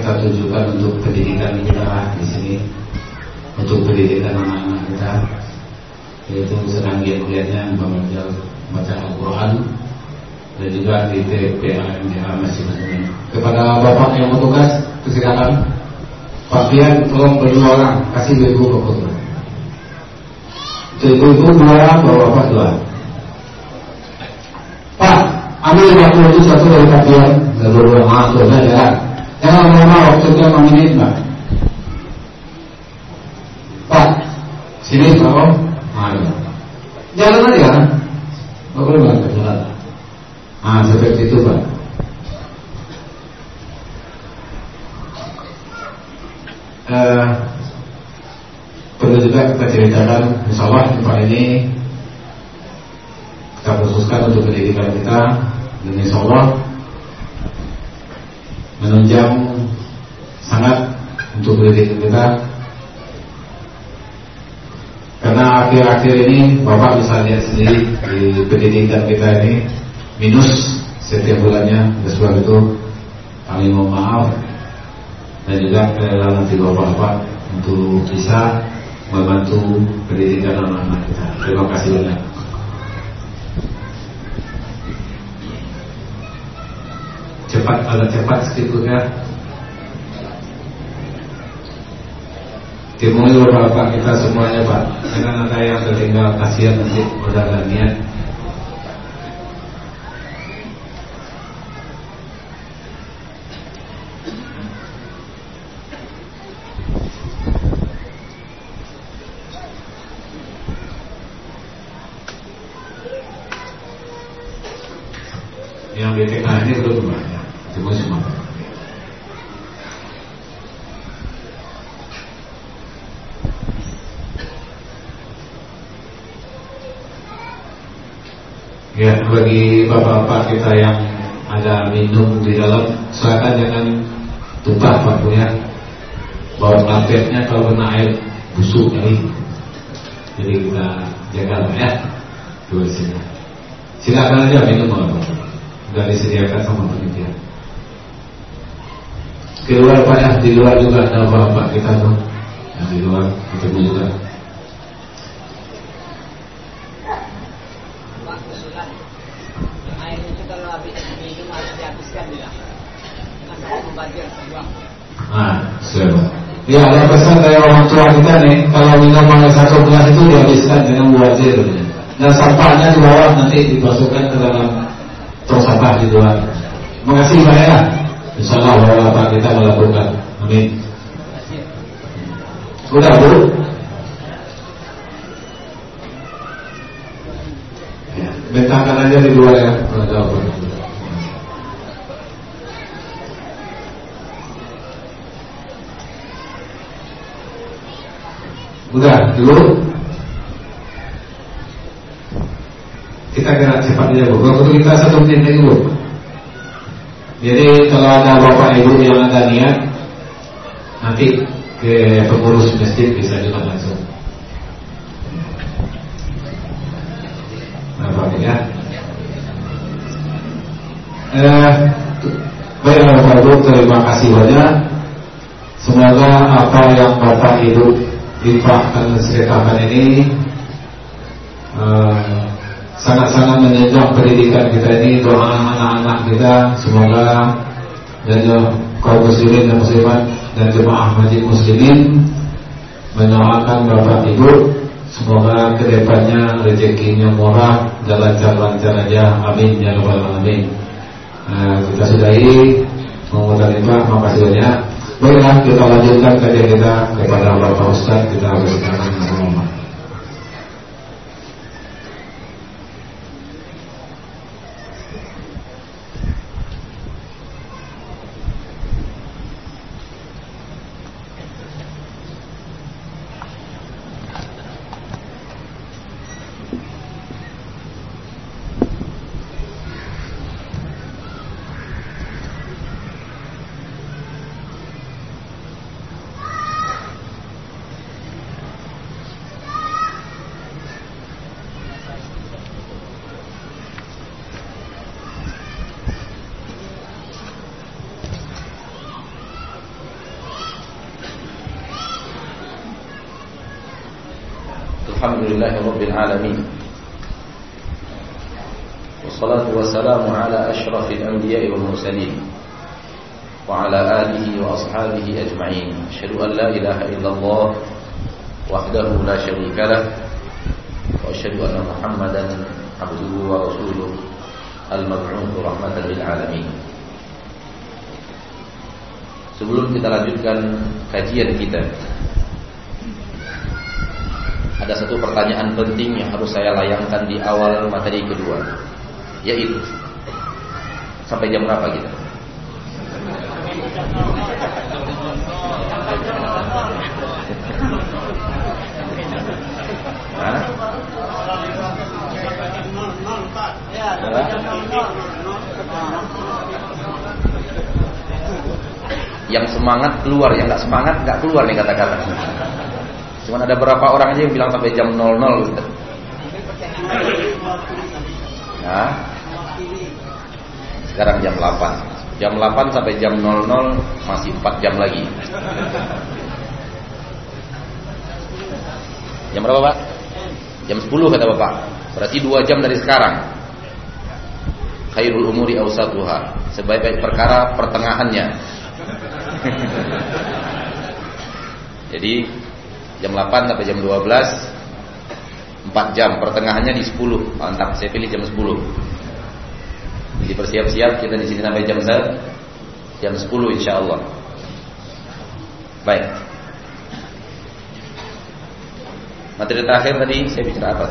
kita tujukan untuk pendidikan kita di sini Untuk pendidikan anak-anak kita Yaitu sedang giat-giatnya belajar baca Al-Quran Dan juga di TPA MDH masing-masing Kepada Bapak yang bertugas Kesilakan Pak Bian tolong berdua orang Kasih ibu ke Ibu-ibu dua, bapak-bapak dua. Pak, ambil waktu itu satu dari kajian. Gak boleh maaf, dosa ya. Jangan lama waktunya 5 menit, Pak. Pak, sini Pak. Ayo. Jalan aja kan? Gak boleh Pak, jalan. Ah, seperti itu Pak. Eh, perlu juga kita ceritakan insya Allah tempat ini kita khususkan untuk pendidikan kita dan insya Allah menunjang sangat untuk pendidikan kita karena akhir-akhir ini Bapak bisa lihat sendiri di pendidikan kita ini minus setiap bulannya sebab itu kami mohon maaf dan juga kerelaan nanti Bapak-Bapak untuk bisa membantu pendidikan anak-anak kita. Terima kasih banyak. Cepat, agak cepat sedikit ya. Timui bapak kita semuanya Pak Jangan ada yang tertinggal kasihan nanti udah niat bapak-bapak kita yang ada minum di dalam silakan jangan tumpah Pak ya. Bawa karpetnya kalau kena air busuk jadi. Jadi kita jaga ya. Dua sini. Silakan aja minum Pak. Sudah disediakan sama panitia. Keluar Pak ya, di luar juga ada bapak kita tuh. Yang di luar ketemu juga. air itu kalau habis minum harus dihabiskan ya. Jangan sampai membajir terbuang. Nah, siapa? Ya, ada pesan dari orang tua kita nih, kalau minum hanya satu gelas itu dihabiskan dengan muwazir. Dan sampahnya di bawah nanti dimasukkan ke dalam tong sampah di luar. Terima kasih Pak ya. Insya Allah Bapak kita melakukan. Amin. Udah Bu? Ya, bentangkan aja di luar ya. Kalau ada apa. Udah dulu kita gerak cepat aja bu. Waktu kita satu menit lagi bu. Jadi kalau ada bapak ibu yang ada niat nanti ke pengurus masjid bisa juga langsung. Nah, Pak ya. Eh, baik Bapak Ibu, terima kasih banyak. Semoga apa yang Bapak Ibu infakkan dan ceritakan ini eh, sangat-sangat menunjang pendidikan kita ini doa anak-anak kita semoga dan kaum muslimin dan muslimat dan jemaah masjid muslimin mendoakan bapak ibu semoga ke depannya rezekinya murah dan lancar-lancar aja amin ya rabbal alamin. Nah, kita sudahi mengutar infak makasih banyak baiklah kita lanjutkan kajian kita kepada bapak ustaz. Kita habiskan الأنبياء والمرسلين وعلى آله وأصحابه أجمعين أشهد أن لا إله إلا الله وحده لا شريك له وأشهد أن محمدا عبده ورسوله المبعوث رحمة للعالمين Sebelum kita lanjutkan kajian kita Ada satu pertanyaan penting yang harus saya layangkan di awal materi kedua Yaitu Sampai jam berapa? Hah? Yang semangat keluar, yang nggak semangat nggak keluar nih kata-kata. Cuman ada berapa orang aja yang bilang sampai jam 00 gitu. Nah, sekarang jam 8 Jam 8 sampai jam 00 masih 4 jam lagi. Jam berapa Pak? Jam 10 kata Bapak. Berarti 2 jam dari sekarang. Khairul umuri awsatuha. Sebaik-baik perkara pertengahannya. Jadi Jam 8 sampai jam 12 4 jam. Pertengahannya di 10 Mantap, saya pilih jam 10 Jadi bersiap-siap kita di sini sampai jam jam 10 insya Allah Baik Materi terakhir tadi saya bicara apa?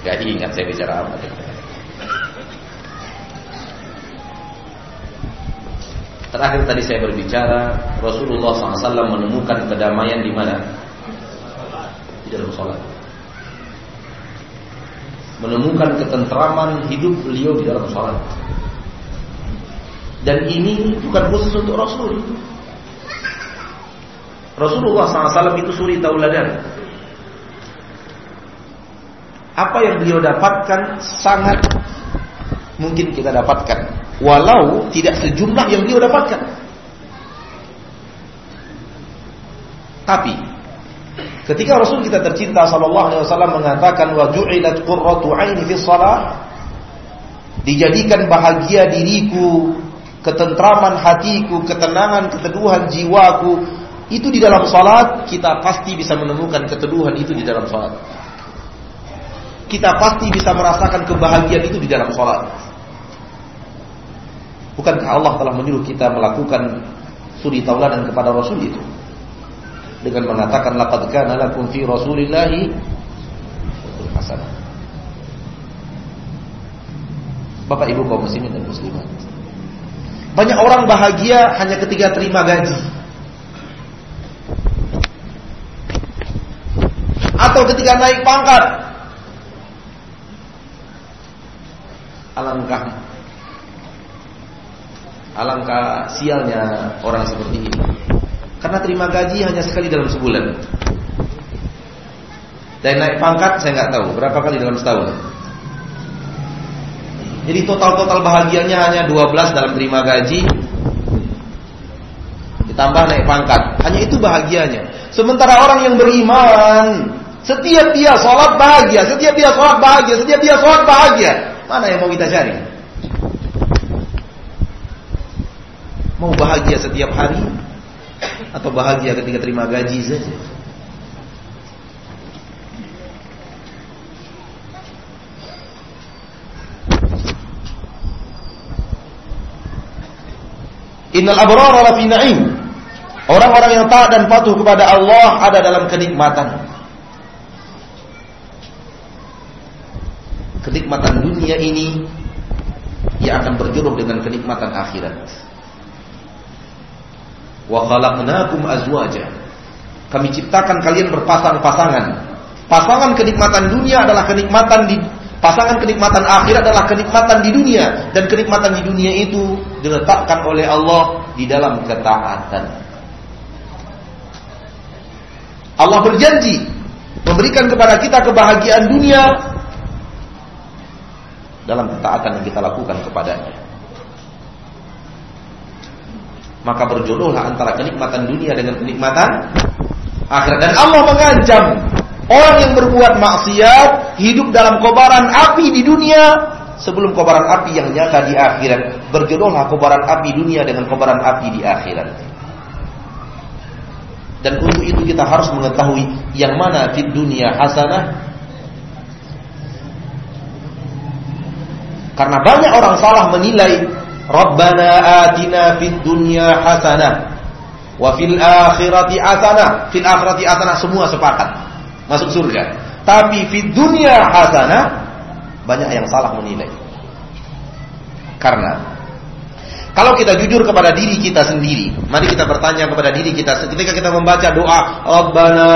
Gak diingat saya bicara apa Terakhir tadi saya berbicara Rasulullah SAW menemukan kedamaian di mana? Dalam sholat. Menemukan ketentraman hidup beliau di dalam sholat. Dan ini bukan khusus untuk Rasul. Rasulullah SAW itu suri tauladan. Apa yang beliau dapatkan sangat mungkin kita dapatkan. Walau tidak sejumlah yang beliau dapatkan. Tapi ketika Rasul kita tercinta sallallahu alaihi wasallam mengatakan wa ju'ilat qurratu aini fi shalah dijadikan bahagia diriku ketentraman hatiku ketenangan keteduhan jiwaku itu di dalam salat kita pasti bisa menemukan keteduhan itu di dalam salat kita pasti bisa merasakan kebahagiaan itu di dalam sholat. Bukankah Allah telah menyuruh kita melakukan suri tauladan kepada Rasul itu? Dengan mengatakan laqad kana lakum fi Rasulillahi hasanah. Bapak Ibu kaum muslimin dan muslimat. Banyak orang bahagia hanya ketika terima gaji. Atau ketika naik pangkat alangkah alangkah sialnya orang seperti ini. Karena terima gaji hanya sekali dalam sebulan. Dan naik pangkat saya nggak tahu berapa kali dalam setahun. Jadi total-total bahagianya hanya 12 dalam terima gaji ditambah naik pangkat. Hanya itu bahagianya. Sementara orang yang beriman, setiap dia sholat bahagia, setiap dia sholat bahagia, setiap dia sholat bahagia. Mana yang mau kita cari? Mau bahagia setiap hari atau bahagia ketika terima gaji saja? Innal abrara lafi na'im. Orang-orang yang taat dan patuh kepada Allah ada dalam kenikmatan. Kenikmatan dunia ini ia akan berjodoh dengan kenikmatan akhirat. Wa khalaqnakum azwaja. Kami ciptakan kalian berpasang-pasangan. Pasangan kenikmatan dunia adalah kenikmatan di Pasangan kenikmatan akhirat adalah kenikmatan di dunia dan kenikmatan di dunia itu diletakkan oleh Allah di dalam ketaatan. Allah berjanji memberikan kepada kita kebahagiaan dunia dalam ketaatan yang kita lakukan kepadanya. Maka berjodohlah antara kenikmatan dunia dengan kenikmatan akhirat. Dan Allah mengancam orang yang berbuat maksiat hidup dalam kobaran api di dunia sebelum kobaran api yang nyata di akhirat. Berjodohlah kobaran api dunia dengan kobaran api di akhirat. Dan untuk itu kita harus mengetahui yang mana di dunia hasanah. Karena banyak orang salah menilai Rabbana atina fid dunya hasanah wa fil akhirati hasanah. Fil akhirati hasanah semua sepakat masuk surga. Tapi fid dunya hasanah banyak yang salah menilai. Karena kalau kita jujur kepada diri kita sendiri, mari kita bertanya kepada diri kita ketika kita membaca doa Rabbana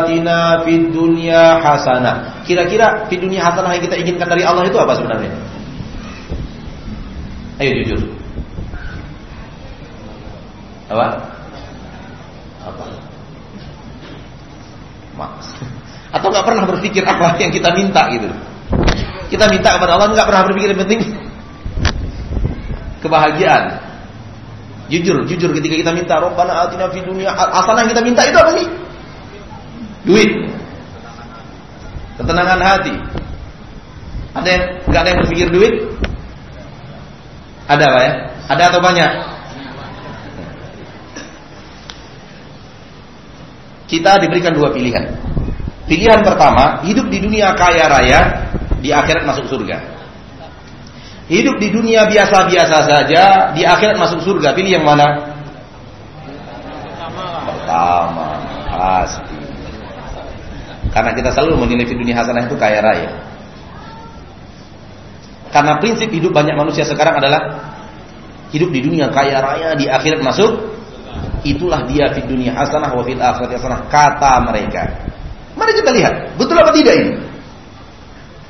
atina fid dunya hasanah. Kira-kira fid dunya hasanah yang kita inginkan dari Allah itu apa sebenarnya? Ayo jujur. Apa? Apa? Mas. Atau nggak pernah berpikir apa yang kita minta gitu? Kita minta kepada Allah nggak pernah berpikir yang penting kebahagiaan. Jujur, jujur ketika kita minta Rabbana atina fid dunya yang kita minta itu apa sih? Duit. Ketenangan hati. Ada yang nggak ada yang berpikir duit? Ada Pak ya? Ada atau banyak? Kita diberikan dua pilihan. Pilihan pertama, hidup di dunia kaya raya, di akhirat masuk surga. Hidup di dunia biasa-biasa saja, di akhirat masuk surga. Pilih yang mana? Pertama, pasti. Karena kita selalu menilai dunia hasanah itu kaya raya. Karena prinsip hidup banyak manusia sekarang adalah hidup di dunia kaya raya, di akhirat masuk. Itulah dia di dunia hasanah wa fil akhirat hasanah kata mereka. Mari kita lihat, betul apa tidak ini?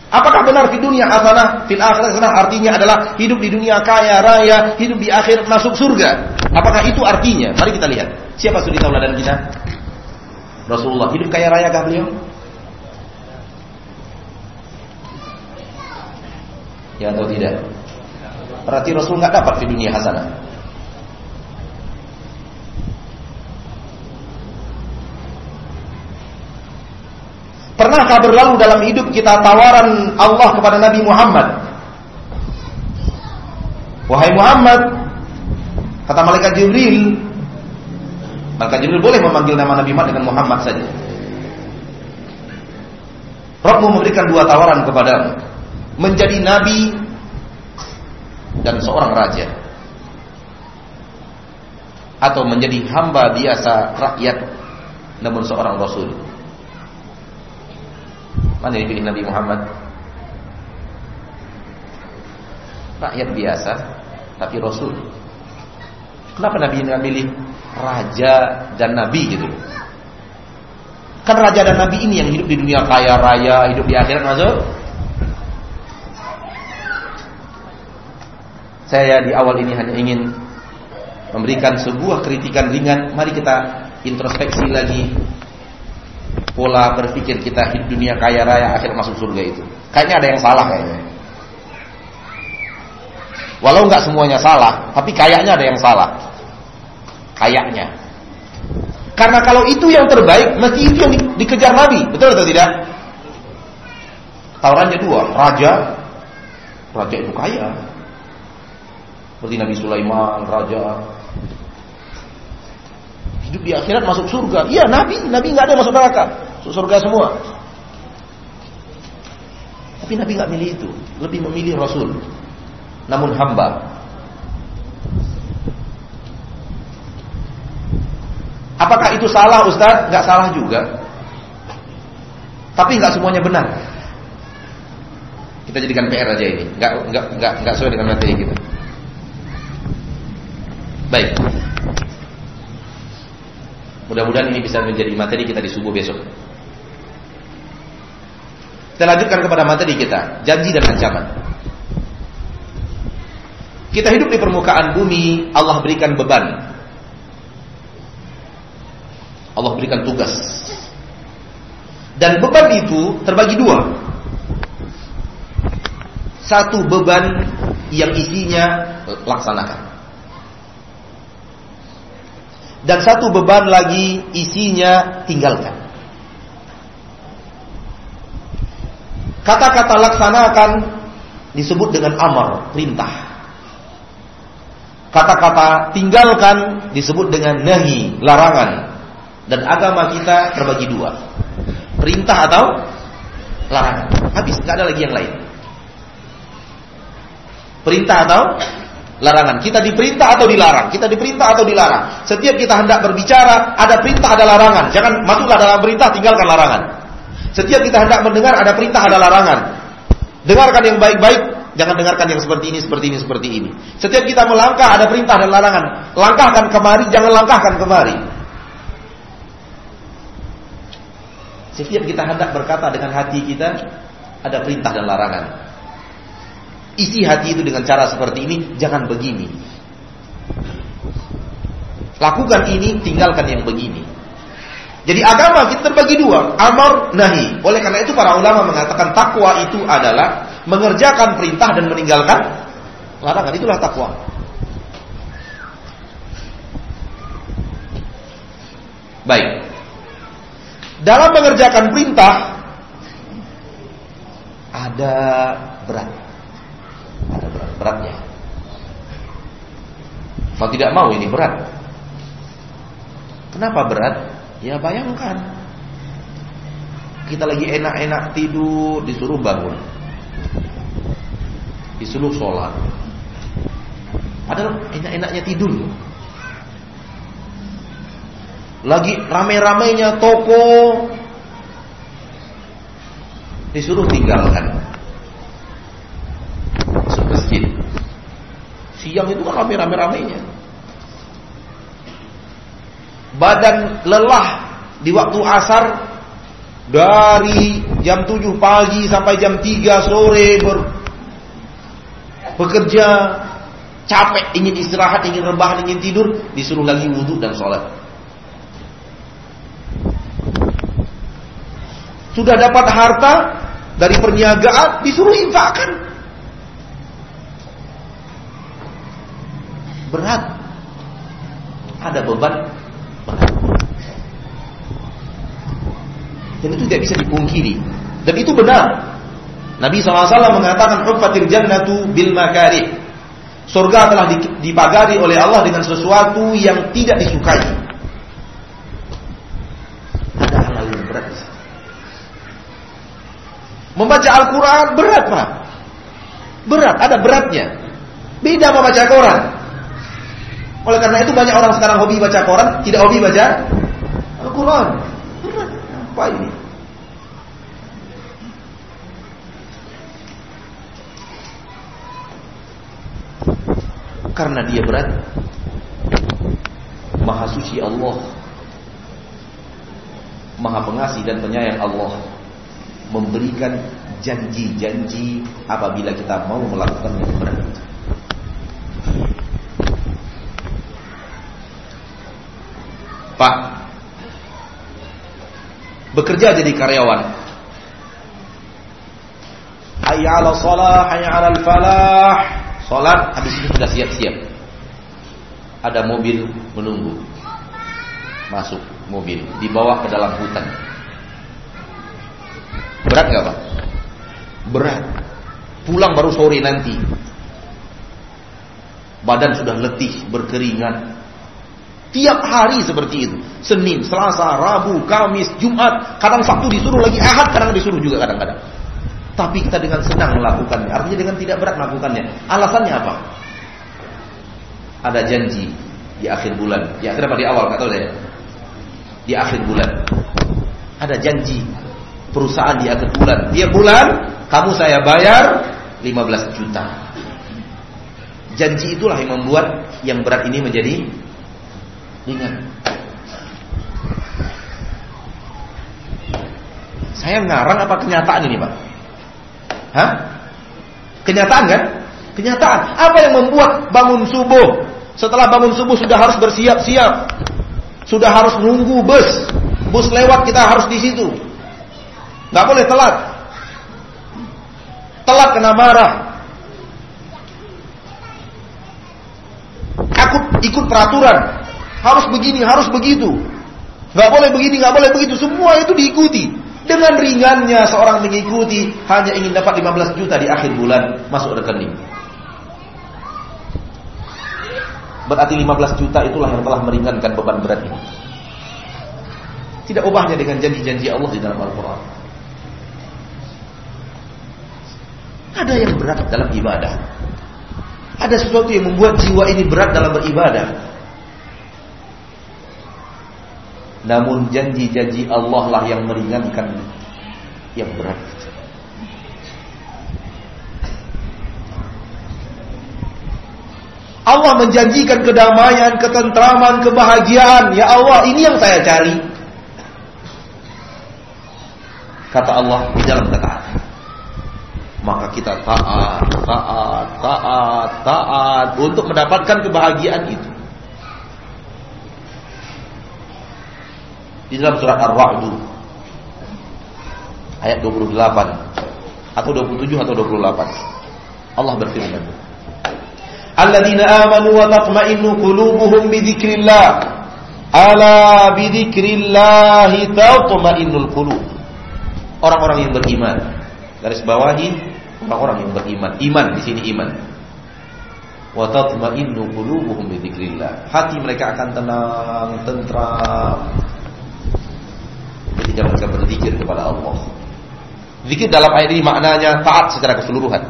Apakah benar di dunia hasanah, fil akhirat hasanah artinya adalah hidup di dunia kaya raya, hidup di akhir masuk surga? Apakah itu artinya? Mari kita lihat. Siapa suri tauladan kita? Rasulullah hidup kaya raya kah beliau? Ya atau tidak? Berarti Rasul nggak dapat di dunia hasanah. Pernahkah berlalu dalam hidup kita tawaran Allah kepada Nabi Muhammad? Wahai Muhammad, kata malaikat Jibril, maka Jibril boleh memanggil nama Nabi Muhammad dengan Muhammad saja. Rabbmu memberikan dua tawaran kepadamu. Menjadi nabi dan seorang raja. Atau menjadi hamba biasa rakyat namun seorang rasul. Mana yang dipilih Nabi Muhammad? Rakyat biasa, tapi Rasul. Kenapa Nabi nggak pilih raja dan Nabi gitu? Kan raja dan Nabi ini yang hidup di dunia kaya raya, hidup di akhirat masuk. Saya di awal ini hanya ingin memberikan sebuah kritikan ringan. Mari kita introspeksi lagi pola berpikir kita hidup dunia kaya raya akhir masuk surga itu. Kayaknya ada yang salah kayaknya. Walau nggak semuanya salah, tapi kayaknya ada yang salah. Kayaknya. Karena kalau itu yang terbaik, mesti itu yang di, dikejar Nabi, betul atau tidak? Tawarannya dua, raja, raja itu kaya. Seperti Nabi Sulaiman, raja, hidup di akhirat masuk surga. Iya, Nabi, Nabi nggak ada masuk neraka, masuk surga semua. Tapi Nabi nggak milih itu, lebih memilih Rasul. Namun hamba. Apakah itu salah Ustaz? Nggak salah juga. Tapi nggak semuanya benar. Kita jadikan PR aja ini, nggak nggak nggak nggak sesuai dengan materi kita. Baik. Mudah-mudahan ini bisa menjadi materi kita di subuh besok. Kita lanjutkan kepada materi kita, janji dan ancaman. Kita hidup di permukaan bumi, Allah berikan beban. Allah berikan tugas. Dan beban itu terbagi dua. Satu beban yang isinya laksanakan. Dan satu beban lagi isinya tinggalkan. Kata-kata laksanakan disebut dengan amar, perintah. Kata-kata tinggalkan disebut dengan nahi, larangan. Dan agama kita terbagi dua. Perintah atau larangan. Habis, nggak ada lagi yang lain. Perintah atau larangan. Kita diperintah atau dilarang? Kita diperintah atau dilarang? Setiap kita hendak berbicara, ada perintah, ada larangan. Jangan masuklah dalam perintah, tinggalkan larangan. Setiap kita hendak mendengar, ada perintah, ada larangan. Dengarkan yang baik-baik, jangan dengarkan yang seperti ini, seperti ini, seperti ini. Setiap kita melangkah, ada perintah dan larangan. Langkahkan kemari, jangan langkahkan kemari. Setiap kita hendak berkata dengan hati kita, ada perintah dan larangan. Isi hati itu dengan cara seperti ini, jangan begini. Lakukan ini, tinggalkan yang begini. Jadi agama kita terbagi dua, amar nahi. Oleh karena itu para ulama mengatakan takwa itu adalah mengerjakan perintah dan meninggalkan larangan. Itulah takwa. Baik. Dalam mengerjakan perintah ada berat berat-beratnya. Mau tidak mau ini berat. Kenapa berat? Ya bayangkan. Kita lagi enak-enak tidur, disuruh bangun. Disuruh sholat. Padahal enak-enaknya tidur. Lagi rame-ramenya toko. Disuruh tinggalkan masuk masjid. Siang itu kan rame-rame-ramenya. Badan lelah di waktu asar dari jam 7 pagi sampai jam 3 sore ber, bekerja capek ingin istirahat ingin rebahan ingin tidur disuruh lagi wudhu dan sholat sudah dapat harta dari perniagaan disuruh infakkan berat. Ada beban. Dan itu tidak bisa dipungkiri. Dan itu benar. Nabi SAW mengatakan Huffatil jannatu bil makari. Surga telah dipagari oleh Allah dengan sesuatu yang tidak disukai. Ada hal-hal yang berat. Membaca Al-Quran berat pak. Berat, ada beratnya. Beda membaca Quran. Oleh karena itu banyak orang sekarang hobi baca koran, tidak hobi baca Al-Quran. Apa ini? Karena dia berat. Maha suci Allah. Maha pengasih dan penyayang Allah memberikan janji-janji apabila kita mau melakukan yang berat Pak bekerja jadi karyawan. Hayya 'ala shalah, hayya 'ala falah. Salat habis itu sudah siap-siap. Ada mobil menunggu. Masuk mobil, dibawa ke dalam hutan. Berat gak Pak? Berat. Pulang baru sore nanti. Badan sudah letih, berkeringat, Tiap hari seperti itu. Senin, Selasa, Rabu, Kamis, Jumat. Kadang Sabtu disuruh lagi Ahad, kadang disuruh juga kadang-kadang. Tapi kita dengan senang melakukannya. Artinya dengan tidak berat melakukannya. Alasannya apa? Ada janji di akhir bulan. Di akhir apa di awal? Kata saya. Di akhir bulan. Ada janji perusahaan di akhir bulan. Tiap bulan kamu saya bayar 15 juta. Janji itulah yang membuat yang berat ini menjadi Ingat. Saya ngarang apa kenyataan ini, Pak? Hah? Kenyataan kan? Kenyataan. Apa yang membuat bangun subuh? Setelah bangun subuh sudah harus bersiap-siap. Sudah harus nunggu bus. Bus lewat kita harus di situ. Gak boleh telat. Telat kena marah. Aku ikut peraturan harus begini, harus begitu. Nggak boleh begini, nggak boleh begitu. Semua itu diikuti. Dengan ringannya seorang mengikuti hanya ingin dapat 15 juta di akhir bulan masuk rekening. Berarti 15 juta itulah yang telah meringankan beban berat ini. Tidak ubahnya dengan janji-janji Allah di dalam Al-Quran. Ada yang berat dalam ibadah. Ada sesuatu yang membuat jiwa ini berat dalam beribadah. Namun janji-janji Allah lah yang meringankan yang berat. Allah menjanjikan kedamaian, ketentraman, kebahagiaan. Ya Allah, ini yang saya cari. Kata Allah di dalam ketaatan. Maka kita taat, taat, taat, taat untuk mendapatkan kebahagiaan itu. Di dalam surat Ar-Ra'd. Ayat 28 atau 27 atau 28 Allah berfirman. Alladzina amanu wa tatma'innu qulubuhum bi dzikrillah ala bi dzikrillah tatma'innul qulub. Orang-orang yang beriman. Garis bawahi orang-orang yang beriman. Iman di sini iman. Wa tatma'innu qulubuhum bi dzikrillah hati mereka akan tenang tentram ketika mereka berzikir kepada Allah. Zikir dalam ayat ini maknanya taat secara keseluruhan.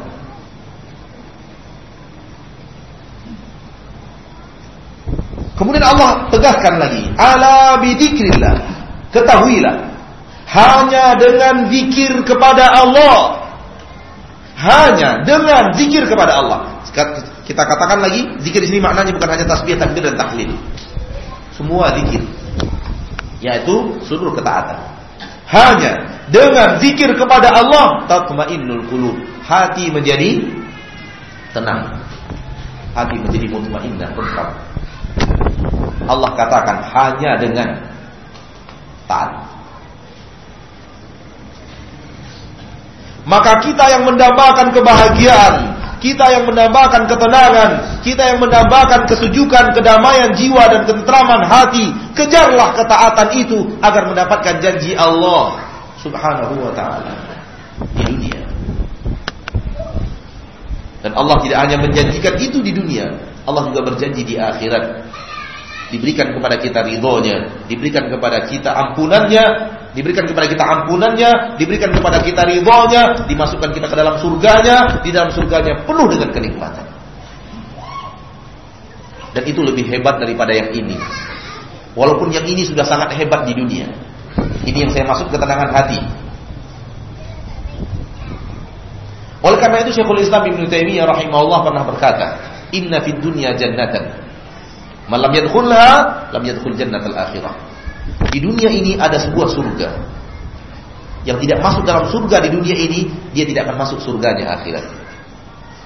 Kemudian Allah tegaskan lagi, ala bidzikrillah. Ketahuilah, hanya dengan zikir kepada Allah. Hanya dengan zikir kepada Allah. Kita katakan lagi, zikir di sini maknanya bukan hanya tasbih, takbir dan tahlil. Semua zikir yaitu seluruh ketaatan. Hanya dengan zikir kepada Allah tatmainnul qulub. Hati menjadi tenang. Hati menjadi mutmainnah, tentram. Allah katakan hanya dengan taat. Maka kita yang mendambakan kebahagiaan kita yang menambahkan ketenangan, kita yang menambahkan kesujukan, kedamaian jiwa dan ketentraman hati, kejarlah ketaatan itu agar mendapatkan janji Allah Subhanahu wa taala di dunia. Dan Allah tidak hanya menjanjikan itu di dunia, Allah juga berjanji di akhirat diberikan kepada kita ridhonya, diberikan kepada kita ampunannya, diberikan kepada kita ampunannya, diberikan kepada kita ridhonya, dimasukkan kita ke dalam surganya, di dalam surganya penuh dengan kenikmatan. Dan itu lebih hebat daripada yang ini. Walaupun yang ini sudah sangat hebat di dunia. Ini yang saya maksud ketenangan hati. Oleh karena itu Syekhul Islam Ibn Taimiyah rahimahullah pernah berkata, "Inna fid dunya jannatan Malam yadkhulha lam yadkhul jannatal akhirah. Di dunia ini ada sebuah surga. Yang tidak masuk dalam surga di dunia ini, dia tidak akan masuk surganya akhirat.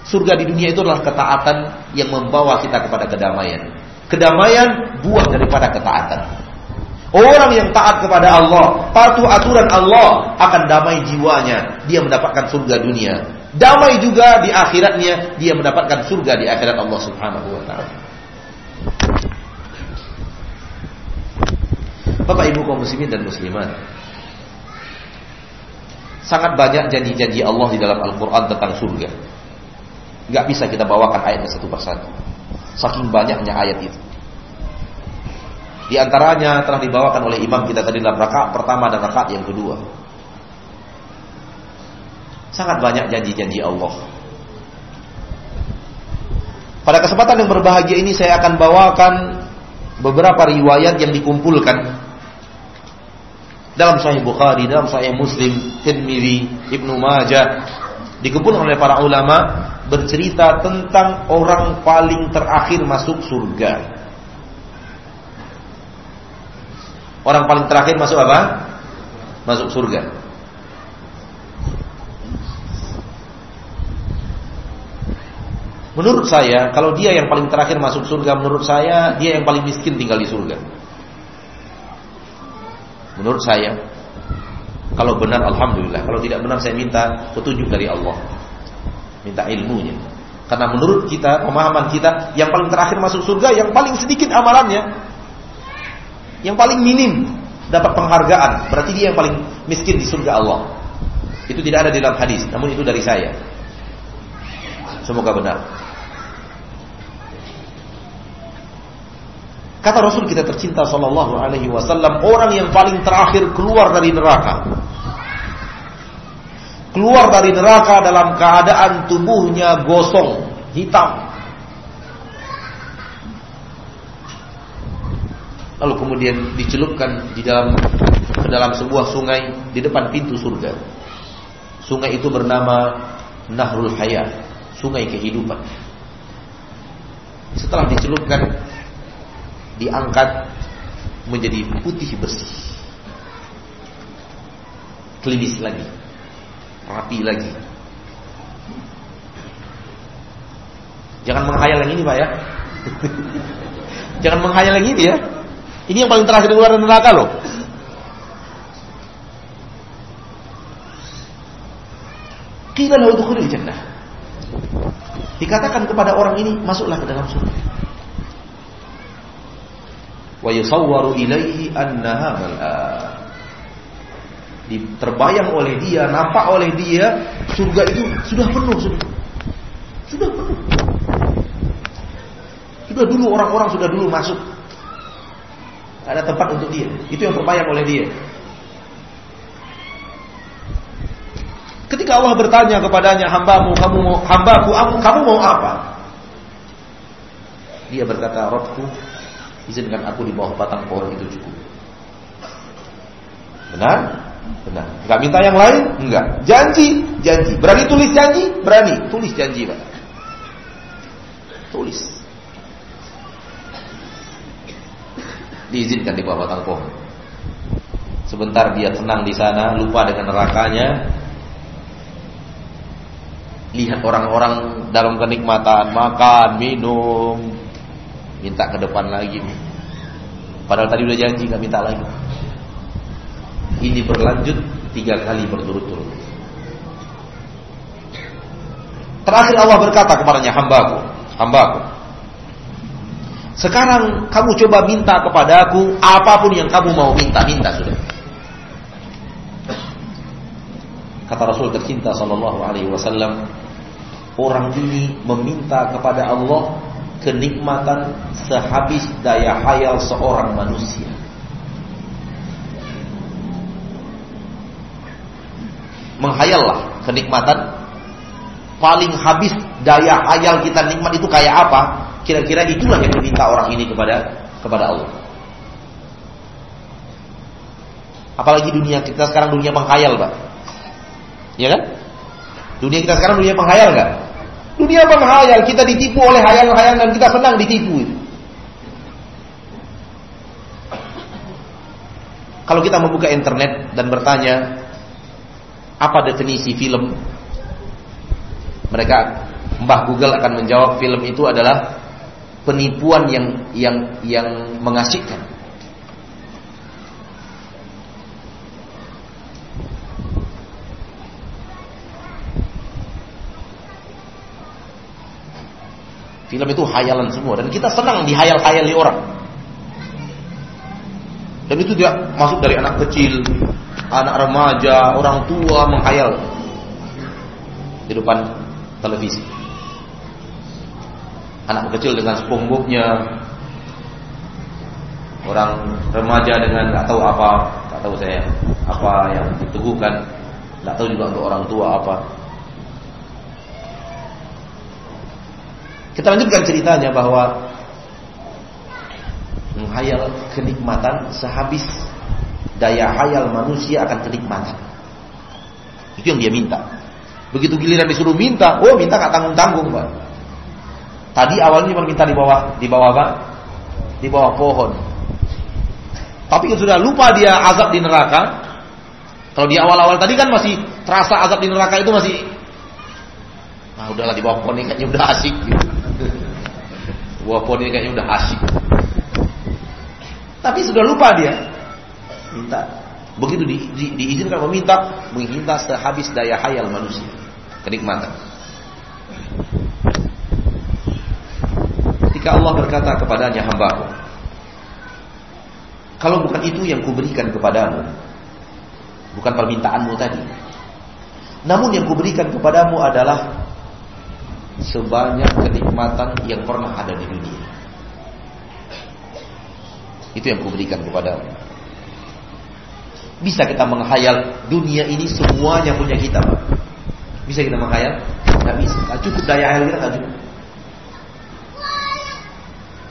Surga di dunia itu adalah ketaatan yang membawa kita kepada kedamaian. Kedamaian buah daripada ketaatan. Orang yang taat kepada Allah, patuh aturan Allah, akan damai jiwanya. Dia mendapatkan surga dunia. Damai juga di akhiratnya, dia mendapatkan surga di akhirat Allah Subhanahu wa taala. Bapak Ibu kaum muslimin dan muslimat. Sangat banyak janji-janji Allah di dalam Al-Qur'an tentang surga. Gak bisa kita bawakan ayatnya satu persatu. Saking banyaknya ayat itu. Di antaranya telah dibawakan oleh imam kita tadi dalam rakaat pertama dan rakaat yang kedua. Sangat banyak janji-janji Allah. Pada kesempatan yang berbahagia ini saya akan bawakan beberapa riwayat yang dikumpulkan dalam Sahih Bukhari, dalam Sahih Muslim, Tirmidzi, Ibnu Majah dikumpulkan oleh para ulama bercerita tentang orang paling terakhir masuk surga. Orang paling terakhir masuk apa? Masuk surga. Menurut saya, kalau dia yang paling terakhir masuk surga, menurut saya dia yang paling miskin tinggal di surga. Menurut saya, kalau benar alhamdulillah, kalau tidak benar saya minta petunjuk dari Allah. Minta ilmunya. Karena menurut kita, pemahaman kita, yang paling terakhir masuk surga yang paling sedikit amalannya. yang paling minim dapat penghargaan, berarti dia yang paling miskin di surga Allah. Itu tidak ada di dalam hadis, namun itu dari saya. Semoga benar. Kata Rasul kita tercinta sallallahu alaihi wasallam, orang yang paling terakhir keluar dari neraka. Keluar dari neraka dalam keadaan tubuhnya gosong, hitam. Lalu kemudian dicelupkan di dalam ke dalam sebuah sungai di depan pintu surga. Sungai itu bernama Nahrul Hayat, sungai kehidupan. Setelah dicelupkan diangkat menjadi putih bersih. Klinis lagi. Rapi lagi. Jangan menghayal yang ini Pak ya. Jangan menghayal yang ini ya. Ini yang paling terakhir keluar dari neraka loh. Qila lahu jannah. Dikatakan kepada orang ini masuklah ke dalam surga wa yusawwaru ilaihi annaha mal'ah terbayang oleh dia, nampak oleh dia surga itu sudah penuh sudah. Sudah penuh. Sudah dulu orang-orang sudah dulu masuk. Ada tempat untuk dia. Itu yang terbayang oleh dia. Ketika Allah bertanya kepadanya, hambamu, kamu hambaku, kamu mau apa? Dia berkata, Robku, izinkan aku di bawah batang pohon itu cukup. Benar? Benar. Enggak minta yang lain? Enggak. Janji? Janji. Berani tulis janji? Berani. Tulis janji, Pak. Tulis. Diizinkan di bawah batang pohon. Sebentar dia tenang di sana, lupa dengan nerakanya. Lihat orang-orang dalam kenikmatan, makan, minum, minta ke depan lagi. Padahal tadi udah janji nggak minta lagi. Ini berlanjut tiga kali berturut-turut. Terakhir Allah berkata kepadanya hambaku, hambaku. Sekarang kamu coba minta kepadaku apa pun yang kamu mau minta, minta sudah. Kata Rasul tercinta Sallallahu Alaihi Wasallam, orang ini meminta kepada Allah kenikmatan sehabis daya hayal seorang manusia. Menghayallah kenikmatan paling habis daya hayal kita nikmat itu kayak apa? Kira-kira itulah yang diminta orang ini kepada kepada Allah. Apalagi dunia kita sekarang dunia menghayal, Pak. Ya kan? Dunia kita sekarang dunia menghayal enggak? Dunia menghayal, kita ditipu oleh hayal-hayal dan kita senang ditipu. Kalau kita membuka internet dan bertanya apa definisi film, mereka Mbah Google akan menjawab film itu adalah penipuan yang yang yang mengasihkan. Film itu hayalan semua dan kita senang dihayal-hayali orang. Dan itu tidak masuk dari anak kecil, anak remaja, orang tua menghayal di depan televisi. Anak kecil dengan SpongeBob-nya, orang remaja dengan nggak tahu apa, nggak tahu saya apa yang diteguhkan, nggak tahu juga untuk orang tua apa. Kita lanjutkan ceritanya bahwa menghayal kenikmatan sehabis daya hayal manusia akan kenikmatan. Itu yang dia minta. Begitu giliran disuruh minta, oh minta nggak tanggung tanggung pak. Tadi awalnya cuma minta di bawah di bawah apa? Di bawah pohon. Tapi sudah lupa dia azab di neraka. Kalau di awal-awal tadi kan masih terasa azab di neraka itu masih, nah udahlah di bawah pohon ini kayaknya udah asik. Gitu. Buah pohon ini kayaknya udah asyik. Tapi sudah lupa dia. Minta. Begitu di, di, diizinkan meminta, meminta sehabis daya hayal manusia. Kenikmatan. Ketika Allah berkata kepadanya hambaku. Kalau bukan itu yang kuberikan kepadamu, bukan permintaanmu tadi. Namun yang kuberikan kepadamu adalah sebanyak kenikmatan yang pernah ada di dunia. Itu yang kuberikan kepadamu. Bisa kita menghayal dunia ini semuanya punya kita, Pak. Bisa kita menghayal? Tidak bisa. Tidak cukup daya hayal kita tidak cukup.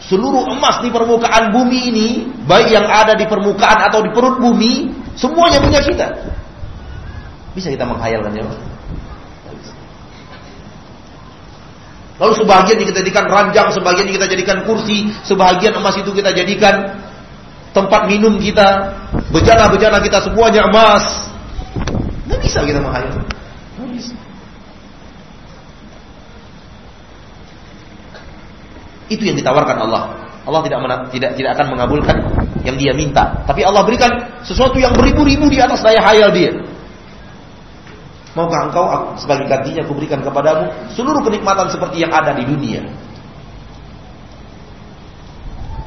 Seluruh emas di permukaan bumi ini, baik yang ada di permukaan atau di perut bumi, semuanya punya kita. Bisa kita menghayalkannya, Pak? Lalu sebagian kita jadikan ranjang, sebagian kita jadikan kursi, sebagian emas itu kita jadikan tempat minum kita, bejana-bejana kita semuanya emas. Tidak bisa kita menghayal. Itu yang ditawarkan Allah. Allah tidak tidak tidak akan mengabulkan yang dia minta. Tapi Allah berikan sesuatu yang beribu-ribu di atas daya hayal dia. Maukah engkau sebagai gantinya aku berikan kepadamu seluruh kenikmatan seperti yang ada di dunia.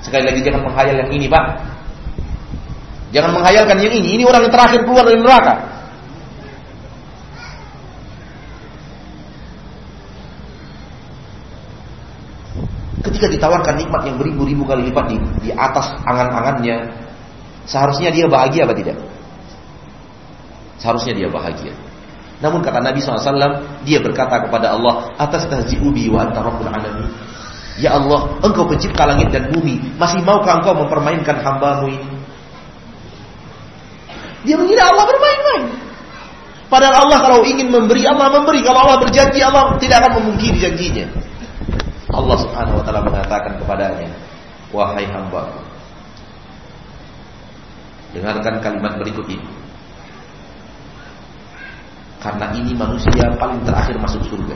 Sekali lagi jangan menghayal yang ini, Pak. Jangan menghayalkan yang ini. Ini orang yang terakhir keluar dari neraka. Ketika ditawarkan nikmat yang beribu-ribu kali lipat di, di atas angan-angannya, seharusnya dia bahagia apa tidak? Seharusnya dia bahagia. Namun kata Nabi SAW, dia berkata kepada Allah, atas tahzi'ubi wa anta rabbul alamin. Ya Allah, engkau pencipta langit dan bumi, masih maukah engkau mempermainkan hambamu ini? Dia mengira Allah bermain-main. Padahal Allah kalau ingin memberi, Allah memberi. Kalau Allah berjanji, Allah tidak akan memungkiri janjinya. Allah subhanahu wa ta'ala mengatakan kepadanya, Wahai hamba, dengarkan kalimat berikut ini. Karena ini manusia paling terakhir masuk surga.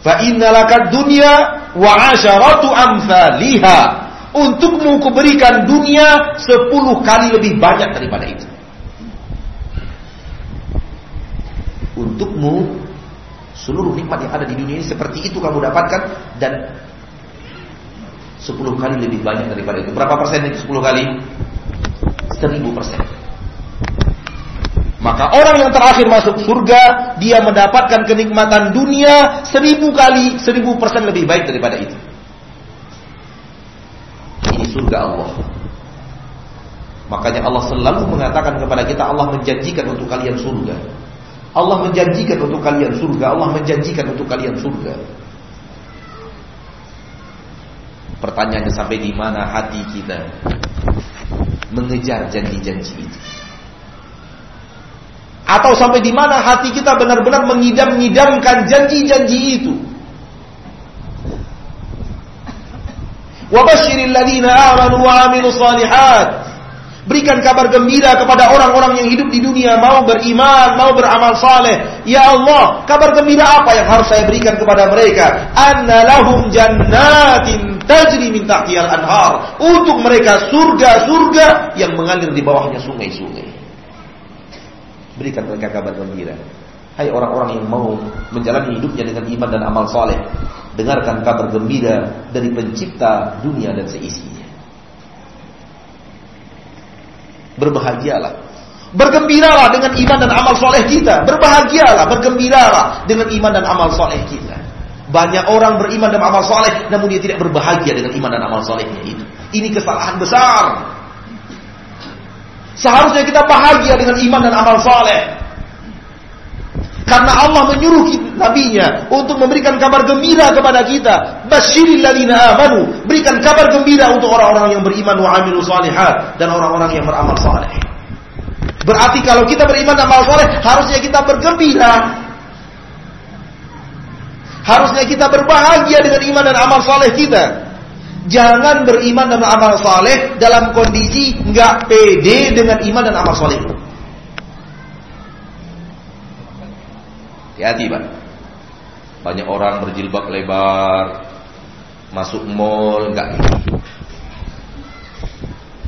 Fa innalakad dunya wa asyaratu amthaliha. Untukmu kuberikan dunia sepuluh kali lebih banyak daripada itu. Untukmu seluruh nikmat yang ada di dunia ini seperti itu kamu dapatkan dan sepuluh kali lebih banyak daripada itu. Berapa persen itu sepuluh kali? Seribu persen. Maka orang yang terakhir masuk surga, dia mendapatkan kenikmatan dunia seribu kali, seribu persen lebih baik daripada itu. Ini surga Allah. Makanya Allah selalu mengatakan kepada kita, Allah menjanjikan untuk kalian surga. Allah menjanjikan untuk kalian surga. Allah menjanjikan untuk kalian surga. Pertanyaannya sampai di mana hati kita mengejar janji-janji itu. Atau sampai di mana hati kita benar-benar mengidam-ngidamkan janji-janji itu. Berikan kabar gembira kepada orang-orang yang hidup di dunia mau beriman, mau beramal saleh. Ya Allah, kabar gembira apa yang harus saya berikan kepada mereka? Anna lahum jannatin tajri min tahtiyal anhar. Untuk mereka surga-surga yang mengalir di bawahnya sungai-sungai. Berikan mereka kabar gembira. Hai orang-orang yang mau menjalani hidupnya dengan iman dan amal soleh. Dengarkan kabar gembira dari pencipta dunia dan seisinya. Berbahagialah. Bergembiralah dengan iman dan amal soleh kita. Berbahagialah, bergembiralah dengan iman dan amal soleh kita. Banyak orang beriman dan amal soleh, namun dia tidak berbahagia dengan iman dan amal solehnya itu. Ini kesalahan besar. Seharusnya kita bahagia dengan iman dan amal saleh. Karena Allah menyuruh nabinya untuk memberikan kabar gembira kepada kita. Basyiril ladina amanu. Berikan kabar gembira untuk orang-orang yang beriman wa amilu salihat dan orang-orang yang beramal saleh. Berarti kalau kita beriman dan amal saleh, harusnya kita bergembira. Harusnya kita berbahagia dengan iman dan amal saleh kita. Jangan beriman dan amal saleh dalam kondisi nggak pede dengan iman dan amal saleh. Hati-hati, Pak. Banyak orang berjilbab lebar, masuk mall nggak pede.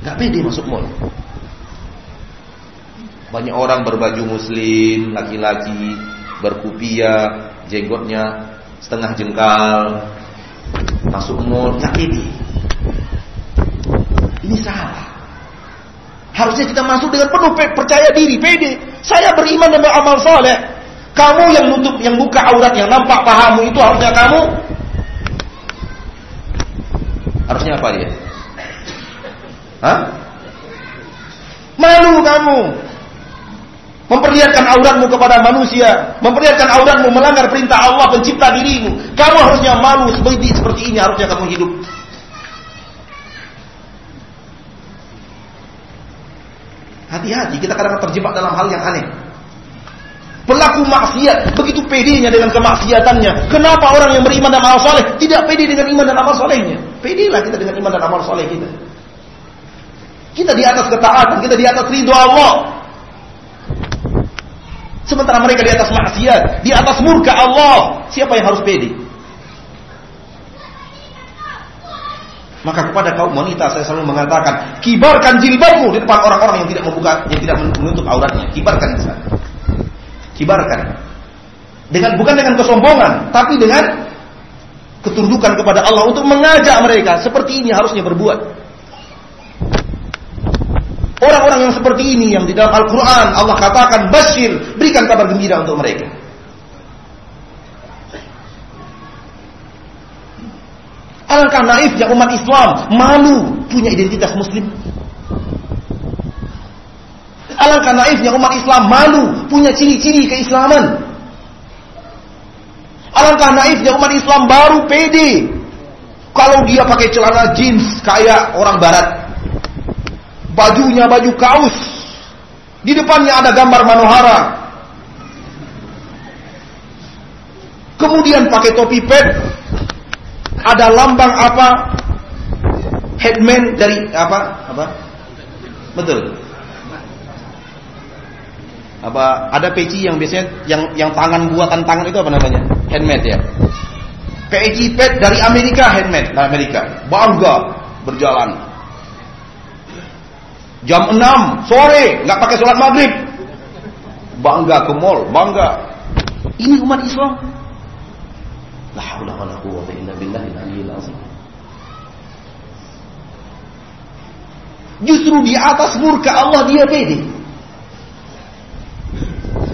Nggak pede masuk mall. Banyak orang berbaju muslim, laki-laki, berkupiah, jenggotnya setengah jengkal, masuk mall pede. Ini salah. Harusnya kita masuk dengan penuh percaya diri, pede. Saya beriman dan beramal soleh. Kamu yang nutup, yang buka aurat, yang nampak pahamu itu harusnya kamu. Harusnya apa dia? Hah? Malu kamu. Memperlihatkan auratmu kepada manusia, memperlihatkan auratmu melanggar perintah Allah pencipta dirimu. Kamu harusnya malu seperti seperti ini harusnya kamu hidup. Hati-hati, kita kadang terjebak dalam hal yang aneh. Pelaku maksiat begitu pedenya dengan kemaksiatannya. Kenapa orang yang beriman dan amal soleh tidak pede dengan iman dan amal solehnya? Pedelah kita dengan iman dan amal soleh kita. Kita di atas ketaatan, kita di atas ridho Allah. Sementara mereka di atas maksiat, di atas murka Allah. Siapa yang harus pede? Maka kepada kaum wanita saya selalu mengatakan, kibarkan jilbabmu di depan orang-orang yang tidak membuka, yang tidak menutup auratnya. Kibarkan di sana. Kibarkan. Dengan bukan dengan kesombongan, tapi dengan ketundukan kepada Allah untuk mengajak mereka seperti ini harusnya berbuat. Orang-orang yang seperti ini yang di dalam Al-Quran Allah katakan basyir, berikan kabar gembira untuk mereka. Alangkah naifnya umat Islam malu punya identitas muslim. Alangkah naifnya umat Islam malu punya ciri-ciri keislaman. Alangkah naifnya umat Islam baru pede kalau dia pakai celana jeans kayak orang barat. Bajunya baju kaos. Di depannya ada gambar Manohara. Kemudian pakai topi pet ada lambang apa? Headman dari apa? Apa? Betul. Apa ada peci yang biasanya yang yang tangan buatan tangan itu apa namanya? Handmade ya. Peci pet dari Amerika handmade, dari Amerika. Bangga berjalan. Jam 6 sore nggak pakai sholat maghrib. Bangga ke mall, bangga. Ini umat Islam. La haula wala quwwata illa billahil aliyyil azim. Justru di atas murka Allah dia pede.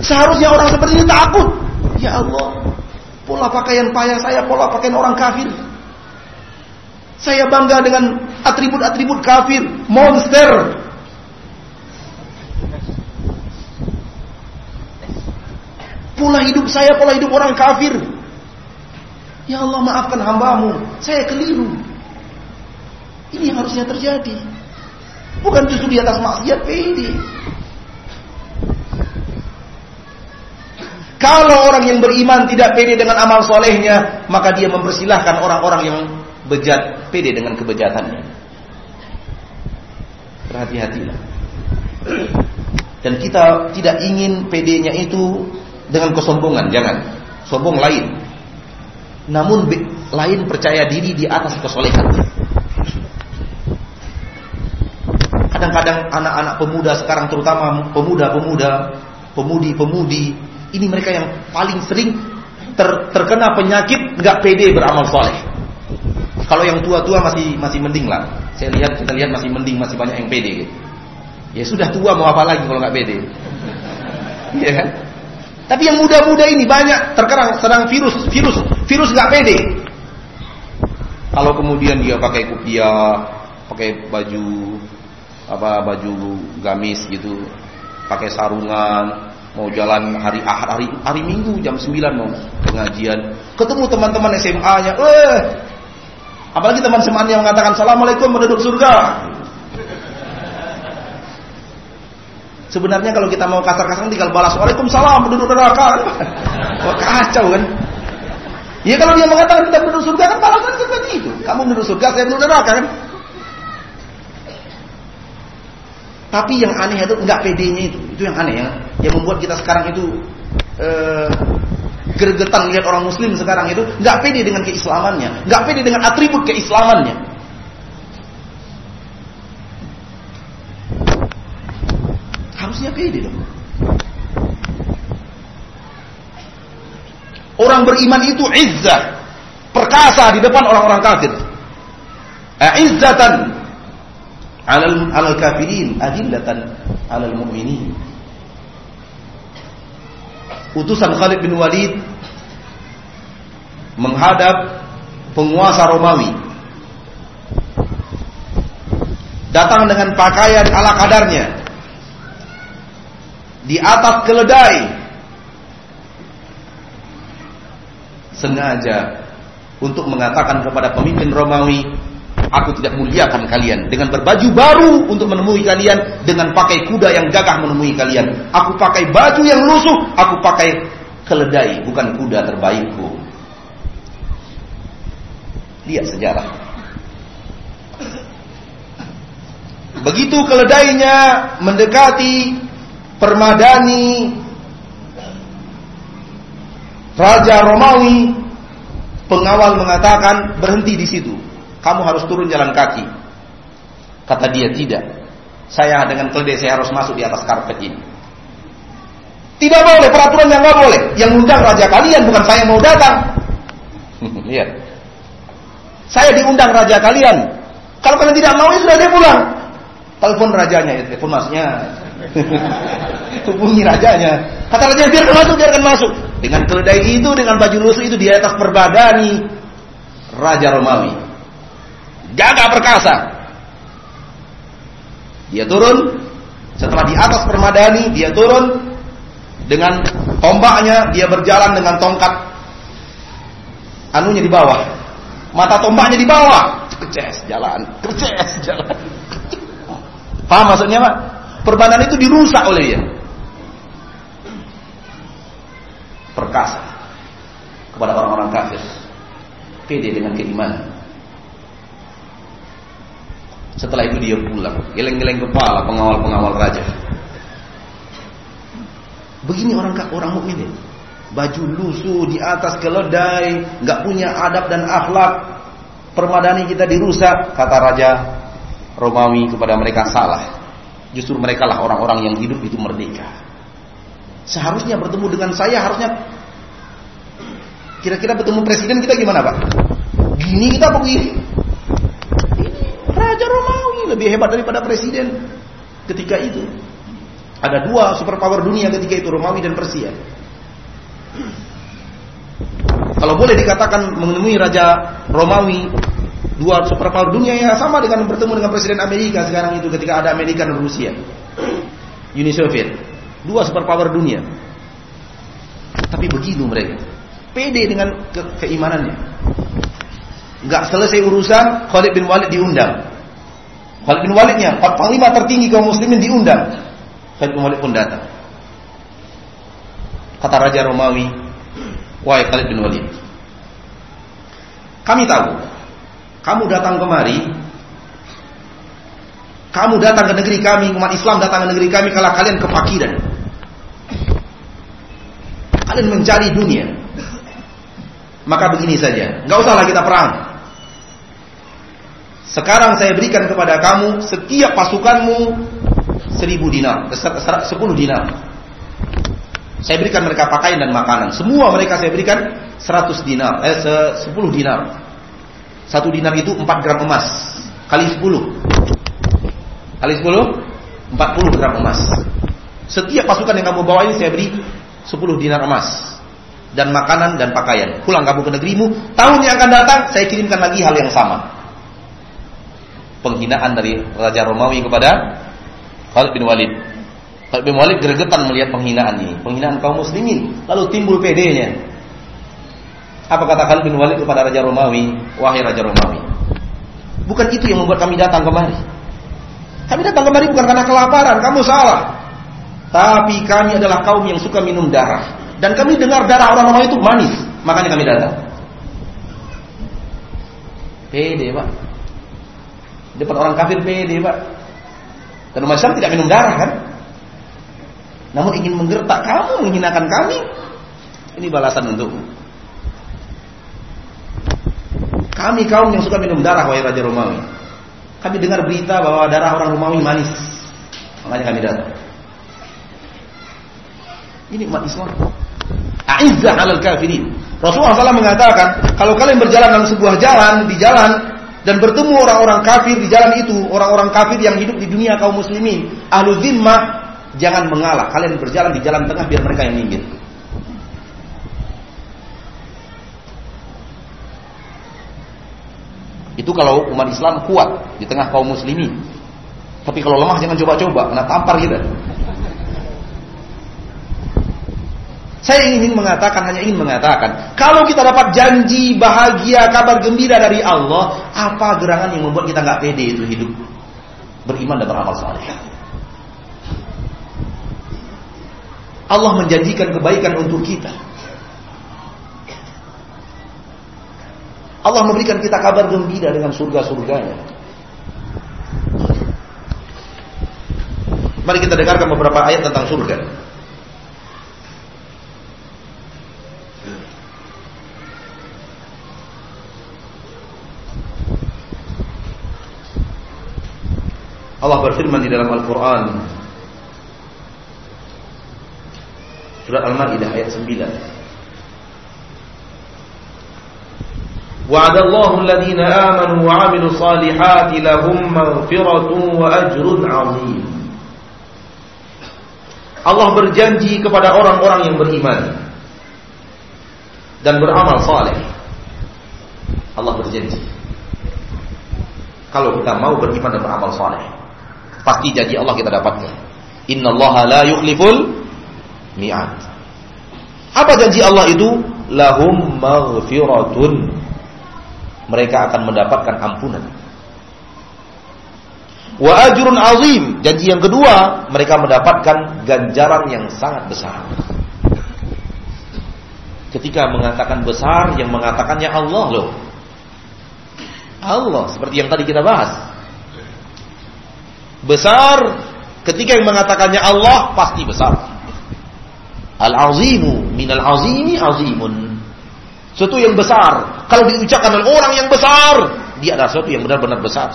Seharusnya orang seperti ini takut. Ya Allah, pola pakaian payah saya, pola pakaian orang kafir. Saya bangga dengan atribut-atribut kafir, monster. Pola hidup saya, pola hidup orang kafir. Ya Allah maafkan hambamu, saya keliru. Ini harusnya terjadi. Bukan justru di atas maksiat pede. Kalau orang yang beriman tidak pede dengan amal solehnya, maka dia mempersilahkan orang-orang yang bejat pede dengan kebejatannya. Berhati-hatilah. Dan kita tidak ingin pedenya itu dengan kesombongan, jangan. Sombong lain namun lain percaya diri di atas kesolehan. Kadang-kadang anak-anak pemuda sekarang terutama pemuda-pemuda, pemudi-pemudi, ini mereka yang paling sering ter, terkena penyakit nggak pede beramal soleh. Kalau yang tua-tua masih masih mending lah. Saya lihat kita lihat masih mending, masih banyak yang pede. Gitu. Ya sudah tua mau apa lagi kalau nggak pede? Iya kan? Tapi yang muda-muda ini banyak terkerang sedang virus, virus, virus nggak pede. Kalau kemudian dia pakai kupiah, pakai baju apa baju gamis gitu, pakai sarungan, mau jalan hari Ahad, hari hari Minggu jam 9 mau pengajian, ketemu teman-teman SMA-nya, eh apalagi teman SMA yang mengatakan assalamualaikum penduduk surga, Sebenarnya kalau kita mau kasar-kasar tinggal balas Waalaikumsalam penduduk neraka. Wah kacau kan. Ya kalau dia mengatakan kita penduduk surga kan balasan seperti itu. Kamu penduduk surga, saya penduduk neraka kan. Tapi yang aneh itu enggak pedenya itu. Itu yang aneh ya. Yang membuat kita sekarang itu eh, gergetan lihat orang muslim sekarang itu enggak pede dengan keislamannya, enggak pede dengan atribut keislamannya. Harusnya pede dong. Orang beriman itu izzah, perkasa di depan orang-orang kafir. Izzatan alal alal kafirin adillatan alal mu'minin. Utusan Khalid bin Walid menghadap penguasa Romawi. Datang dengan pakaian ala kadarnya. Di atas keledai. Sengaja untuk mengatakan kepada pemimpin Romawi, aku tidak muliakan kalian dengan berbaju baru untuk menemui kalian dengan pakai kuda yang gagah menemui kalian. Aku pakai baju yang lusuh, aku pakai keledai bukan kuda terbaikku. Lihat sejarah. Begitu keledainya mendekati permadani Raja Romawi, pengawal mengatakan berhenti di situ. Kamu harus turun jalan kaki. Kata dia tidak. Saya dengan keledai saya harus masuk di atas karpet ini. Tidak boleh peraturan yang nggak boleh. Yang undang raja kalian bukan saya mau datang. Lihat. Saya diundang raja kalian. Kalau kalian tidak mau, ya sudah dia pulang. Telepon rajanya, ya, telepon masnya. Hubungi rajanya. Kata raja, biarkan masuk, biarkan masuk. Dengan keledai itu, dengan baju lusuh itu di atas perbadani Raja Romawi. Gagah perkasa. Dia turun. Setelah di atas permadani, dia turun dengan tombaknya. Dia berjalan dengan tongkat anunya di bawah Mata tombaknya di bawah. Kerces jalan, kerces jalan. Paham maksudnya Pak? Perbanan itu dirusak oleh dia. Perkasa kepada orang-orang kafir. Pede dengan keimanan. Setelah itu dia pulang, geleng-geleng kepala pengawal-pengawal raja. Begini orang orang mukmin ini baju lusuh di atas keledai, nggak punya adab dan akhlak. Permadani kita dirusak, kata Raja Romawi kepada mereka salah. Justru mereka lah orang-orang yang hidup itu merdeka. Seharusnya bertemu dengan saya, harusnya kira-kira bertemu presiden kita gimana pak? Gini kita begini. Raja Romawi lebih hebat daripada presiden ketika itu. Ada dua superpower dunia ketika itu Romawi dan Persia. Kalau boleh dikatakan menemui Raja Romawi dua superpower dunia yang sama dengan bertemu dengan Presiden Amerika sekarang itu ketika ada Amerika dan Rusia. Uni Soviet. Dua superpower dunia. Tapi begitu mereka. Pede dengan ke keimanannya. Enggak selesai urusan, Khalid bin Walid diundang. Khalid bin Walidnya, panglima tertinggi kaum muslimin diundang. Khalid bin Walid pun datang. Kata Raja Romawi, Wahai Khalid bin Walid, kami tahu kamu datang kemari, kamu datang ke negeri kami, umat Islam datang ke negeri kami kalau kalian kefakiran. Kalian mencari dunia. Maka begini saja, nggak usahlah kita perang. Sekarang saya berikan kepada kamu setiap pasukanmu seribu dinar, sepuluh dinar. Saya berikan mereka pakaian dan makanan. Semua mereka saya berikan 100 dinar, eh 10 dinar. Satu dinar itu 4 gram emas. Kali 10. Kali 10, 40 gram emas. Setiap pasukan yang kamu bawa ini saya beri 10 dinar emas. Dan makanan dan pakaian. Pulang kamu ke negerimu. Tahun yang akan datang, saya kirimkan lagi hal yang sama. Penghinaan dari Raja Romawi kepada Khalid bin Walid. Khalid bin Walid gregetan melihat penghinaan ini, penghinaan kaum muslimin. Lalu timbul pedenya. Apa kata Khalid bin Walid kepada Raja Romawi? Wahai Raja Romawi, bukan itu yang membuat kami datang kemari. Kami datang kemari bukan karena kelaparan, kamu salah. Tapi kami adalah kaum yang suka minum darah. Dan kami dengar darah orang Romawi itu manis, makanya kami datang. Pede, Pak. Depan orang kafir pede, Pak. Dan umat Islam tidak minum darah kan? Namun ingin menggertak kamu, menghinakan kami. Ini balasan untukmu. Kami kaum yang suka minum darah, wahai Raja Romawi. Kami dengar berita bahwa darah orang Romawi manis. Makanya kami datang. Ini umat Islam. A'izzah alal kafirin. Rasulullah SAW mengatakan, kalau kalian berjalan dalam sebuah jalan, di jalan, dan bertemu orang-orang kafir di jalan itu, orang-orang kafir yang hidup di dunia kaum muslimin, ahlu zimmah, jangan mengalah. Kalian berjalan di jalan tengah biar mereka yang minggir. Itu kalau umat Islam kuat di tengah kaum muslimin. Tapi kalau lemah jangan coba-coba, kena tampar kita. Saya ingin mengatakan, hanya ingin mengatakan, kalau kita dapat janji, bahagia, kabar gembira dari Allah, apa gerangan yang membuat kita nggak pede itu hidup beriman dan beramal saleh? Allah menjanjikan kebaikan untuk kita. Allah memberikan kita kabar gembira dengan surga-surganya. Mari kita dengarkan beberapa ayat tentang surga. Allah berfirman di dalam Al-Quran Surat Al-Ma'idah ayat 9 وعد الله الذين آمنوا وعملوا الصالحات لهم مغفرة وأجر عظيم Allah berjanji kepada orang-orang yang beriman dan beramal saleh. Allah berjanji. Kalau kita mau beriman dan beramal saleh, Pasti janji Allah kita dapatkan. Inna Allah la yukhliful mi'ad. Apa janji Allah itu? Lahum maghfiratun. mereka akan mendapatkan ampunan. Wa ajrun azim. Janji yang kedua, mereka mendapatkan ganjaran yang sangat besar. Ketika mengatakan besar, yang mengatakannya Allah loh. Allah, seperti yang tadi kita bahas. Besar ketika yang mengatakannya Allah pasti besar. Al-azimu minal azimi azimun. Sesuatu yang besar. Kalau diucapkan oleh orang yang besar, dia adalah sesuatu yang benar-benar besar.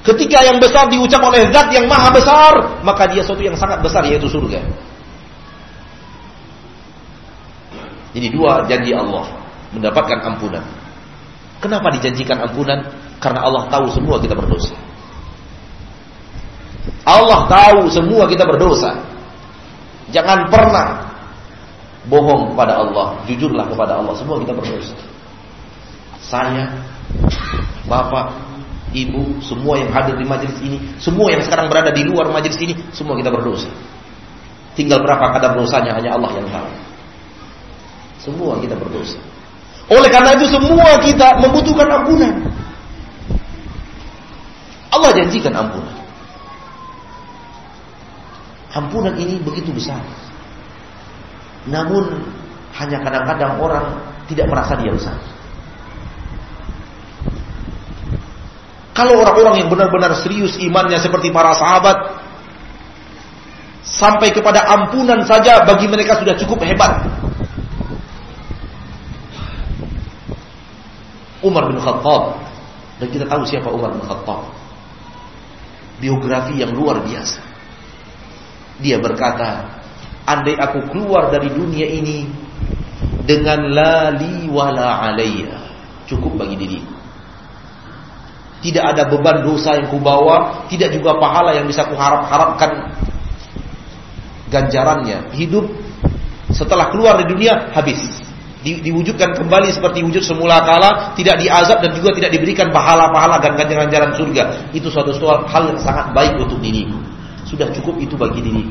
Ketika yang besar diucap oleh zat yang maha besar, maka dia sesuatu yang sangat besar yaitu surga. Jadi dua janji Allah mendapatkan ampunan. Kenapa dijanjikan ampunan? Karena Allah tahu semua kita berdosa. Allah tahu semua kita berdosa. Jangan pernah bohong kepada Allah. Jujurlah kepada Allah. Semua kita berdosa. Saya, Bapak, Ibu, semua yang hadir di majelis ini, semua yang sekarang berada di luar majelis ini, semua kita berdosa. Tinggal berapa kadar dosanya hanya Allah yang tahu. Semua kita berdosa. Oleh karena itu semua kita membutuhkan ampunan. Allah janjikan ampunan. Ampunan ini begitu besar. Namun hanya kadang-kadang orang tidak merasa dia besar. Kalau orang-orang yang benar-benar serius imannya seperti para sahabat sampai kepada ampunan saja bagi mereka sudah cukup hebat. Umar bin Khattab dan kita tahu siapa Umar bin Khattab. Biografi yang luar biasa. Dia berkata, andai aku keluar dari dunia ini dengan lali wala alayya, cukup bagi diriku. Tidak ada beban dosa yang kubawa, tidak juga pahala yang bisa kuharap-harapkan ganjarannya. Hidup setelah keluar dari dunia habis. Di, diwujudkan kembali seperti wujud semula kala, tidak diazab dan juga tidak diberikan pahala-pahala dan ganjaran surga. Itu suatu hal yang sangat baik untuk diriku. Sudah cukup itu bagi diri.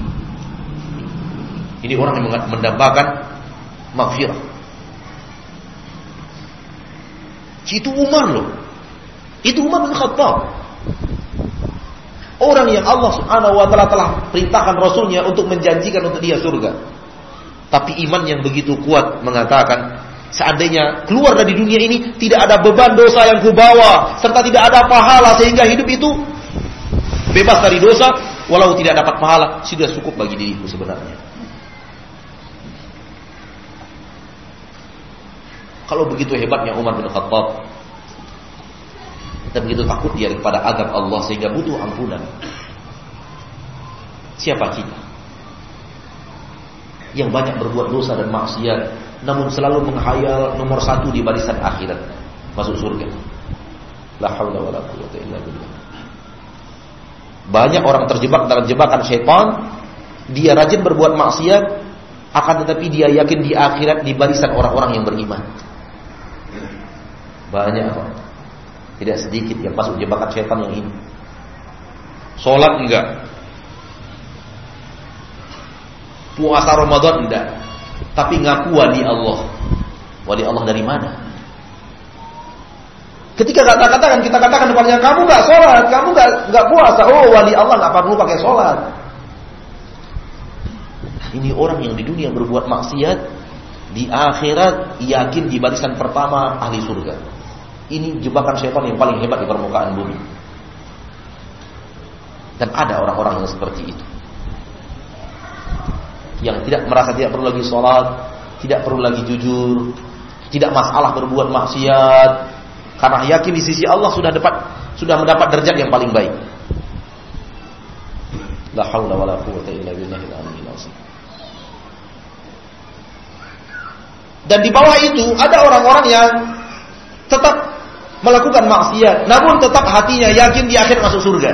Ini orang yang mendambakan maghfirah. Itu Umar loh. Itu Umar bin Khattab. Orang yang Allah Subhanahu wa taala telah perintahkan rasulnya untuk menjanjikan untuk dia surga. Tapi iman yang begitu kuat mengatakan seandainya keluar dari dunia ini tidak ada beban dosa yang kubawa serta tidak ada pahala sehingga hidup itu bebas dari dosa walau tidak dapat pahala sudah cukup bagi diriku sebenarnya. Kalau begitu hebatnya Umar bin Khattab dan begitu takut dia kepada adab Allah sehingga butuh ampunan. Siapa kita? Yang banyak berbuat dosa dan maksiat namun selalu menghayal nomor satu di barisan akhirat. masuk surga. La. Banyak orang terjebak dalam jebakan syaitan, dia rajin berbuat maksiat, akan tetapi dia yakin di akhirat di barisan orang-orang yang beriman. Banyak orang. Tidak sedikit yang masuk jebakan syaitan yang ini. Sholat enggak. Puasa Ramadan enggak. Tapi ngaku wali Allah. Wali Allah dari mana? Ketika kata katakan kita katakan depannya kamu nggak sholat, kamu nggak nggak puasa, oh wali Allah nggak perlu pakai sholat. Ini orang yang di dunia berbuat maksiat, di akhirat yakin di barisan pertama ahli surga. Ini jebakan syaitan yang paling hebat di permukaan bumi. Dan ada orang-orang yang seperti itu. Yang tidak merasa tidak perlu lagi sholat, tidak perlu lagi jujur, tidak masalah berbuat maksiat, karena yakin di sisi Allah sudah dapat sudah mendapat derajat yang paling baik. La haula wala quwwata illa. Dan di bawah itu ada orang-orang yang tetap melakukan maksiat, namun tetap hatinya yakin di akhir masuk surga.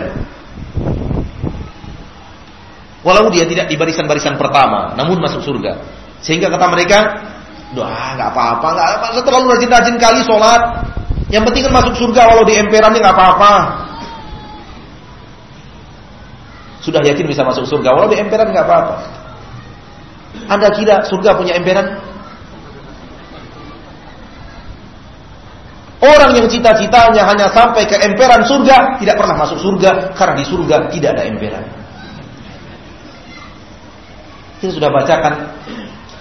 Walau dia tidak di barisan-barisan pertama, namun masuk surga. Sehingga kata mereka, doa nggak apa-apa, nggak apa, terlalu rajin-rajin kali sholat, yang penting kan masuk surga walau di emperannya nggak apa-apa. Sudah yakin bisa masuk surga walau di emperan nggak apa-apa. Anda kira surga punya emperan? Orang yang cita-citanya hanya sampai ke emperan surga tidak pernah masuk surga karena di surga tidak ada emperan. Kita sudah bacakan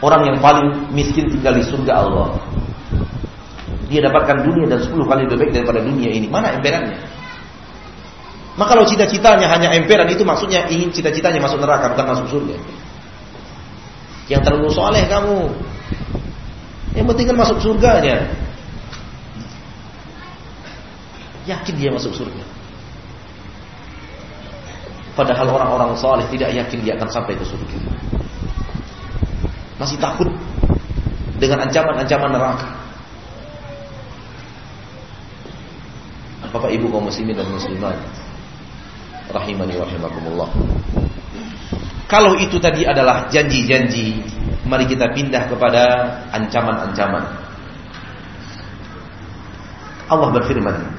orang yang paling miskin tinggal di surga Allah dia dapatkan dunia dan 10 kali lebih baik daripada dunia ini. Mana emperannya? Maka kalau cita-citanya hanya emperan itu maksudnya ingin cita-citanya masuk neraka bukan masuk surga. Yang terlalu soleh kamu. Yang penting kan masuk surganya. Yakin dia masuk surga. Padahal orang-orang soleh tidak yakin dia akan sampai ke surga. Masih takut dengan ancaman-ancaman neraka. Bapak Ibu kaum muslimin dan muslimat rahimani rahimakumullah. Kalau itu tadi adalah janji-janji, mari kita pindah kepada ancaman-ancaman. Allah berfirman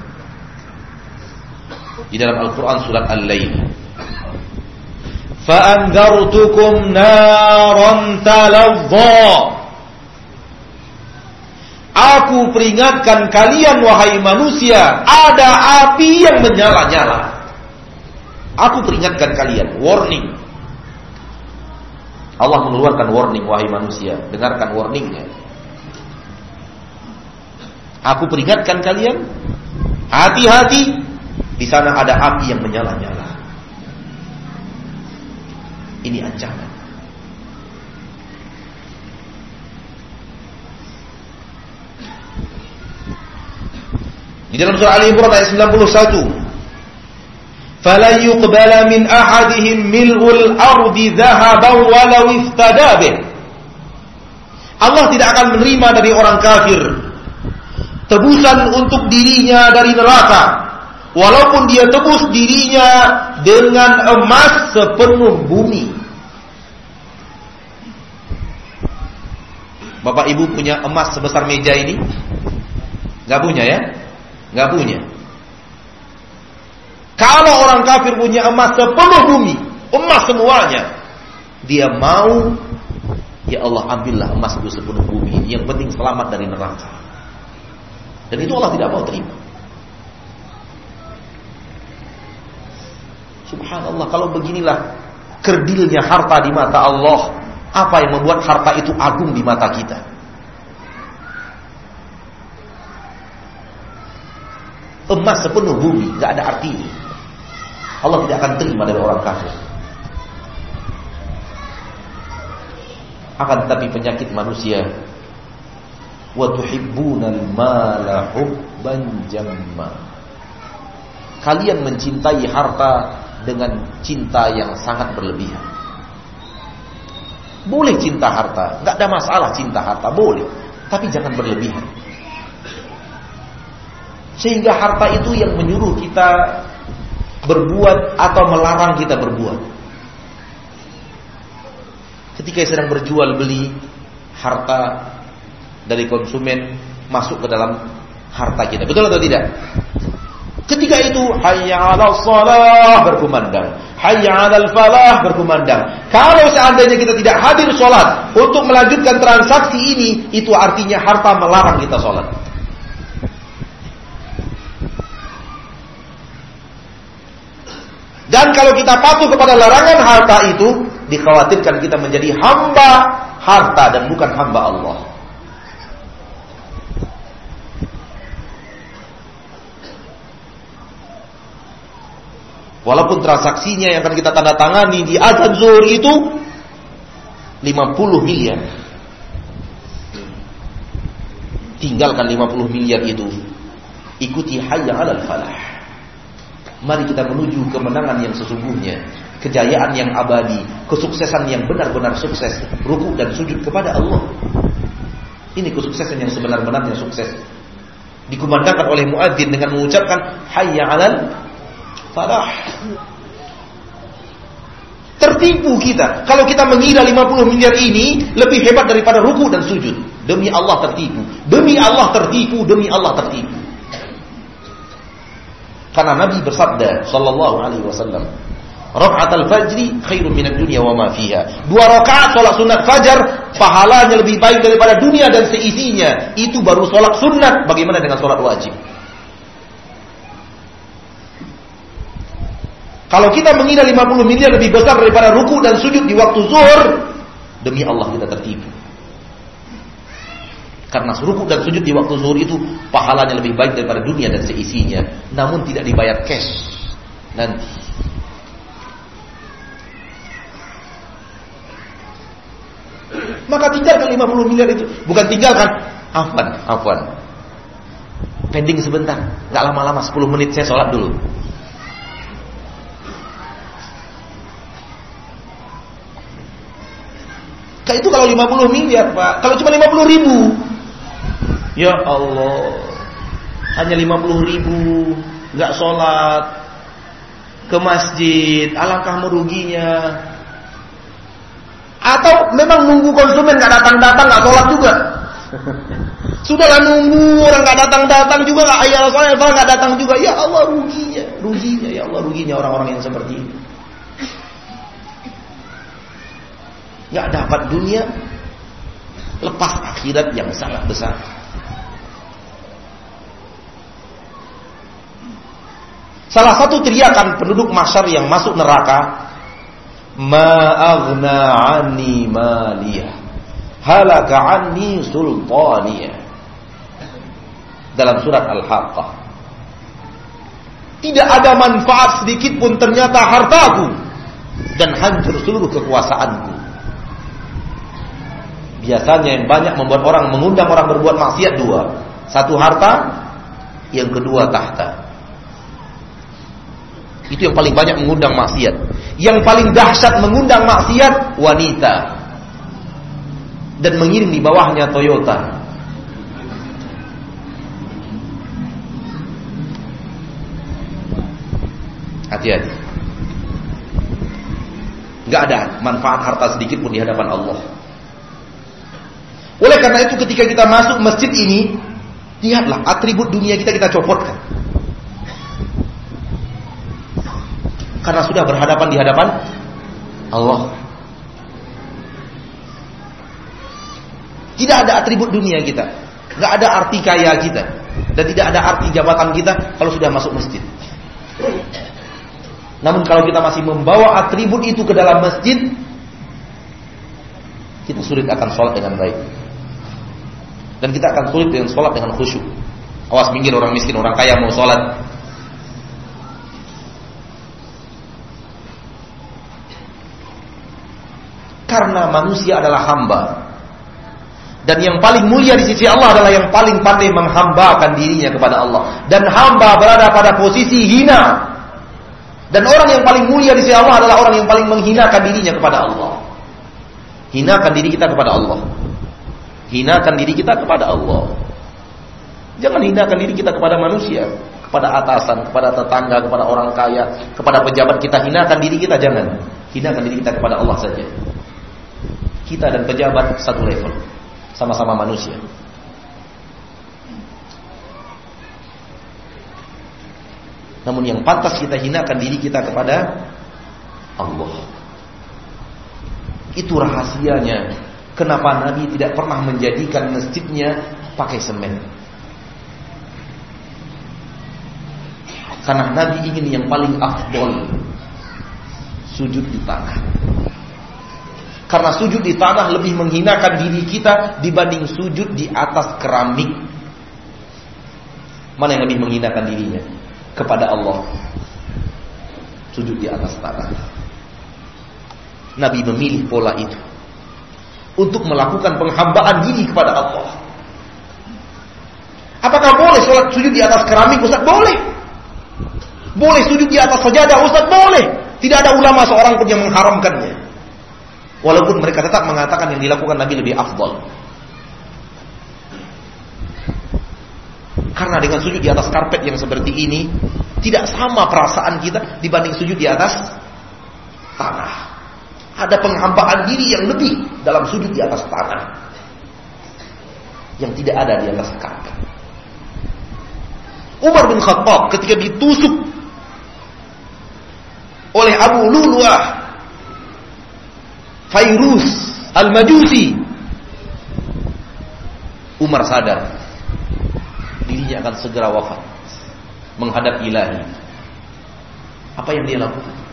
di dalam Al-Qur'an surat Al-Lail. Naran talazza Aku peringatkan kalian wahai manusia, ada api yang menyala-nyala. Aku peringatkan kalian, warning. Allah mengeluarkan warning wahai manusia, dengarkan warningnya. Aku peringatkan kalian, hati-hati, di sana ada api yang menyala-nyala. Ini ancaman. Di dalam surah Ali Imran ayat 91. Fala yuqbala min ahadihim mil'ul ardi dhahaban walau iftada Allah tidak akan menerima dari orang kafir tebusan untuk dirinya dari neraka walaupun dia tebus dirinya dengan emas sepenuh bumi. Bapak Ibu punya emas sebesar meja ini? Gak punya ya? Nggak punya. Kalau orang kafir punya emas sepenuh bumi, emas semuanya, dia mau, ya Allah ambillah emas itu sepenuh bumi. Yang penting selamat dari neraka. Dan itu Allah tidak mau terima. Subhanallah, kalau beginilah kerdilnya harta di mata Allah, apa yang membuat harta itu agung di mata kita? emas sepenuh bumi, nggak ada artinya. Allah tidak akan terima dari orang kafir. Akan tetapi penyakit manusia. Kalian mencintai harta dengan cinta yang sangat berlebihan. Boleh cinta harta, nggak ada masalah cinta harta, boleh, tapi jangan berlebihan. Sehingga harta itu yang menyuruh kita berbuat atau melarang kita berbuat. Ketika sedang berjual beli harta dari konsumen masuk ke dalam harta kita. Betul atau tidak? Ketika itu hayya 'alal shalah berkumandang, hayya 'alal falah berkumandang. Kalau seandainya kita tidak hadir sholat untuk melanjutkan transaksi ini, itu artinya harta melarang kita sholat. Dan kalau kita patuh kepada larangan harta itu, dikhawatirkan kita menjadi hamba harta dan bukan hamba Allah. Walaupun transaksinya yang akan kita tanda tangani di azan zuhur itu 50 miliar. Tinggalkan 50 miliar itu. Ikuti hayya 'alal falah. Mari kita menuju kemenangan yang sesungguhnya, kejayaan yang abadi, kesuksesan yang benar-benar sukses, ruku dan sujud kepada Allah. Ini kesuksesan yang sebenar-benarnya sukses. Dikumandangkan oleh muadzin dengan mengucapkan hayya 'alal falah. Tertipu kita. Kalau kita mengira 50 miliar ini lebih hebat daripada ruku dan sujud. Demi Allah tertipu. Demi Allah tertipu. Demi Allah tertipu. Karena Nabi bersabda sallallahu alaihi wasallam, Rakaat al-fajri khairun minad dunya wa ma fiha. Dua rakaat salat sunat fajar pahalanya lebih baik daripada dunia dan seisinya. Itu baru salat sunat. Bagaimana dengan salat wajib? Kalau kita mengira 50 miliar lebih besar daripada ruku dan sujud di waktu zuhur, demi Allah kita tertipu. Karena ruku dan sujud di waktu zuhur itu pahalanya lebih baik daripada dunia dan seisinya, namun tidak dibayar cash nanti. Maka tinggalkan 50 miliar itu, bukan tinggalkan, afwan, afwan. Pending sebentar, nggak lama-lama 10 menit saya sholat dulu. Kayak itu kalau 50 miliar Pak. Kalau cuma 50 ribu. Ya Allah. Hanya 50 ribu. Gak sholat. Ke masjid. Alangkah meruginya. Atau memang nunggu konsumen Gak datang-datang Gak sholat juga? Sudahlah nunggu Orang gak datang-datang juga Gak ayah sholat Gak datang juga. Ya Allah ruginya. Ruginya ya Allah ruginya orang-orang yang seperti ini nggak dapat dunia, lepas akhirat yang sangat besar. Salah satu teriakan penduduk masyar yang masuk neraka, Ma'aghna anni maliyah Halaka anni sultaniyah. Dalam surat Al-Haqqah Tidak ada manfaat sedikit pun ternyata hartaku Dan hancur seluruh kekuasaanku Biasanya yang banyak membuat orang mengundang orang berbuat maksiat dua. Satu harta, yang kedua tahta. Itu yang paling banyak mengundang maksiat. Yang paling dahsyat mengundang maksiat wanita. Dan mengiring di bawahnya Toyota. Hati-hati. Gak ada manfaat harta sedikit pun di hadapan Allah. Oleh karena itu ketika kita masuk masjid ini, lihatlah atribut dunia kita kita copotkan. Karena sudah berhadapan di hadapan Allah. Tidak ada atribut dunia kita. Tidak ada arti kaya kita. Dan tidak ada arti jabatan kita kalau sudah masuk masjid. Namun kalau kita masih membawa atribut itu ke dalam masjid, kita sulit akan sholat dengan baik. Dan kita akan sulit dengan sholat dengan khusyuk. Awas minggir orang miskin, orang kaya mau sholat. Karena manusia adalah hamba. Dan yang paling mulia di sisi Allah adalah yang paling pandai menghambakan dirinya kepada Allah. Dan hamba berada pada posisi hina. Dan orang yang paling mulia di sisi Allah adalah orang yang paling menghinakan dirinya kepada Allah. Hinakan diri kita kepada Allah hinakan diri kita kepada Allah. Jangan hinakan diri kita kepada manusia, kepada atasan, kepada tetangga, kepada orang kaya, kepada pejabat kita hinakan diri kita jangan. Hinakan diri kita kepada Allah saja. Kita dan pejabat satu level. Sama-sama manusia. Namun yang pantas kita hinakan diri kita kepada Allah. Itu rahasianya. Kenapa Nabi tidak pernah menjadikan masjidnya pakai semen. Karena Nabi ingin yang paling afdol sujud di tanah. Karena sujud di tanah lebih menghinakan diri kita dibanding sujud di atas keramik. Mana yang lebih menghinakan dirinya? Kepada Allah. Sujud di atas tanah. Nabi memilih pola itu. Untuk melakukan penghambaan diri kepada Allah. Apakah boleh sholat sujud di atas keramik Ustaz? Boleh. Boleh sujud di atas sajadah Ustaz? Boleh. Tidak ada ulama seorang pun yang mengharamkannya. Walaupun mereka tetap mengatakan yang dilakukan Nabi lebih afdal. Karena dengan sujud di atas karpet yang seperti ini tidak sama perasaan kita dibanding sujud di atas tanah. Ada penghambaan diri yang lebih dalam sujud di atas tanah. Yang tidak ada di atas karpet. Umar bin Khattab ketika ditusuk oleh Abu Luluah Fairuz Al-Majusi Umar sadar dirinya akan segera wafat menghadap ilahi. Apa yang dia lakukan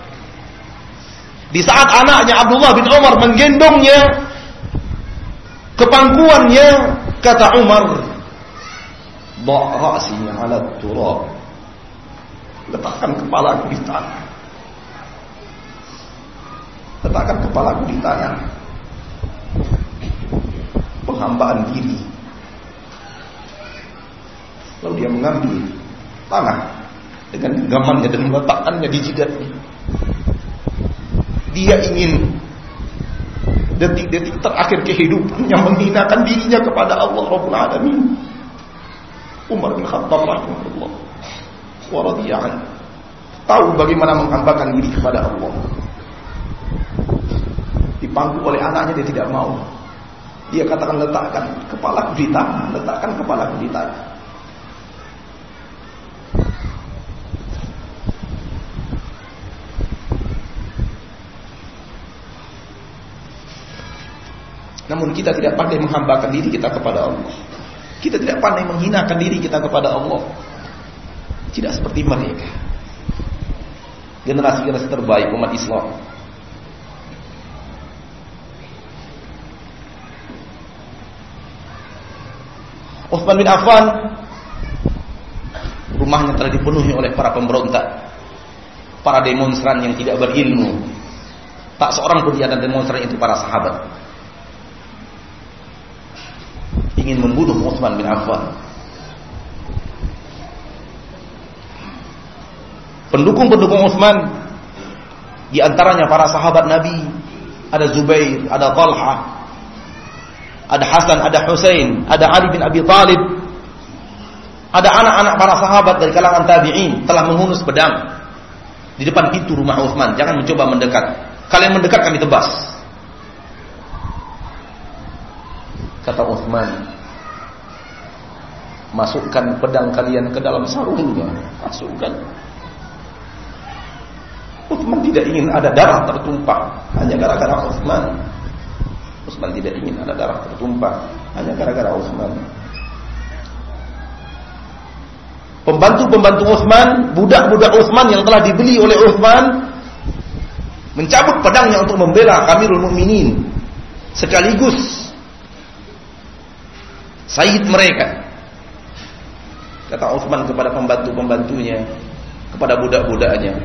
di saat anaknya Abdullah bin Umar menggendongnya ke pangkuannya kata Umar ra'si ala turab. Letakkan kepalaku di tanah. Letakkan kepalaku di tanah. Penghambaan diri. Lalu dia mengambil tanah dengan genggamannya dan meletakkannya di jidatnya. Dia ingin detik-detik terakhir kehidupannya menghinakan dirinya kepada Allah Rabbul Alamin. Umar bin Khattab rahimahullah wa tahu bagaimana menghambakan diri kepada Allah. Dipangku oleh anaknya dia tidak mau. Dia katakan letakkan kepalaku di letakkan kepalaku di. Namun kita tidak pandai menghambakan diri kita kepada Allah. Kita tidak pandai menghinakan diri kita kepada Allah. Tidak seperti mereka. Generasi-generasi terbaik umat Islam. Uthman bin Affan rumahnya telah dipenuhi oleh para pemberontak, para demonstran yang tidak berilmu. Tak seorang pun di antara demonstran itu para sahabat ingin membunuh Utsman bin Affan. Pendukung-pendukung Utsman di antaranya para sahabat Nabi, ada Zubair, ada Talha, ada Hasan, ada Husain, ada Ali bin Abi Thalib, ada anak-anak para sahabat dari kalangan tabi'in telah menghunus pedang di depan pintu rumah Utsman. Jangan mencoba mendekat. Kalian mendekat kami tebas. Kata Uthman, masukkan pedang kalian ke dalam sarungnya. Masukkan. Uthman tidak ingin ada darah tertumpah hanya gara-gara Uthman. Uthman tidak ingin ada darah tertumpah hanya gara-gara Uthman. Pembantu-pembantu Uthman, budak-budak Uthman yang telah dibeli oleh Uthman mencabut pedangnya untuk membela Kamirul Mukminin sekaligus Sayyid mereka. Kata Uthman kepada pembantu-pembantunya, kepada budak-budaknya,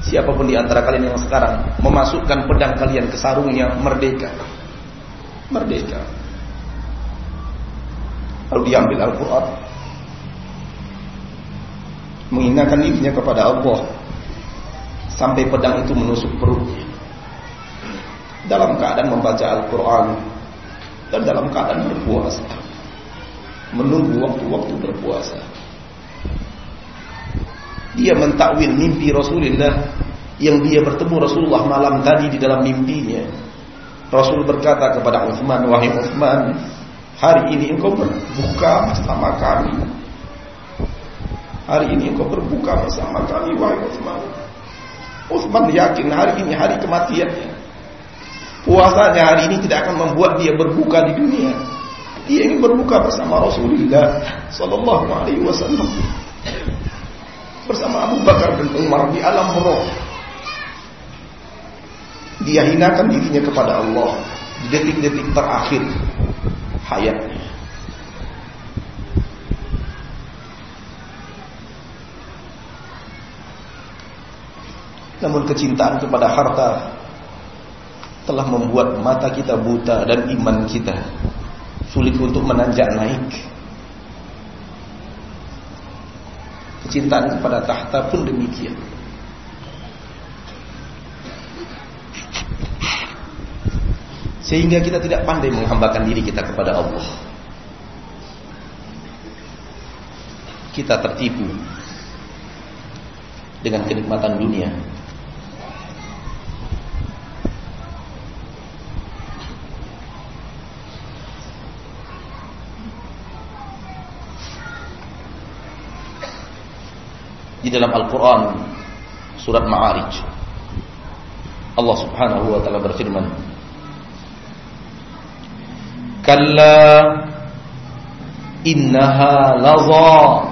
siapa pun di antara kalian yang sekarang memasukkan pedang kalian ke sarungnya merdeka. Merdeka. Lalu diambil Al-Quran. Menghinakan dirinya kepada Allah. Sampai pedang itu menusuk perutnya. Dalam keadaan membaca Al-Quran. Dan dalam keadaan berpuasa. Menunggu waktu-waktu berpuasa. Dia mentakwil mimpi Rasulullah yang dia bertemu Rasulullah malam tadi di dalam mimpinya. Rasul berkata kepada Uthman, wahai Uthman, hari ini engkau berbuka bersama kami. Hari ini engkau berbuka bersama kami, wahai Uthman. Uthman yakin hari ini hari kematiannya. Puasanya hari ini tidak akan membuat dia berbuka di dunia. Dia ingin berbuka bersama Rasulullah Sallallahu Alaihi Wasallam bersama Abu Bakar dan Umar di alam roh. Dia hinakan dirinya kepada Allah di detik-detik terakhir hayatnya. Namun kecintaan kepada harta telah membuat mata kita buta dan iman kita sulit untuk menanjak naik. Kecintaan kepada tahta pun demikian. Sehingga kita tidak pandai menghambakan diri kita kepada Allah. Kita tertipu dengan kenikmatan dunia. Di dalam Al-Quran Surat Ma'arij Allah subhanahu wa ta'ala berfirman Kalla innaha laza.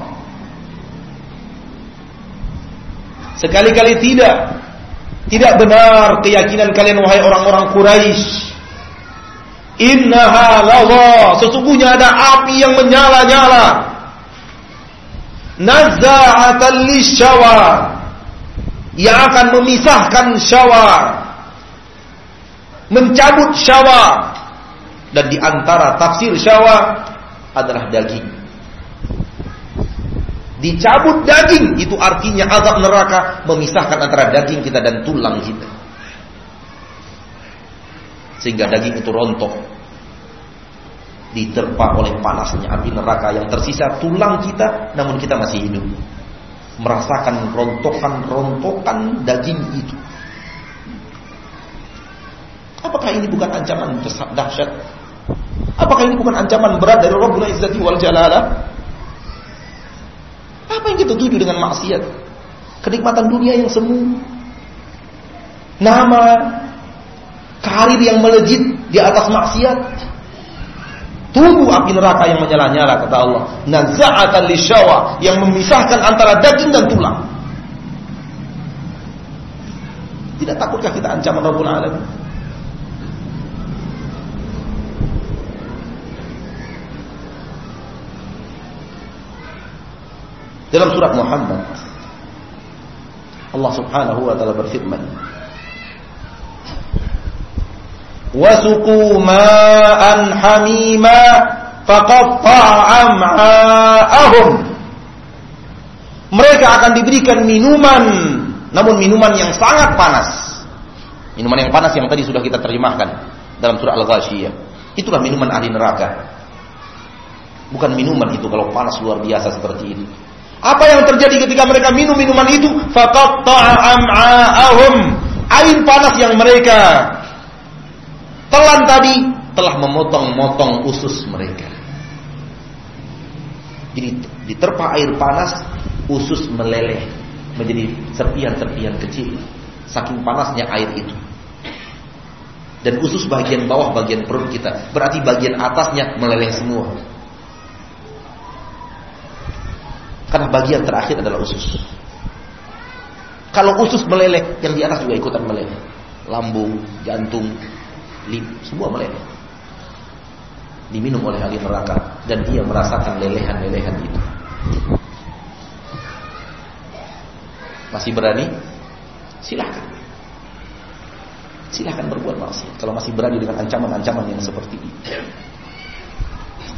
Sekali-kali tidak. Tidak benar keyakinan kalian wahai orang-orang Quraisy. Innaha laza. Sesungguhnya ada api yang menyala-nyala. Nazza'atan lisyawa. Yang akan memisahkan syawar. Mencabut syawar dan di antara tafsir syawah adalah daging. Dicabut daging itu artinya azab neraka memisahkan antara daging kita dan tulang kita. Sehingga daging itu rontok. Diterpa oleh panasnya api neraka yang tersisa tulang kita namun kita masih hidup. Merasakan rontokan-rontokan daging itu. Apakah ini bukan ancaman dahsyat Apakah ini bukan ancaman berat dari Rabbul Izzati wal Jalalah? Apa yang kita tuju dengan maksiat? Kenikmatan dunia yang semu. Nama karir yang melejit di atas maksiat. Tunggu api neraka yang menyala-nyala kata Allah. Naza'atan lisyawa yang memisahkan antara daging dan tulang. Tidak takutkah kita ancaman Rabbul Alamin? Dalam surat Muhammad Allah Subhanahu wa taala berfirman Wasuqu ma'an hamima faqatta'a am'a'ahum Mereka akan diberikan minuman namun minuman yang sangat panas. Minuman yang panas yang tadi sudah kita terjemahkan dalam surah Al-Ghasyiyah. Itulah minuman ahli neraka. Bukan minuman itu kalau panas luar biasa seperti ini. Apa yang terjadi ketika mereka minum minuman itu? Faqatta'am'a'ahum. Air panas yang mereka telan tadi telah memotong-motong usus mereka. Jadi diterpa air panas, usus meleleh menjadi serpian-serpian kecil. Saking panasnya air itu. Dan usus bagian bawah, bagian perut kita. Berarti bagian atasnya meleleh semua. Karena bagian terakhir adalah usus. Kalau usus meleleh, yang di atas juga ikutan meleleh. Lambung, jantung, semua meleleh. Diminum oleh ahli neraka dan dia merasakan lelehan-lelehan itu. Masih berani? Silahkan. Silahkan berbuat maksiat. Kalau masih berani dengan ancaman-ancaman yang seperti ini.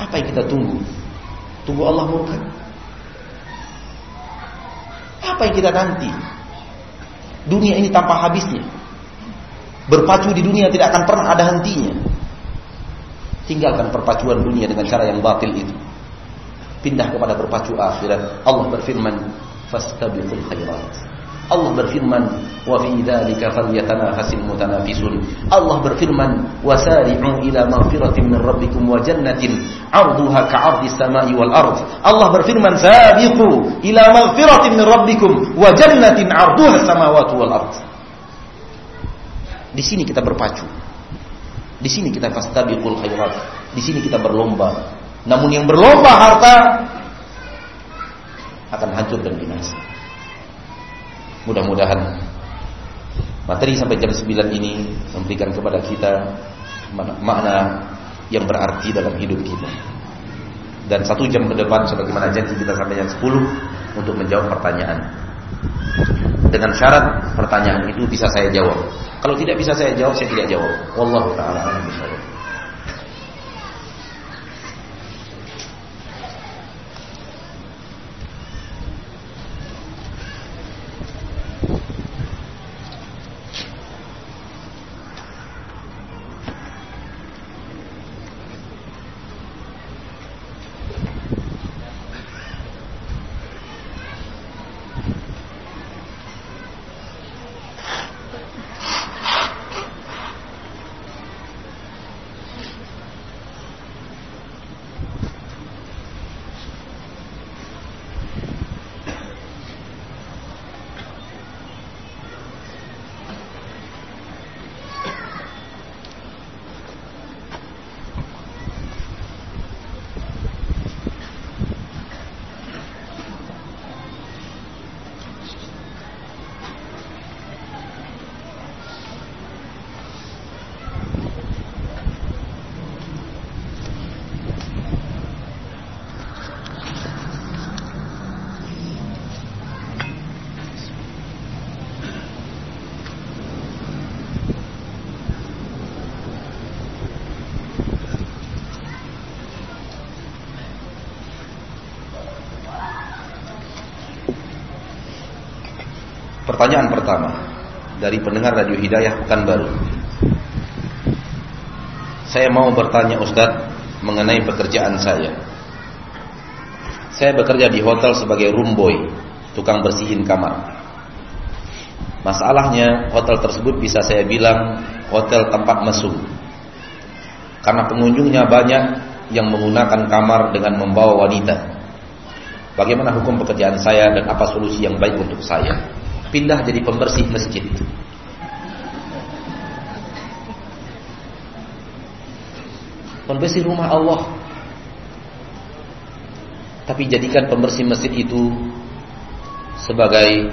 Apa yang kita tunggu? Tunggu Allah murka? Apa yang kita nanti? Dunia ini tanpa habisnya. Berpacu di dunia tidak akan pernah ada hentinya. Tinggalkan perpacuan dunia dengan cara yang batil itu. pindah kepada berpacu akhirat. Allah berfirman, "Fastabiqul khairat." Allah berfirman, "Wa fi dzalika falyatanafasil mutanafisun." Allah berfirman, "Wasari'u ila maghfiratin min rabbikum wa jannatin 'arduha ka'ardis samai wal ard." Allah berfirman, "Sabiqu ila maghfiratin min rabbikum wa jannatin 'arduha samawati wal ard." Di sini kita berpacu. Di sini kita fastabiqul khairat. Di sini kita berlomba. Namun yang berlomba harta akan hancur dan binasa. Mudah-mudahan materi sampai jam 9 ini memberikan kepada kita makna yang berarti dalam hidup kita. Dan satu jam ke depan sebagaimana janji kita sampai jam 10 untuk menjawab pertanyaan. Dengan syarat pertanyaan itu bisa saya jawab. Kalau tidak bisa saya jawab, saya tidak jawab. Wallahu taala a'lam Pertanyaan pertama dari pendengar Radio Hidayah Pekanbaru. Saya mau bertanya Ustadz mengenai pekerjaan saya. Saya bekerja di hotel sebagai room boy, tukang bersihin kamar. Masalahnya hotel tersebut bisa saya bilang hotel tempat mesum. Karena pengunjungnya banyak yang menggunakan kamar dengan membawa wanita. Bagaimana hukum pekerjaan saya dan apa solusi yang baik untuk saya? Pindah jadi pembersih masjid. Pembersih rumah Allah. Tapi jadikan pembersih masjid itu sebagai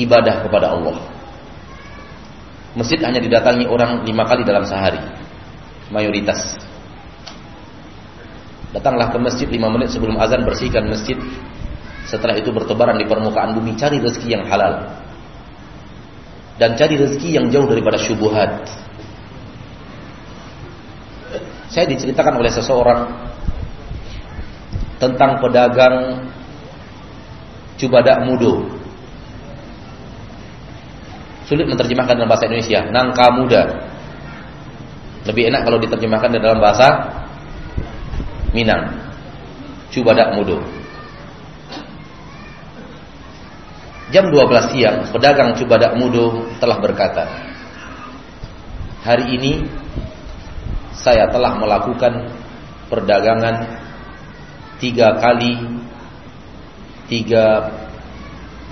ibadah kepada Allah. Masjid hanya didatangi orang lima kali dalam sehari, mayoritas. Datanglah ke masjid lima menit sebelum azan bersihkan masjid setelah itu bertebaran di permukaan bumi cari rezeki yang halal. Dan cari rezeki yang jauh daripada syubuhat. Saya diceritakan oleh seseorang tentang pedagang cubadak mudo. Sulit menerjemahkan dalam bahasa Indonesia, nangka muda. Lebih enak kalau diterjemahkan dalam bahasa Minang. Cubadak mudo. Jam 12 siang, pedagang Cubadak Mudo telah berkata, Hari ini saya telah melakukan perdagangan tiga kali tiga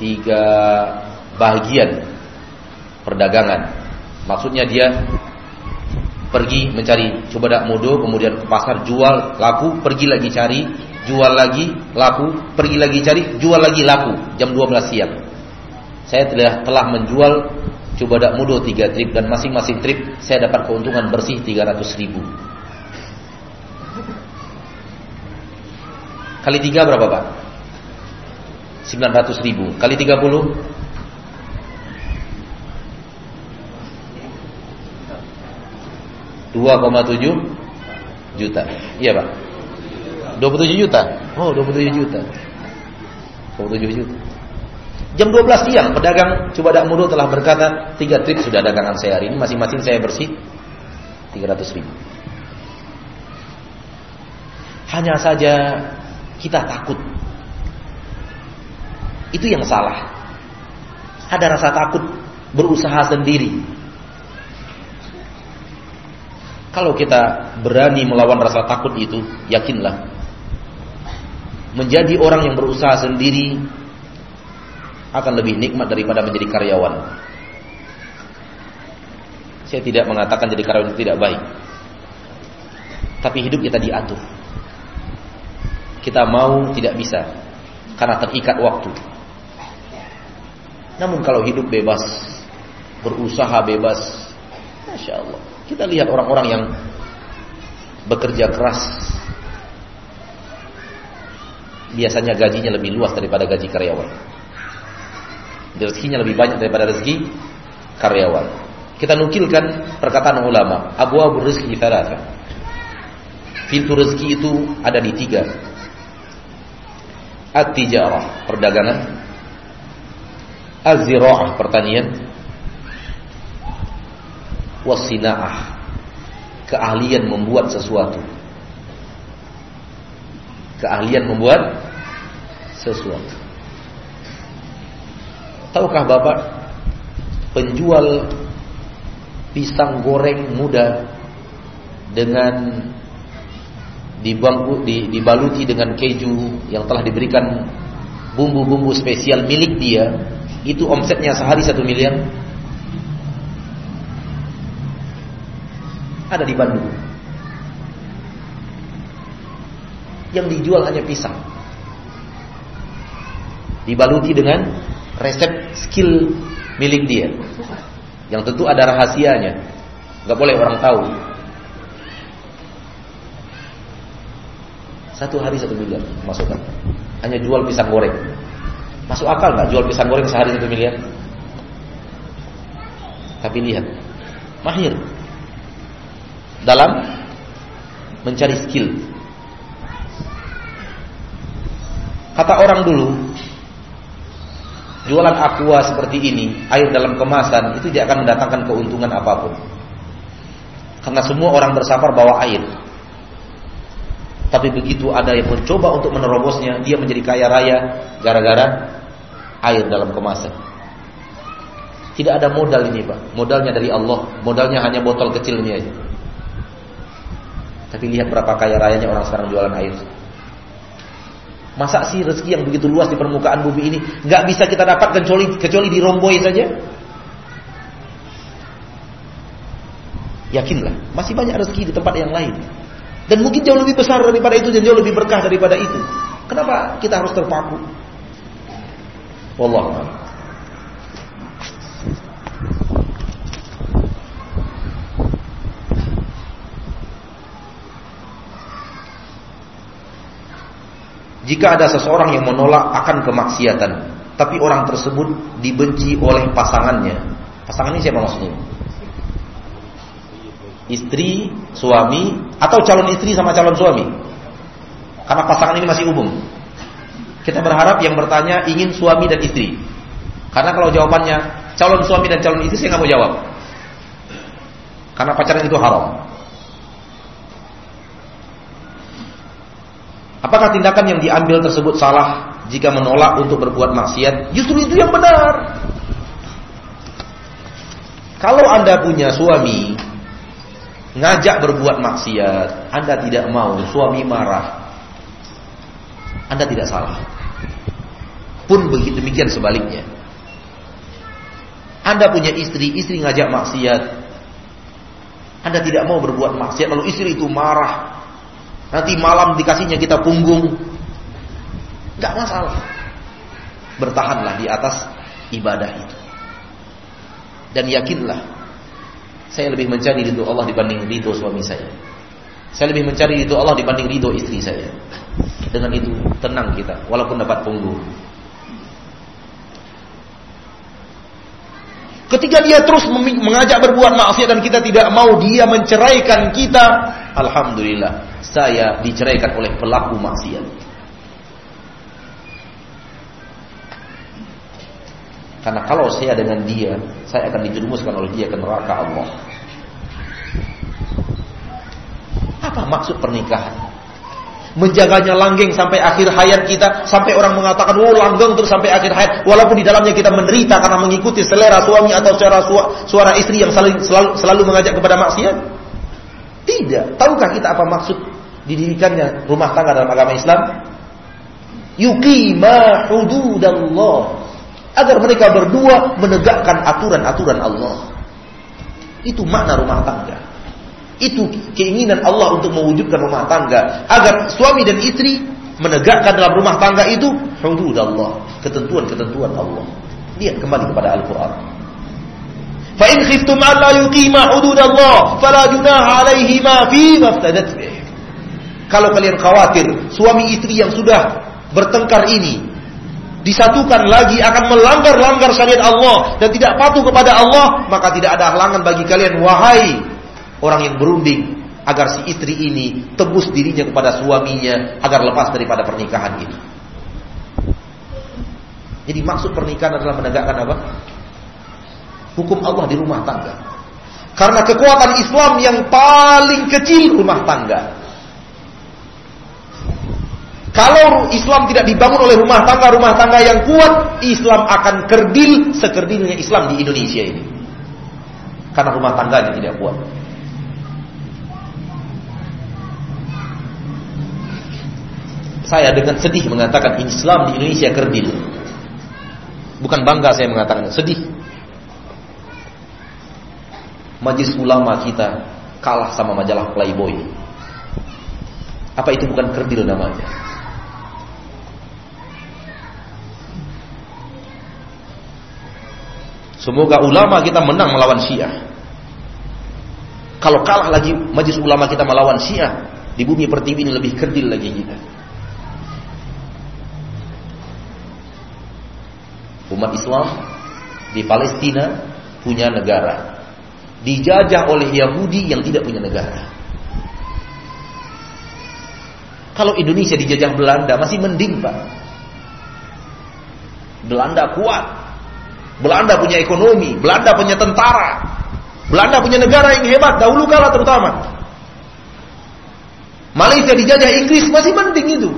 tiga bagian perdagangan. Maksudnya dia pergi mencari Cubadak Mudo, kemudian ke pasar jual, laku, pergi lagi cari, jual lagi, laku, pergi lagi cari, jual lagi, laku. Jam 12 siang saya telah telah menjual Cubadak Mudo 3 trip dan masing-masing trip saya dapat keuntungan bersih 300 ribu. Kali 3 berapa Pak? 900 ribu. Kali 30? 2,7 juta. Iya Pak. 27 juta. Oh, 27 juta. 27 juta. Jam 12 siang pedagang Cubadak Mudo telah berkata tiga trip sudah dagangan saya hari ini masing-masing saya bersih 300 ribu. Hanya saja kita takut. Itu yang salah. Ada rasa takut berusaha sendiri. Kalau kita berani melawan rasa takut itu, yakinlah menjadi orang yang berusaha sendiri akan lebih nikmat daripada menjadi karyawan. Saya tidak mengatakan jadi karyawan itu tidak baik. Tapi hidup kita diatur. Kita mau tidak bisa karena terikat waktu. Namun kalau hidup bebas, berusaha bebas, masya Allah. Kita lihat orang-orang yang bekerja keras, biasanya gajinya lebih luas daripada gaji karyawan. Rezekinya lebih banyak daripada rezeki karyawan. Kita nukilkan perkataan ulama, Abu Abu rezeki thalatha. Pintu rezeki itu ada di tiga. At-tijarah, perdagangan. Az-zira'ah, pertanian. Was-sina'ah, keahlian membuat sesuatu. Keahlian membuat sesuatu. Tahukah Bapak penjual pisang goreng muda dengan dibangku, dibaluti dengan keju yang telah diberikan bumbu-bumbu spesial milik dia itu omsetnya sehari satu miliar? Ada di Bandung. Yang dijual hanya pisang. Dibaluti dengan resep skill milik dia yang tentu ada rahasianya. Gak boleh orang tahu. Satu hari satu miliar masukkan. Hanya jual pisang goreng. Masuk akal nggak jual pisang goreng sehari satu miliar? Tapi lihat, mahir dalam mencari skill. Kata orang dulu, jualan aqua seperti ini, air dalam kemasan itu tidak akan mendatangkan keuntungan apa pun. Karena semua orang bersafar bawa air. Tapi begitu ada yang mencoba untuk menerobosnya, dia menjadi kaya raya gara-gara air dalam kemasan. Tidak ada modal ini, Pak. Modalnya dari Allah. Modalnya hanya botol kecilnya aja. Tapi lihat berapa kaya rayanya orang sekarang jualan air. Masa sih rezeki yang begitu luas di permukaan bumi ini nggak bisa kita dapatkan kecuali kecuali di Romboi saja? Yakinlah, masih banyak rezeki di tempat yang lain. Dan mungkin jauh lebih besar daripada itu dan jauh lebih berkah daripada itu. Kenapa kita harus terpaku? Wallahu Jika ada seseorang yang menolak akan kemaksiatan, tapi orang tersebut dibenci oleh pasangannya. Pasangan ini siapa maksudnya? Istri, suami, atau calon istri sama calon suami? Karena pasangan ini masih umum. Kita berharap yang bertanya ingin suami dan istri. Karena kalau jawabannya calon suami dan calon istri saya nggak mau jawab. Karena pacaran itu haram. Apakah tindakan yang diambil tersebut salah jika menolak untuk berbuat maksiat? Justru itu yang benar. Kalau Anda punya suami ngajak berbuat maksiat, Anda tidak mau, suami marah. Anda tidak salah. Pun begitu demikian sebaliknya. Anda punya istri, istri ngajak maksiat. Anda tidak mau berbuat maksiat, lalu istri itu marah. Nanti malam dikasihnya kita punggung. Gak masalah. Bertahanlah di atas ibadah itu. Dan yakinlah. Saya lebih mencari ridho Allah dibanding ridho suami saya. Saya lebih mencari ridho Allah dibanding ridho istri saya. Dengan itu tenang kita. Walaupun dapat punggung. Ketika dia terus mengajak berbuat maksiat dan kita tidak mau dia menceraikan kita, alhamdulillah saya diceraikan oleh pelaku maksiat. Karena kalau saya dengan dia, saya akan dijerumuskan oleh dia ke neraka Allah. Apa maksud pernikahan? menjaganya langgeng sampai akhir hayat kita, sampai orang mengatakan, "Oh, langgeng terus sampai akhir hayat," walaupun di dalamnya kita menderita karena mengikuti selera suami atau suara suara istri yang selalu, selalu, selalu mengajak kepada maksiat? Tidak. Tahukah kita apa maksud didirikannya rumah tangga dalam agama Islam? Yuqima hududallah. Agar mereka berdua menegakkan aturan-aturan Allah. Itu makna rumah tangga. Itu keinginan Allah untuk mewujudkan rumah tangga agar suami dan istri menegakkan dalam rumah tangga itu hudud Allah, ketentuan-ketentuan Allah. Lihat kembali kepada Al-Qur'an. Khiftum an la yuqima hudud Allah fala junaha alaihima fi maftadat bih. Kalau kalian khawatir suami istri yang sudah bertengkar ini disatukan lagi akan melanggar-langgar syariat Allah dan tidak patuh kepada Allah, maka tidak ada halangan bagi kalian wahai orang yang berunding agar si istri ini tebus dirinya kepada suaminya agar lepas daripada pernikahan itu. Jadi maksud pernikahan adalah menegakkan apa? Hukum Allah di rumah tangga. Karena kekuatan Islam yang paling kecil rumah tangga. Kalau Islam tidak dibangun oleh rumah tangga-rumah tangga yang kuat, Islam akan kerdil sekerdilnya Islam di Indonesia ini. Karena rumah tangganya tidak kuat. Saya dengan sedih mengatakan Islam di Indonesia kerdil. Bukan bangga saya mengatakan, sedih. Majlis ulama kita kalah sama majalah Playboy. Apa itu bukan kerdil namanya? Semoga ulama kita menang melawan Syiah. Kalau kalah lagi majlis ulama kita melawan Syiah, di bumi pertiwi ini lebih kerdil lagi kita. Umat Islam di Palestina punya negara. Dijajah oleh Yahudi yang tidak punya negara. Kalau Indonesia dijajah Belanda masih mending Pak. Belanda kuat. Belanda punya ekonomi, Belanda punya tentara. Belanda punya negara yang hebat dahulu kala terutama. Malaysia dijajah Inggris masih mending itu.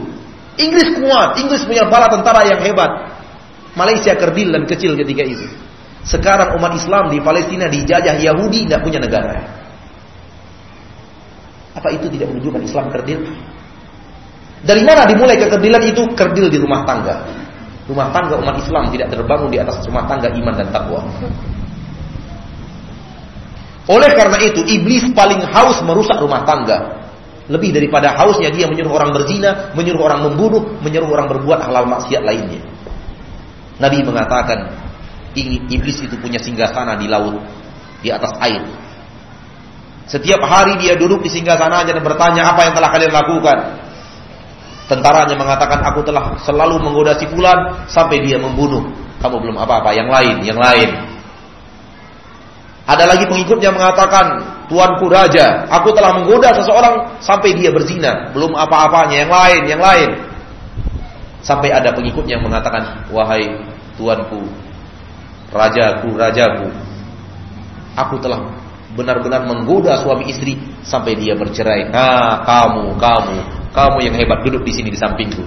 Inggris kuat, Inggris punya bala tentara yang hebat. Malaysia kerdil dan kecil ketika itu. Sekarang umat Islam di Palestina dijajah Yahudi tidak punya negara. Apa itu tidak menunjukkan Islam kerdil? Dari mana dimulai kekerdilan itu? Kerdil di rumah tangga. Rumah tangga umat Islam tidak terbangun di atas rumah tangga iman dan takwa. Oleh karena itu, iblis paling haus merusak rumah tangga. Lebih daripada hausnya dia menyuruh orang berzina, menyuruh orang membunuh, menyuruh orang berbuat halal maksiat lainnya. Nabi mengatakan iblis itu punya singgasana di laut di atas air. Setiap hari dia duduk di singgasananya dan bertanya apa yang telah kalian lakukan. Tentaranya mengatakan aku telah selalu menggoda si fulan sampai dia membunuh. Kamu belum apa-apa, yang lain, yang lain. Ada lagi pengikutnya mengatakan, Tuanku Raja, aku telah menggoda seseorang sampai dia berzina. Belum apa-apanya, yang lain, yang lain. Sampai ada pengikutnya yang mengatakan, "Wahai tuanku, rajaku, rajaku, aku telah benar-benar menggoda suami istri sampai dia bercerai. Ah, kamu, kamu, kamu yang hebat duduk di sini di sampingku."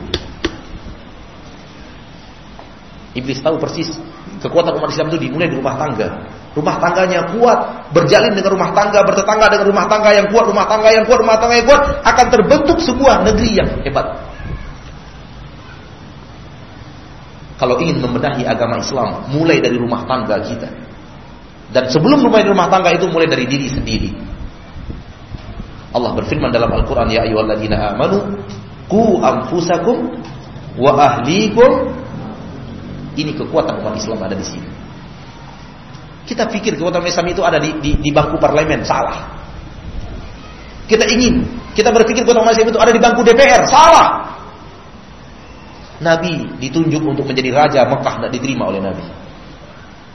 Iblis tahu persis kekuatan umat Islam itu dimulai di rumah tangga. Rumah tangganya kuat, berjalin dengan rumah tangga, bertetangga dengan rumah tangga yang kuat, rumah tangga yang kuat, rumah tangga yang kuat, akan terbentuk sebuah negeri yang hebat. Kalau ingin membenahi agama Islam mulai dari rumah tangga kita. Dan sebelum mulai rumah tangga itu mulai dari diri sendiri. Allah berfirman dalam Al-Qur'an ya ayyuhalladzina amanu qu anfusakum wa ahlikum ini kekuatan umat Islam ada di sini. Kita pikir kekuatan Islam itu ada di, di, di bangku parlemen, salah. Kita ingin, kita berpikir kekuatan Islam itu ada di bangku DPR, salah. Nabi ditunjuk untuk menjadi raja Mekah tidak diterima oleh Nabi.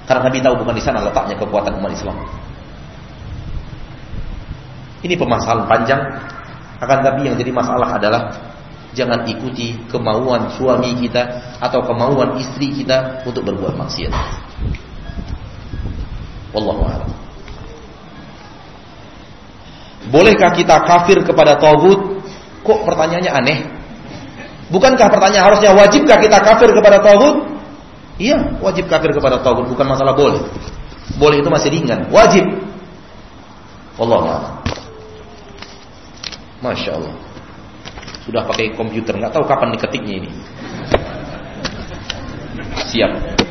Karena Nabi tahu bukan di sana letaknya kekuatan umat Islam. Ini permasalahan panjang. Akan tapi yang jadi masalah adalah jangan ikuti kemauan suami kita atau kemauan istri kita untuk berbuat maksiat. Wallahu a'lam. Bolehkah kita kafir kepada tauhid Kok pertanyaannya aneh? Bukankah pertanyaan harusnya wajibkah kita kafir kepada tauhid? Iya, wajib kafir kepada tauhid, bukan masalah boleh. Boleh itu masih ringan, wajib. Allah Masya Allah. Sudah pakai komputer, nggak tahu kapan diketiknya ini. Siap.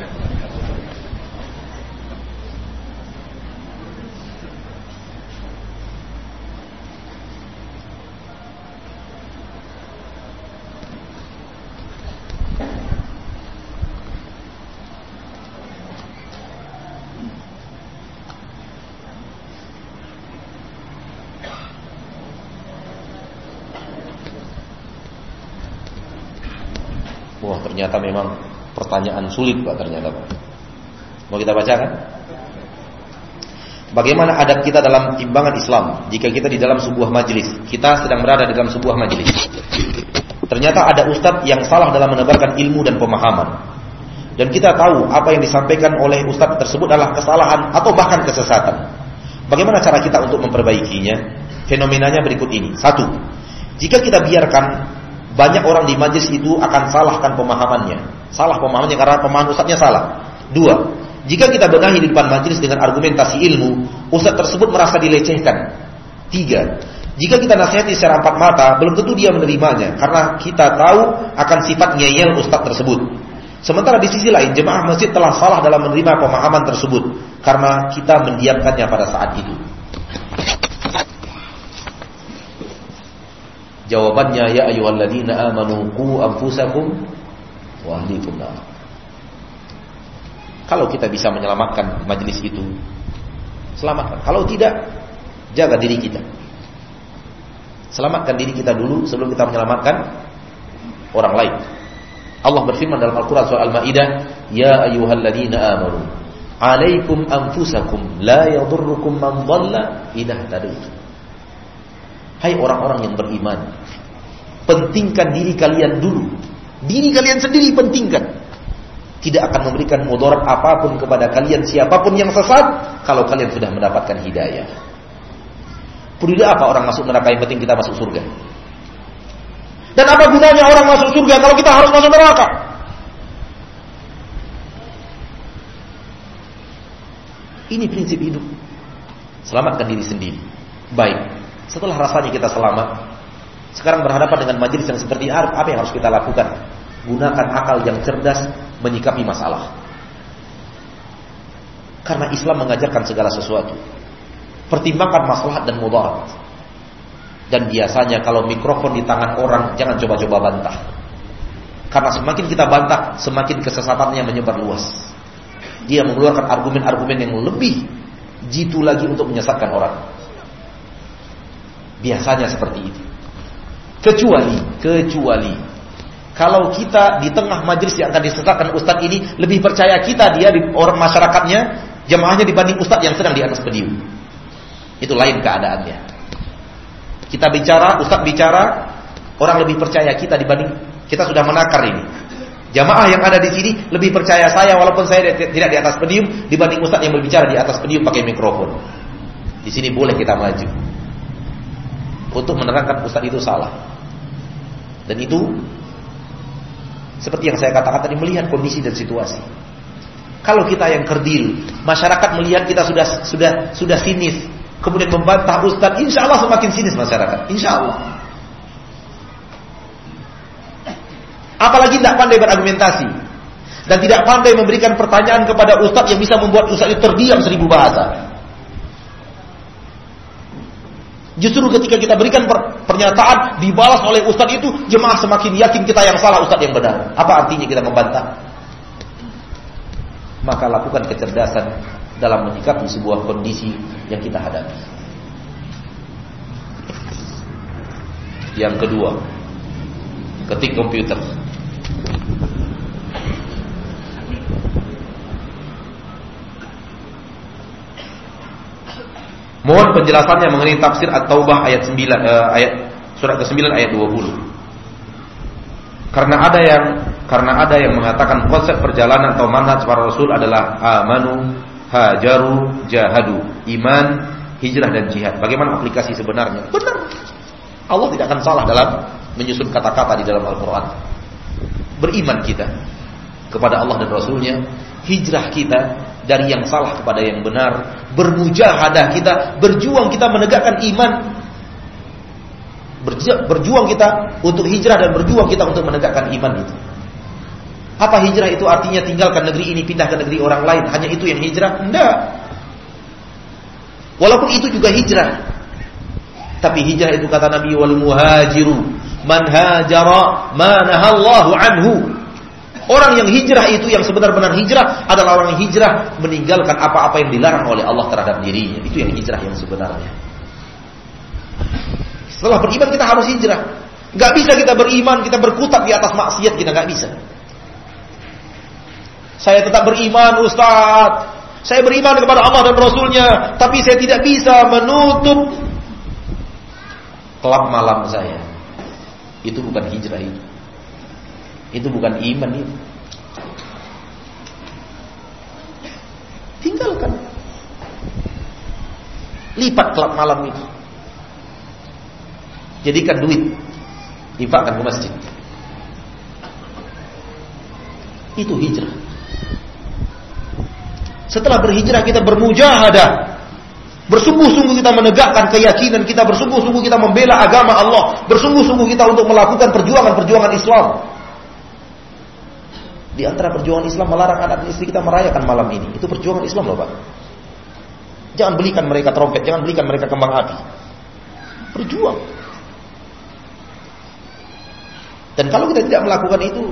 Ternyata memang pertanyaan sulit Pak ternyata Pak. Mau kita bacakan? Bagaimana adab kita dalam timbangan Islam jika kita di dalam sebuah majelis? Kita sedang berada di dalam sebuah majelis. Ternyata ada ustadz yang salah dalam menebarkan ilmu dan pemahaman. Dan kita tahu apa yang disampaikan oleh ustadz tersebut adalah kesalahan atau bahkan kesesatan. Bagaimana cara kita untuk memperbaikinya? Fenomenanya berikut ini. Satu, jika kita biarkan banyak orang di majlis itu akan salahkan pemahamannya. Salah pemahamannya karena pemahaman ustadznya salah. Dua, jika kita benahi di depan majlis dengan argumentasi ilmu, ustadz tersebut merasa dilecehkan. Tiga, jika kita nasihati secara empat mata, belum tentu dia menerimanya karena kita tahu akan sifat ngeyel ustadz tersebut. Sementara di sisi lain, jemaah masjid telah salah dalam menerima pemahaman tersebut karena kita mendiamkannya pada saat itu. Jawabannya ya ayyuhalladzina amanu qu anfusakum wa ahlikum nar. Kalau kita bisa menyelamatkan majelis itu, selamatkan. Kalau tidak, jaga diri kita. Selamatkan diri kita dulu sebelum kita menyelamatkan orang lain. Allah berfirman dalam Al-Qur'an surah Al-Maidah, "Ya ayyuhalladzina amanu, 'alaikum anfusakum la yadurrukum man dhalla idza tadaitum." Hai orang-orang yang beriman, pentingkan diri kalian dulu. Diri kalian sendiri pentingkan. Tidak akan memberikan mudarat apa pun kepada kalian siapa pun yang sesat kalau kalian sudah mendapatkan hidayah. Peduli apa orang masuk neraka yang penting kita masuk surga. Dan apa gunanya orang masuk surga kalau kita harus masuk neraka? Ini prinsip hidup. Selamatkan diri sendiri. Baik. Setelah rasanya kita selamat, sekarang berhadapan dengan majelis yang seperti apa yang harus kita lakukan? Gunakan akal yang cerdas menyikapi masalah. Karena Islam mengajarkan segala sesuatu. Pertimbangkan masalah dan mudarat. Dan biasanya kalau mikrofon di tangan orang jangan coba-coba bantah. Karena semakin kita bantah, semakin kesesatannya menyebar luas. Dia mengeluarkan argumen-argumen yang lebih jitu lagi untuk menyesatkan orang. Biasanya seperti itu. Kecuali, kecuali kalau kita di tengah majelis yang akan disesatkan ustadz ini lebih percaya kita dia di orang masyarakatnya jemaahnya dibanding ustadz yang sedang di atas pedium. Itu lain keadaannya. Kita bicara, ustadz bicara, orang lebih percaya kita dibanding kita sudah menakar ini. Jamaah yang ada di sini lebih percaya saya walaupun saya tidak di atas pedium dibanding ustadz yang berbicara di atas pedium pakai mikrofon. Di sini boleh kita maju untuk menerangkan ustaz itu salah. Dan itu seperti yang saya katakan tadi melihat kondisi dan situasi. Kalau kita yang kerdil, masyarakat melihat kita sudah sudah sudah sinis, kemudian membantah ustaz, insya Allah semakin sinis masyarakat, insya Allah. Apalagi tidak pandai berargumentasi dan tidak pandai memberikan pertanyaan kepada ustaz yang bisa membuat ustaz itu terdiam seribu bahasa. Justru ketika kita berikan pernyataan dibalas oleh ustadz itu, jemaah semakin yakin kita yang salah, ustadz yang benar. Apa artinya kita membantah? Maka lakukan kecerdasan dalam menyikapi sebuah kondisi yang kita hadapi. Yang kedua, ketik komputer. Mohon penjelasannya mengenai tafsir At-Taubah ayat 9 uh, ayat surat ke-9 ayat 20. Karena ada yang karena ada yang mengatakan konsep perjalanan atau manhaj para rasul adalah amanu, hajaru, jahadu, iman, hijrah dan jihad. Bagaimana aplikasi sebenarnya? Benar. Allah tidak akan salah dalam menyusun kata-kata di dalam Al-Quran. Beriman kita kepada Allah dan Rasulnya, hijrah kita dari yang salah kepada yang benar, bermujahadah kita, berjuang kita menegakkan iman, berjuang kita untuk hijrah dan berjuang kita untuk menegakkan iman itu. Apa hijrah itu artinya tinggalkan negeri ini pindah ke negeri orang lain? Hanya itu yang hijrah? Tidak. Walaupun itu juga hijrah. Tapi hijrah itu kata Nabi wal muhajiru man hajara ma anhu. Orang yang hijrah itu yang sebenar-benar hijrah adalah orang yang hijrah meninggalkan apa-apa yang dilarang oleh Allah terhadap dirinya. Itu yang hijrah yang sebenarnya. Setelah beriman kita harus hijrah. Gak bisa kita beriman, kita berkutat di atas maksiat kita gak bisa. Saya tetap beriman Ustaz. Saya beriman kepada Allah dan Rasulnya. Tapi saya tidak bisa menutup kelab malam saya. Itu bukan hijrah itu. Itu bukan iman itu. Tinggalkan. Lipat kelab malam itu. Jadikan duit. Infakkan ke masjid. Itu hijrah. Setelah berhijrah kita bermujahadah. Bersungguh-sungguh kita menegakkan keyakinan kita, bersungguh-sungguh kita membela agama Allah, bersungguh-sungguh kita untuk melakukan perjuangan-perjuangan Islam. Di antara perjuangan Islam melarang anak istri kita merayakan malam ini. Itu perjuangan Islam loh Pak. Jangan belikan mereka trompet, jangan belikan mereka kembang api. Berjuang. Dan kalau kita tidak melakukan itu,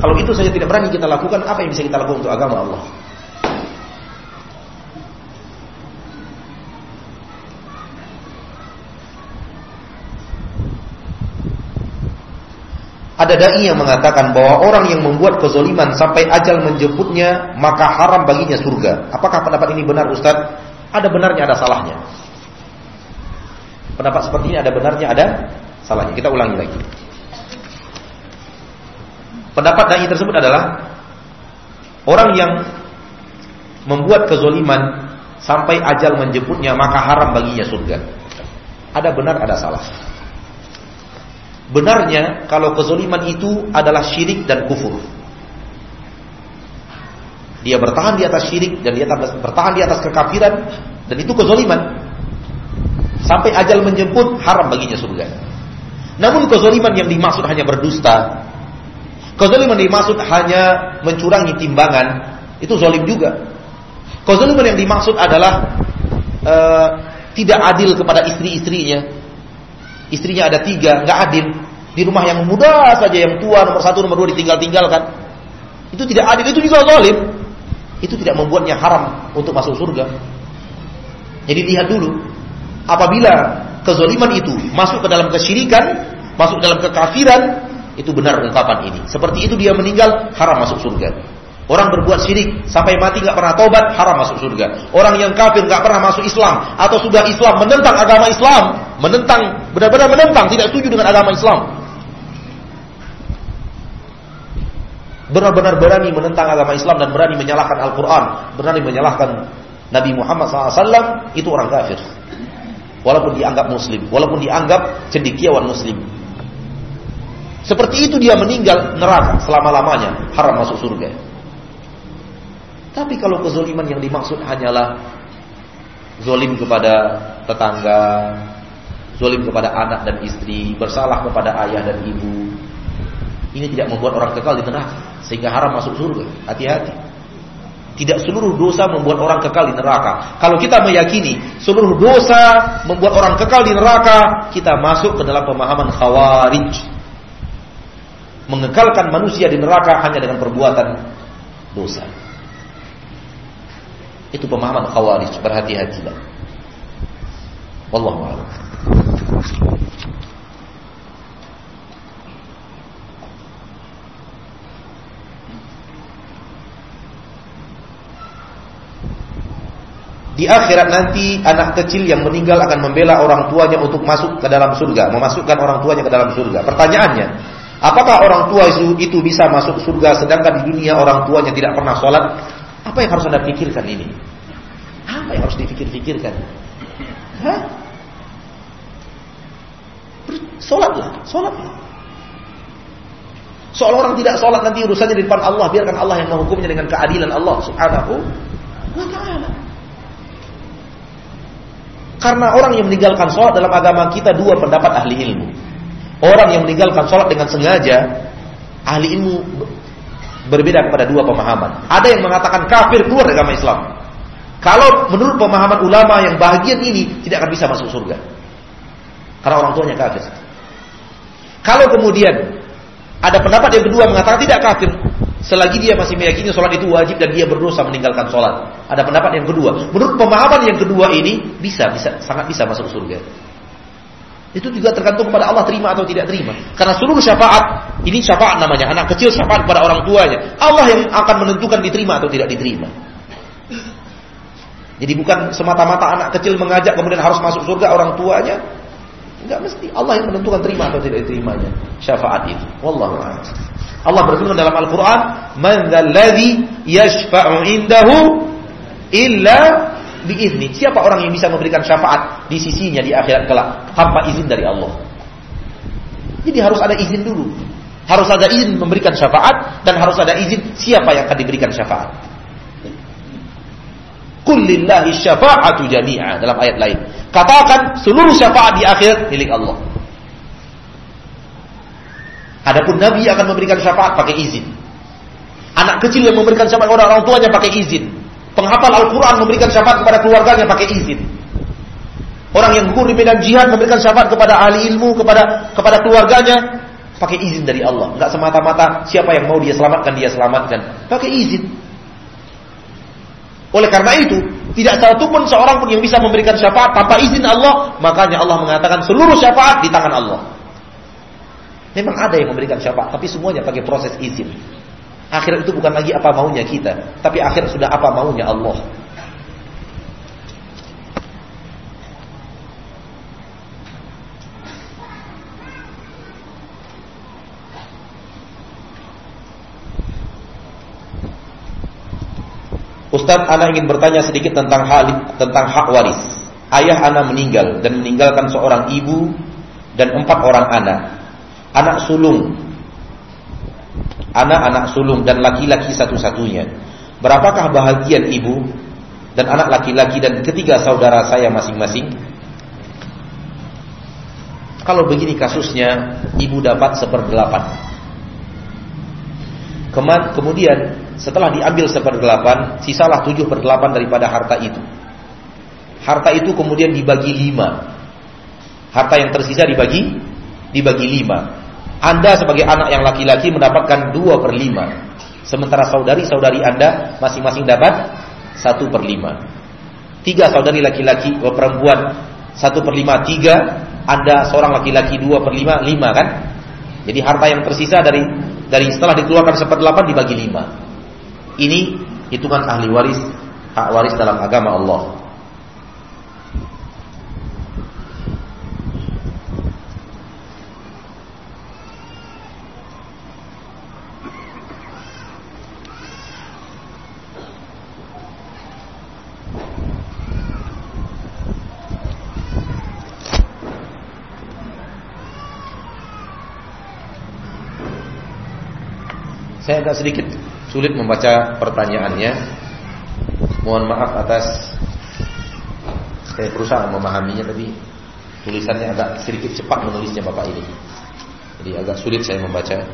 kalau itu saja tidak berani kita lakukan, apa yang bisa kita lakukan untuk agama Allah? Ada dai yang mengatakan bahwa orang yang membuat kezoliman sampai ajal menjemputnya maka haram baginya surga. Apakah pendapat ini benar Ustaz? Ada benarnya, ada salahnya. Pendapat seperti ini ada benarnya, ada salahnya. Kita ulangi lagi. Pendapat dai tersebut adalah orang yang membuat kezoliman sampai ajal menjemputnya maka haram baginya surga. Ada benar, ada salah. Benarnya kalau kezoliman itu adalah syirik dan kufur. Dia bertahan di atas syirik dan dia bertahan di atas kekafiran dan itu kezoliman. Sampai ajal menjemput haram baginya surga. Namun kezoliman yang dimaksud hanya berdusta, kezoliman yang dimaksud hanya mencurangi timbangan, itu zolim juga. Kezoliman yang dimaksud adalah uh, tidak adil kepada istri-istrinya, istrinya ada tiga, nggak adil. Di rumah yang muda saja yang tua nomor satu nomor dua ditinggal-tinggalkan. Itu tidak adil, itu juga zalim. Itu tidak membuatnya haram untuk masuk surga. Jadi lihat dulu, apabila kezaliman itu masuk ke dalam kesyirikan, masuk ke dalam kekafiran, itu benar ungkapan ini. Seperti itu dia meninggal haram masuk surga. Orang berbuat syirik sampai mati nggak pernah tobat haram masuk surga. Orang yang kafir nggak pernah masuk Islam atau sudah Islam menentang agama Islam, menentang benar-benar menentang tidak setuju dengan agama Islam. Benar-benar berani menentang agama Islam dan berani menyalahkan Al-Quran, berani menyalahkan Nabi Muhammad SAW, itu orang kafir. Walaupun dianggap muslim, walaupun dianggap cendikiawan muslim. Seperti itu dia meninggal neraka selama-lamanya, haram masuk surga. Tapi kalau kezoliman yang dimaksud hanyalah zolim kepada tetangga, zolim kepada anak dan istri, bersalah kepada ayah dan ibu, ini tidak membuat orang kekal di neraka sehingga haram masuk surga. Hati-hati. Tidak seluruh dosa membuat orang kekal di neraka. Kalau kita meyakini seluruh dosa membuat orang kekal di neraka, kita masuk ke dalam pemahaman khawarij. Mengekalkan manusia di neraka hanya dengan perbuatan dosa. Itu pemahaman khawarij, berhati-hatilah. Wallahu. Di akhirat nanti anak kecil yang meninggal akan membela orang tuanya untuk masuk ke dalam surga, memasukkan orang tuanya ke dalam surga. Pertanyaannya, apakah orang tua itu bisa masuk surga sedangkan di dunia orang tuanya tidak pernah sholat? Apa yang harus Anda pikirkan ini? Apa yang harus dipikir-pikirkan? Hah? Sholatlah. Soal orang tidak sholat nanti urusannya di depan Allah, biarkan Allah yang menghukumnya dengan keadilan Allah Subhanahu wa taala. Karena orang yang meninggalkan sholat dalam agama kita dua pendapat ahli ilmu. Orang yang meninggalkan sholat dengan sengaja, ahli ilmu berbeda kepada dua pemahaman. Ada yang mengatakan kafir keluar dari agama Islam. Kalau menurut pemahaman ulama yang bahagian ini tidak akan bisa masuk surga. Karena orang tuanya kafir. Kalau kemudian ada pendapat yang kedua mengatakan tidak kafir selagi dia masih meyakini sholat itu wajib dan dia berdosa meninggalkan sholat. Ada pendapat yang kedua. Menurut pemahaman yang kedua ini bisa bisa sangat bisa masuk surga. Itu juga tergantung kepada Allah terima atau tidak terima. Karena seluruh syafaat ini syafaat namanya anak kecil syafaat kepada orang tuanya. Allah yang akan menentukan diterima atau tidak diterima. Jadi bukan semata-mata anak kecil mengajak kemudian harus masuk surga orang tuanya, Enggak mesti. Allah yang menentukan terima atau tidak diterimanya syafaat itu. Wallahu. Allah berfirman dalam Al-Qur'an, "Man indahu illa biizni." Siapa orang yang bisa memberikan syafaat di sisinya di akhirat kelak tanpa izin dari Allah? Jadi harus ada izin dulu. Harus ada izin memberikan syafaat dan harus ada izin siapa yang akan diberikan syafaat. Kullillahi syafa'atu jami'a dalam ayat lain. Katakan seluruh syafaat di akhir milik Allah. Adapun Nabi akan memberikan syafaat pakai izin. Anak kecil yang memberikan syafaat kepada orang tuanya pakai izin. Penghafal Al-Quran memberikan syafaat kepada keluarganya pakai izin. Orang yang gugur di medan jihad memberikan syafaat kepada ahli ilmu, kepada kepada keluarganya pakai izin dari Allah. Enggak semata-mata siapa yang mau dia selamatkan dia selamatkan. Pakai izin. Oleh karena itu, tidak satu pun seorang pun yang bisa memberikan syafaat tanpa izin Allah, makanya Allah mengatakan seluruh syafaat di tangan Allah. Memang ada yang memberikan syafaat, tapi semuanya pakai proses izin. Akhir itu bukan lagi apa maunya kita, tapi akhir sudah apa maunya Allah. Ustadz, Ana ingin bertanya sedikit tentang hak tentang hak waris. Ayah Ana meninggal dan meninggalkan seorang ibu dan empat orang anak. Anak sulung, anak-anak sulung dan laki-laki satu-satunya. Berapakah bahagian ibu dan anak laki-laki dan ketiga saudara saya masing-masing? Kalau begini kasusnya, ibu dapat seperdelapan. Kemudian setelah diambil seperdelapan, sisalah tujuh perdelapan daripada harta itu. Harta itu kemudian dibagi lima. Harta yang tersisa dibagi dibagi lima. Anda sebagai anak yang laki-laki mendapatkan dua per lima. Sementara saudari-saudari Anda masing-masing dapat satu per lima. Tiga saudari laki-laki perempuan satu per lima tiga. Anda seorang laki-laki dua per lima lima kan? Jadi harta yang tersisa dari dari setelah dikeluarkan seperdelapan dibagi lima. Ini hitungan ahli waris, hak waris dalam agama Allah. Saya agak sedikit sulit membaca pertanyaannya. Mohon maaf atas saya berusaha memahaminya tapi tulisannya agak sedikit cepat menulisnya Bapak ini. Jadi agak sulit saya membaca.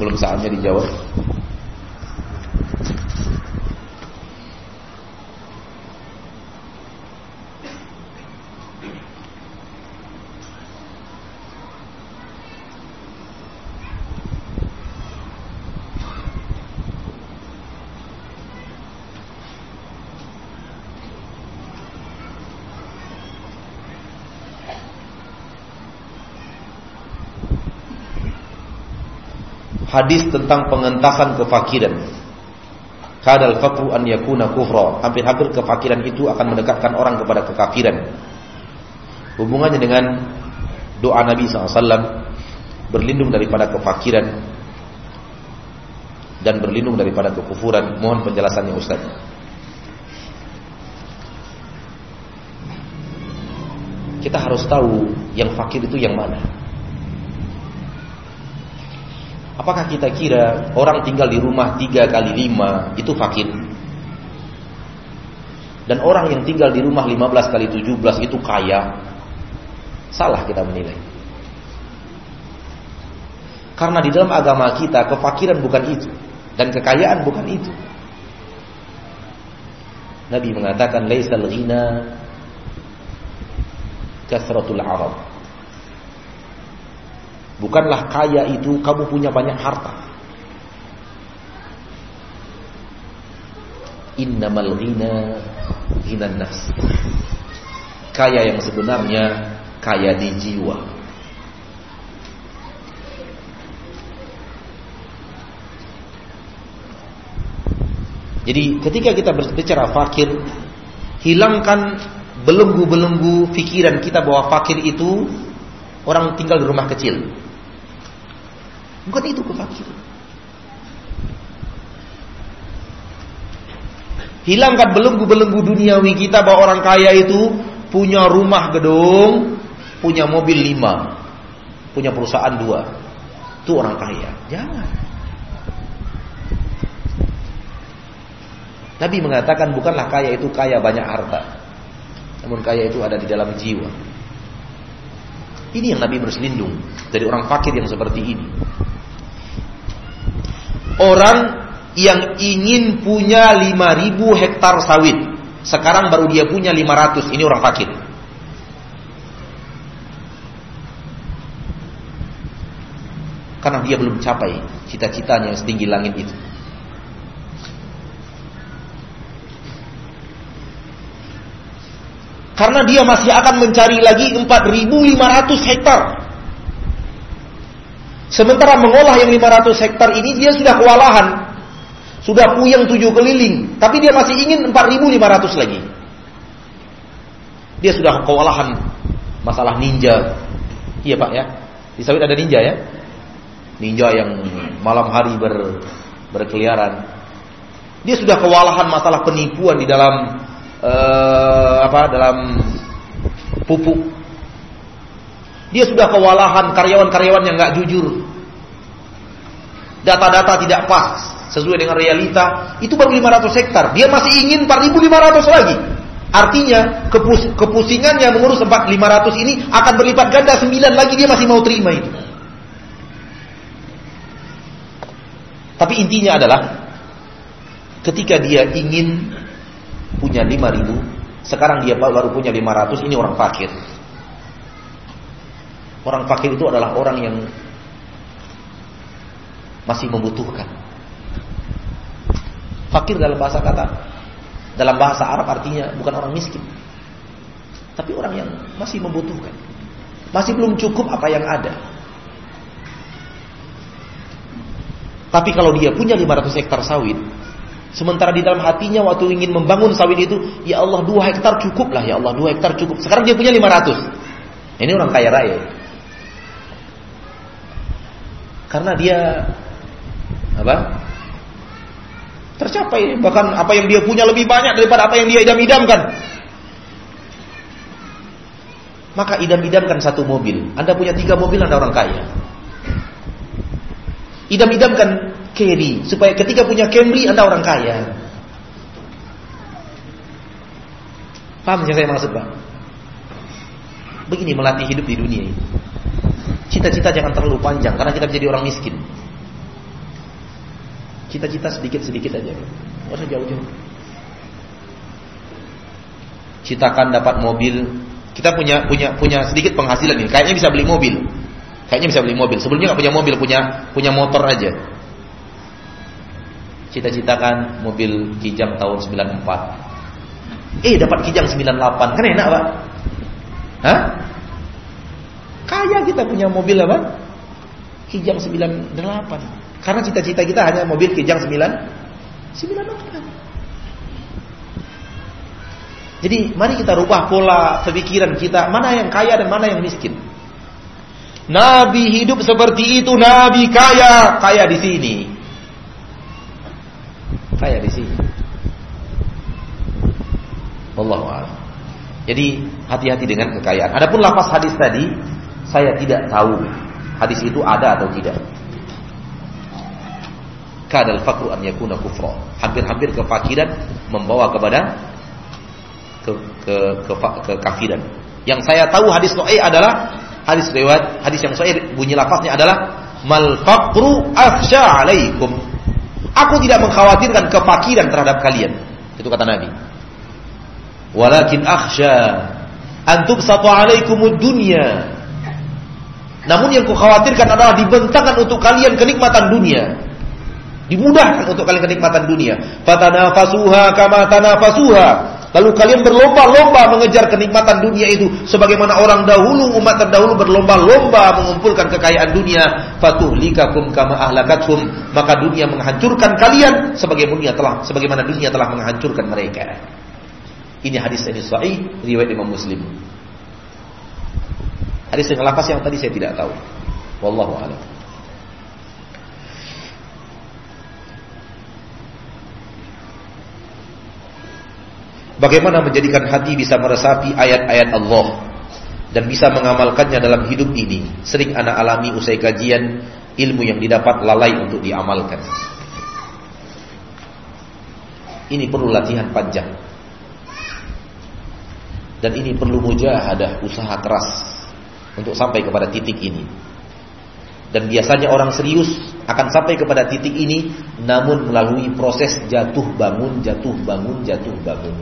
Belum saatnya dijawab. Hadis tentang pengentasan kefakiran. Kadal fakru an yakuna kufra. Hampir-hampir kefakiran itu akan mendekatkan orang kepada kekafiran. Hubungannya dengan doa Nabi SAW berlindung daripada kefakiran dan berlindung daripada kekufuran. Mohon penjelasannya Ustaz. Kita harus tahu yang fakir itu yang mana. Apakah kita kira orang tinggal di rumah tiga kali lima itu fakir? Dan orang yang tinggal di rumah 15 kali 17 itu kaya? Salah kita menilai. Karena di dalam agama kita kefakiran bukan itu dan kekayaan bukan itu. Nabi mengatakan laisal ghina kasratul arab. Bukanlah kaya itu kamu punya banyak harta. Innamal ghina ghinan nas. Kaya yang sebenarnya kaya di jiwa. Jadi ketika kita berbicara fakir, hilangkan belenggu-belenggu pikiran kita bahwa fakir itu orang tinggal di rumah kecil. Bukan itu kefakiran. Hilangkan belenggu-belenggu duniawi kita bahwa orang kaya itu punya rumah gedung, punya mobil lima, punya perusahaan dua. Itu orang kaya. Jangan. Nabi mengatakan bukanlah kaya itu kaya banyak harta. Namun kaya itu ada di dalam jiwa. Ini yang Nabi berselindung dari orang fakir yang seperti ini. Orang yang ingin punya 5000 hektar sawit, sekarang baru dia punya 500, ini orang fakir. Karena dia belum capai cita-citanya yang setinggi langit itu. Karena dia masih akan mencari lagi 4.500 hektar. Sementara mengolah yang 500 hektar ini dia sudah kewalahan. Sudah puyeng tujuh keliling. Tapi dia masih ingin 4.500 lagi. Dia sudah kewalahan masalah ninja. Iya pak ya. Di sawit ada ninja ya. Ninja yang malam hari ber, berkeliaran. Dia sudah kewalahan masalah penipuan di dalam uh, apa dalam pupuk. Dia sudah kewalahan karyawan-karyawan yang nggak jujur. Data-data tidak pas sesuai dengan realita. Itu baru 500 hektar. Dia masih ingin 4.500 lagi. Artinya kepus kepusingannya mengurus 4.500 ini akan berlipat ganda 9 lagi dia masih mau terima itu. Tapi intinya adalah ketika dia ingin punya 5 ribu, sekarang dia baru punya 500, ini orang fakir. Orang fakir itu adalah orang yang masih membutuhkan. Fakir dalam bahasa kata, dalam bahasa Arab artinya bukan orang miskin. Tapi orang yang masih membutuhkan. Masih belum cukup apa yang ada. Tapi kalau dia punya 500 hektar sawit, Sementara di dalam hatinya waktu ingin membangun sawit itu, ya Allah dua hektar cukup lah, ya Allah dua hektar cukup. Sekarang dia punya 500. Ini orang kaya raya. Karena dia apa? Tercapai bahkan apa yang dia punya lebih banyak daripada apa yang dia idam-idamkan. Maka idam-idamkan satu mobil. Anda punya tiga mobil, Anda orang kaya. Idam-idamkan carry supaya ketika punya Camry Anda orang kaya. Paham yang saya maksud, Pak? Begini melatih hidup di dunia ini. Cita-cita jangan terlalu panjang karena kita menjadi orang miskin. Cita-cita sedikit-sedikit aja. Enggak usah jauh-jauh. Citakan dapat mobil. Kita punya punya punya sedikit penghasilan ini. Kayaknya bisa beli mobil. Kayaknya bisa beli mobil. Sebelumnya nggak punya mobil, punya punya motor aja cita-citakan mobil Kijang tahun 94. Eh dapat Kijang 98, kan enak pak? Hah? Kaya kita punya mobil apa? Kijang 98. Karena cita-cita kita hanya mobil Kijang 9 98. Jadi mari kita rubah pola pemikiran kita mana yang kaya dan mana yang miskin. Nabi hidup seperti itu, Nabi kaya, kaya di sini. Kaya di sini. A'lam. Jadi hati-hati dengan kekayaan. Adapun lafaz hadis tadi, saya tidak tahu hadis itu ada atau tidak. Kadal fakru an yakuna kufra. Hampir-hampir kefakiran membawa kepada ke ke ke, ke kafiran. Yang saya tahu hadis sahih adalah hadis riwayat hadis yang sahih bunyi lafaznya adalah mal faqru afsha alaikum. Aku tidak mengkhawatirkan kefakiran terhadap kalian. Itu kata Nabi. Walakin akhsha antum satu alaikumud dunya. Namun yang kukhawatirkan adalah dibentangkan untuk kalian kenikmatan dunia. Dimudahkan untuk kalian kenikmatan dunia. Fatanafasuha kama tanafasuha. Lalu kalian berlomba-lomba mengejar kenikmatan dunia itu sebagaimana orang dahulu umat terdahulu berlomba-lomba mengumpulkan kekayaan dunia fatuhlikakum kama ahlakathum maka dunia menghancurkan kalian sebagaimana telah sebagaimana dunia telah menghancurkan mereka. Ini hadis ini sahih riwayat Imam Muslim. Hadis yang lapas yang tadi saya tidak tahu. Wallahu a'lam. Bagaimana menjadikan hati bisa meresapi ayat-ayat Allah dan bisa mengamalkannya dalam hidup ini? Sering anak alami usai kajian ilmu yang didapat lalai untuk diamalkan. Ini perlu latihan panjang. Dan ini perlu mujahadah, usaha keras untuk sampai kepada titik ini. Dan biasanya orang serius akan sampai kepada titik ini namun melalui proses jatuh bangun, jatuh bangun, jatuh bangun.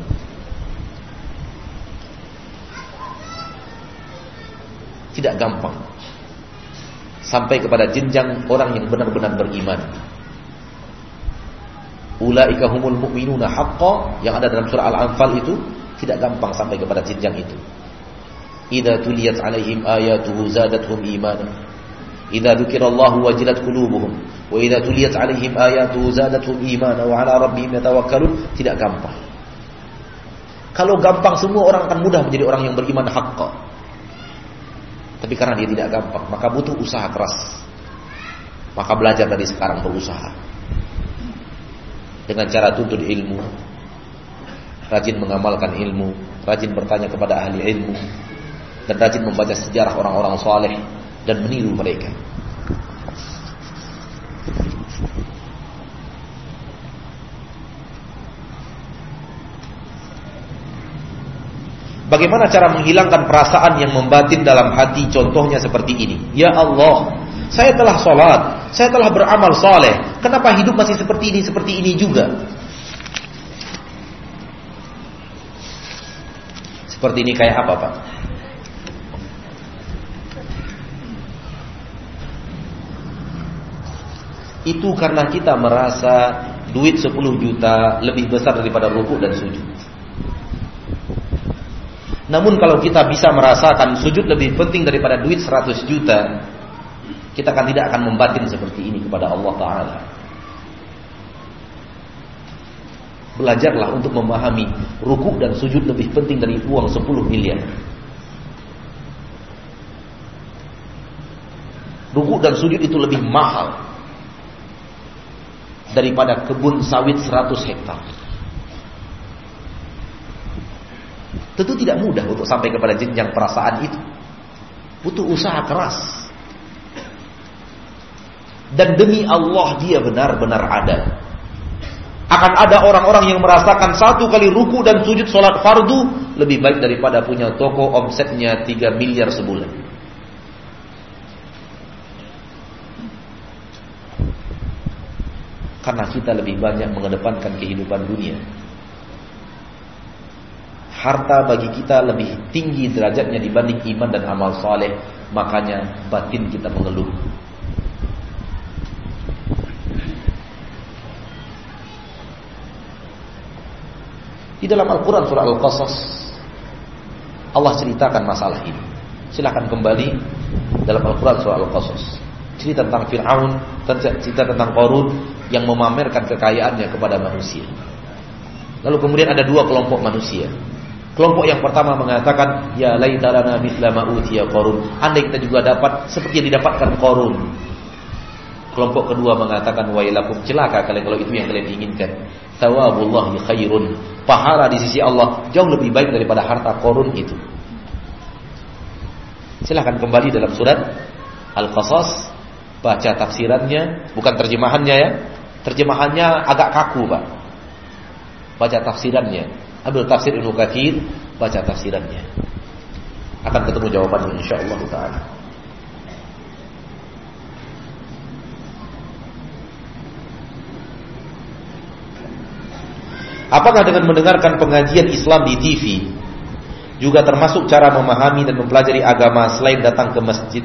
Tidak gampang. Sampai kepada jenjang orang yang benar-benar beriman. Ulaika humul mu'minuna haqqa yang ada dalam surah Al-Anfal itu tidak gampang sampai kepada jenjang itu. Idza tuliyat alaihim ayatuhu zadatuhum imana. Idza dzukirallahu wajilat qulubuhum wa idza tuliyat alaihim ayatuhu zadatuhum imana wa ala rabbihim yatawakkalun. Tidak gampang. Kalau gampang semua orang akan mudah menjadi orang yang beriman haqqa. Tapi karena dia tidak gampang, maka butuh usaha keras. Maka belajar dari sekarang berusaha. Dengan cara tuntut ilmu, rajin mengamalkan ilmu, rajin bertanya kepada ahli ilmu, dan rajin membaca sejarah orang-orang soleh dan meniru mereka. Bagaimana cara menghilangkan perasaan yang membatin dalam hati contohnya seperti ini. Ya Allah, saya telah sholat, saya telah beramal soleh. Kenapa hidup masih seperti ini, seperti ini juga? Seperti ini kayak apa Pak? Itu karena kita merasa duit 10 juta lebih besar daripada rukuk dan sujud. Namun kalau kita bisa merasakan sujud lebih penting daripada duit 100 juta, kita akan tidak akan membatin seperti ini kepada Allah Ta'ala. Belajarlah untuk memahami ruku dan sujud lebih penting dari uang 10 miliar. Ruku dan sujud itu lebih mahal daripada kebun sawit 100 hektar. Tentu tidak mudah untuk sampai kepada jenjang perasaan itu. Butuh usaha keras. Dan demi Allah dia benar-benar ada. Akan ada orang-orang yang merasakan satu kali ruku dan sujud sholat fardu lebih baik daripada punya toko omsetnya 3 miliar sebulan. Karena kita lebih banyak mengedepankan kehidupan dunia. Harta bagi kita lebih tinggi derajatnya dibanding iman dan amal soleh, makanya batin kita mengeluh. Di dalam Al-Quran surah Al-Qasas Allah ceritakan masalah ini. Silahkan kembali Dalam Al-Quran surah Al-Qasas. Cerita tentang Fir'aun Cerita tentang Qarun Yang memamerkan kekayaannya kepada manusia Lalu kemudian ada dua kelompok manusia Kelompok yang pertama mengatakan, ya laitalana mithla ma utiya Qarun. Andai kita juga dapat seperti yang didapatkan Qarun. Kelompok kedua mengatakan wailakum celaka kalian kalau itu yang kalian inginkan. Tawabullahi khairun. Pahala di sisi Allah jauh lebih baik daripada harta Qarun itu. Silahkan kembali dalam surat Al-Qasas baca tafsirannya, bukan terjemahannya ya. Terjemahannya agak kaku, Pak. Baca tafsirannya. Ambil tafsir Ibnu Katsir, baca tafsirannya. Akan ketemu jawabannya insyaallah taala. Apakah dengan mendengarkan pengajian Islam di TV juga termasuk cara memahami dan mempelajari agama selain datang ke masjid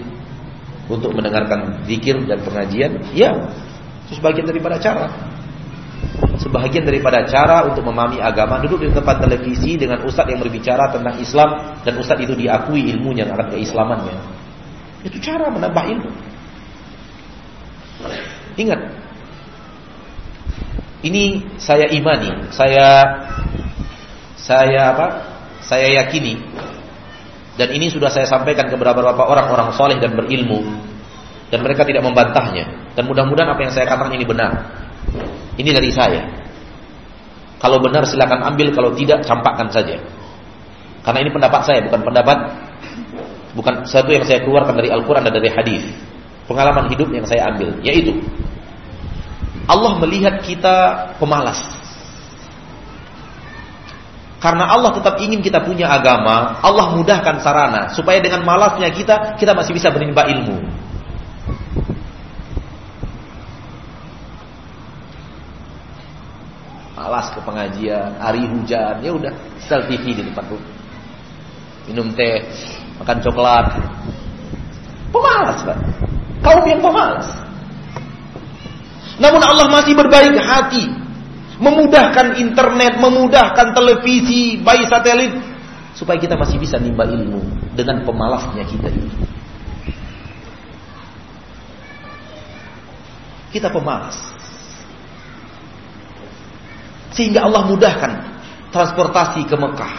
untuk mendengarkan zikir dan pengajian? Ya, itu sebagian daripada cara sebahagian daripada cara untuk memahami agama duduk di tempat televisi dengan ustadz yang berbicara tentang Islam dan ustadz itu diakui ilmunya akan keislamannya. Itu cara menambah ilmu. Ingat, ini saya imani, saya saya apa? Saya yakini dan ini sudah saya sampaikan ke beberapa orang-orang soleh dan berilmu dan mereka tidak membantahnya dan mudah-mudahan apa yang saya katakan ini benar. Ini dari saya. Kalau benar silakan ambil, kalau tidak campakkan saja. Karena ini pendapat saya, bukan pendapat bukan satu yang saya keluarkan dari Al-Qur'an dan dari hadis. Pengalaman hidup yang saya ambil, yaitu Allah melihat kita pemalas. Karena Allah tetap ingin kita punya agama, Allah mudahkan sarana supaya dengan malasnya kita kita masih bisa menimba ilmu. Malas ke pengajian, hari hujan, ya udah sel TV di depan rumah. Minum teh, makan coklat. Pemalas, Pak. Kaum yang pemalas. Namun Allah masih berbaik hati, memudahkan internet, memudahkan televisi, bayi satelit supaya kita masih bisa nimba ilmu dengan pemalasnya kita ini. Kita pemalas. Sehingga Allah mudahkan transportasi ke Mekah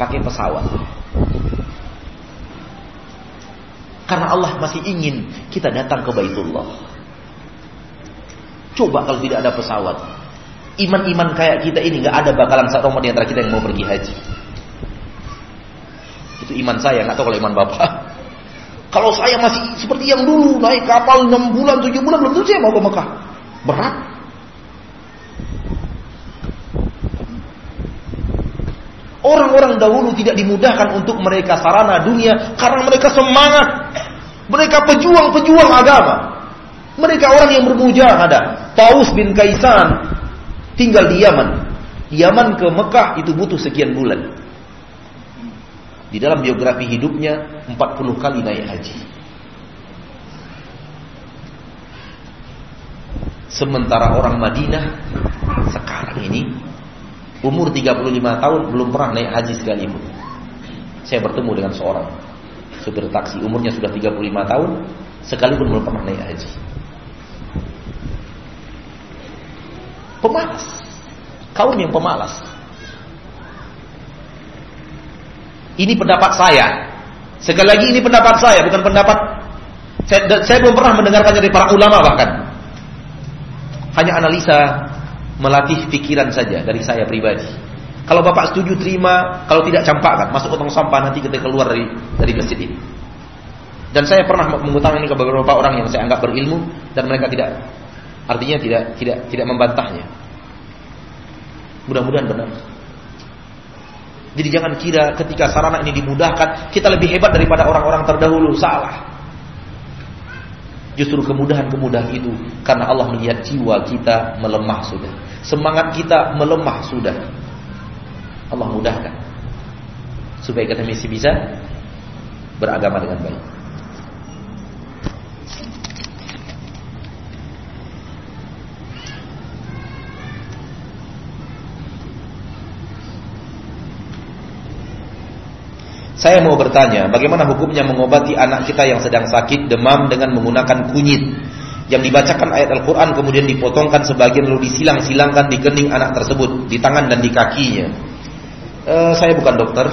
pakai pesawat. Karena Allah masih ingin kita datang ke Baitullah. Coba kalau tidak ada pesawat. Iman-iman kayak kita ini nggak ada bakalan satu di antara kita yang mau pergi haji. Itu iman saya, nggak tahu kalau iman bapak. Kalau saya masih seperti yang dulu naik kapal 6 bulan, 7 bulan belum tentu saya mau ke Mekah. Berat. Orang-orang dahulu tidak dimudahkan untuk mereka sarana dunia karena mereka semangat. Mereka pejuang-pejuang agama. Mereka orang yang bermujahadah. Taus bin Kaisan tinggal di Yaman. Yaman ke Mekah itu butuh sekian bulan. Di dalam biografi hidupnya 40 kali naik haji. Sementara orang Madinah sekarang ini Umur 35 tahun belum pernah naik haji sekalipun. Saya bertemu dengan seorang supir taksi, umurnya sudah 35 tahun, sekalipun belum pernah naik haji. Pemalas. Kaum yang pemalas. Ini pendapat saya. Sekali lagi ini pendapat saya, bukan pendapat saya, saya belum pernah mendengarkannya dari para ulama bahkan. Hanya analisa melatih pikiran saja dari saya pribadi. Kalau Bapak setuju terima, kalau tidak campakkan, masuk ke sampah nanti kita keluar dari dari masjid ini. Dan saya pernah mengutang ini ke beberapa orang yang saya anggap berilmu dan mereka tidak artinya tidak tidak tidak membantahnya. Mudah-mudahan benar. Jadi jangan kira ketika sarana ini dimudahkan kita lebih hebat daripada orang-orang terdahulu. Salah. Justru kemudahan-kemudahan itu karena Allah melihat jiwa kita melemah sudah. Semangat kita melemah sudah. Allah mudahkan. Supaya kita masih bisa beragama dengan baik. Saya mau bertanya, bagaimana hukumnya mengobati anak kita yang sedang sakit demam dengan menggunakan kunyit? yang dibacakan ayat Al-Quran kemudian dipotongkan sebagian lalu disilang-silangkan di kening anak tersebut, di tangan dan di kakinya. Uh, saya bukan dokter,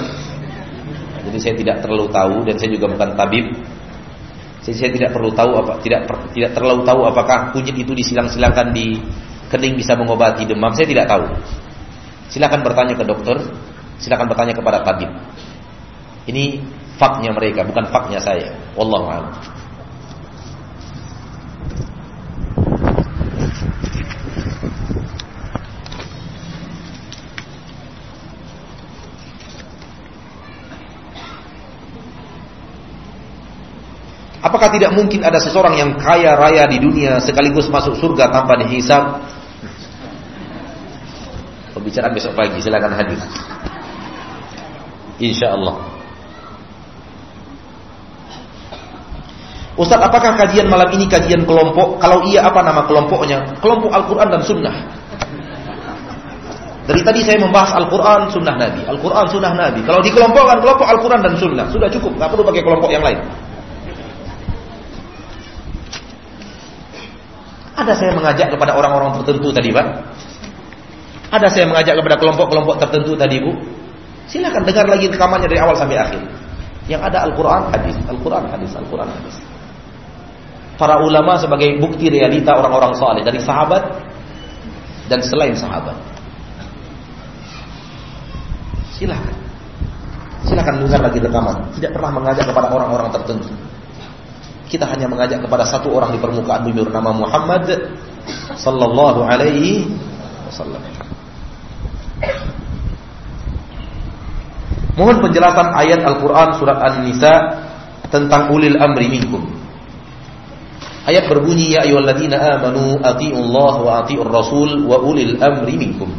jadi saya tidak terlalu tahu dan saya juga bukan tabib. Jadi saya tidak perlu tahu apa tidak tidak terlalu tahu apakah kunyit itu disilang-silangkan di kening bisa mengobati demam. Saya tidak tahu. Silakan bertanya ke dokter, silakan bertanya kepada tabib. Ini faknya mereka, bukan faknya saya. Wallahu a'lam. Apakah tidak mungkin ada seseorang yang kaya raya di dunia sekaligus masuk surga tanpa dihisab? Pembicaraan besok pagi, silakan hadir. Insya Allah. Ustaz, apakah kajian malam ini kajian kelompok? Kalau iya, apa nama kelompoknya? Kelompok Al-Quran dan Sunnah. Dari tadi saya membahas Al-Quran, Sunnah Nabi. Al-Quran, Sunnah Nabi. Kalau dikelompokkan kelompok Al-Quran dan Sunnah, sudah cukup. Nggak perlu pakai kelompok yang lain. Ada saya mengajak kepada orang-orang tertentu tadi, Pak. Ada saya mengajak kepada kelompok-kelompok tertentu tadi, Bu. Silakan dengar lagi rekamannya dari awal sampai akhir. Yang ada Al-Quran, hadis, Al-Quran, hadis, Al-Quran, hadis. Para ulama sebagai bukti realita orang-orang saleh dari sahabat dan selain sahabat. Silakan. Silakan dengar lagi rekaman. Tidak pernah mengajak kepada orang-orang tertentu. Kita hanya mengajak kepada satu orang di permukaan bumi bernama Muhammad sallallahu alaihi wasallam. Mohon penjelasan ayat Al-Qur'an surat An-Nisa tentang ulil amri minkum. Ayat berbunyi ya ayyuhalladzina amanu Allah wa atiur rasul wa ulil amri minkum.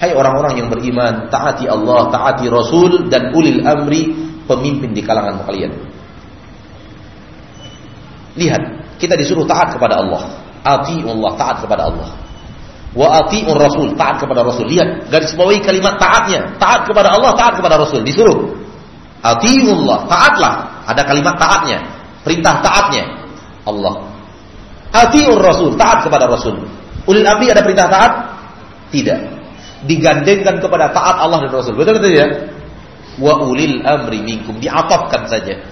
Hai orang-orang yang beriman, taati Allah, taati Rasul dan ulil amri pemimpin di kalangan kalian. Lihat, kita disuruh taat kepada Allah. Allah, taat kepada Allah. Wa ati'ur rasul, taat kepada Rasul. Lihat, garis bawahi kalimat taatnya. Taat kepada Allah, taat kepada Rasul. Disuruh. Allah, taatlah. Ada kalimat taatnya. Perintah taatnya. Allah. Ati'ur rasul, taat kepada Rasul. Ulil amri ada perintah taat? Tidak. Digandengkan kepada taat Allah dan Rasul. Betul betul ya? Wa ulil amri minkum diatofkan saja.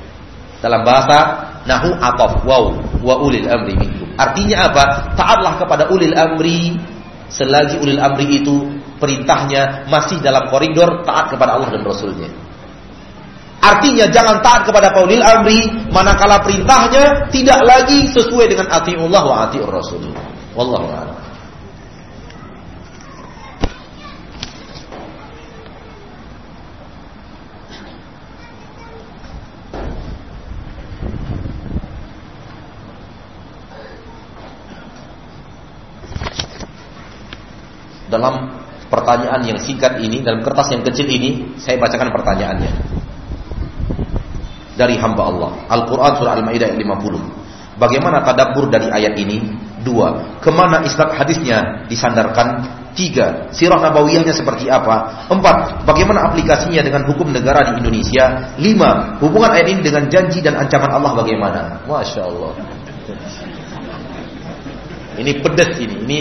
Dalam bahasa nahu atof wow wa ulil amri minkum. Artinya apa? Taatlah kepada ulil amri selagi ulil amri itu perintahnya masih dalam koridor taat kepada Allah dan Rasulnya. Artinya jangan taat kepada ulil amri manakala perintahnya tidak lagi sesuai dengan atiullah wa atiur rasul. Wallahu a'lam. dalam pertanyaan yang singkat ini, dalam kertas yang kecil ini, saya bacakan pertanyaannya. Dari hamba Allah. Al-Quran Surah Al-Ma'idah ayat 50. Bagaimana tadabbur dari ayat ini? Dua. Ke mana isnad hadisnya disandarkan? Tiga. Sirah nabawiyahnya seperti apa? Empat. Bagaimana aplikasinya dengan hukum negara di Indonesia? Lima. Hubungan ayat ini dengan janji dan ancaman Allah bagaimana? Masya Allah. Ini pedas ini. Ini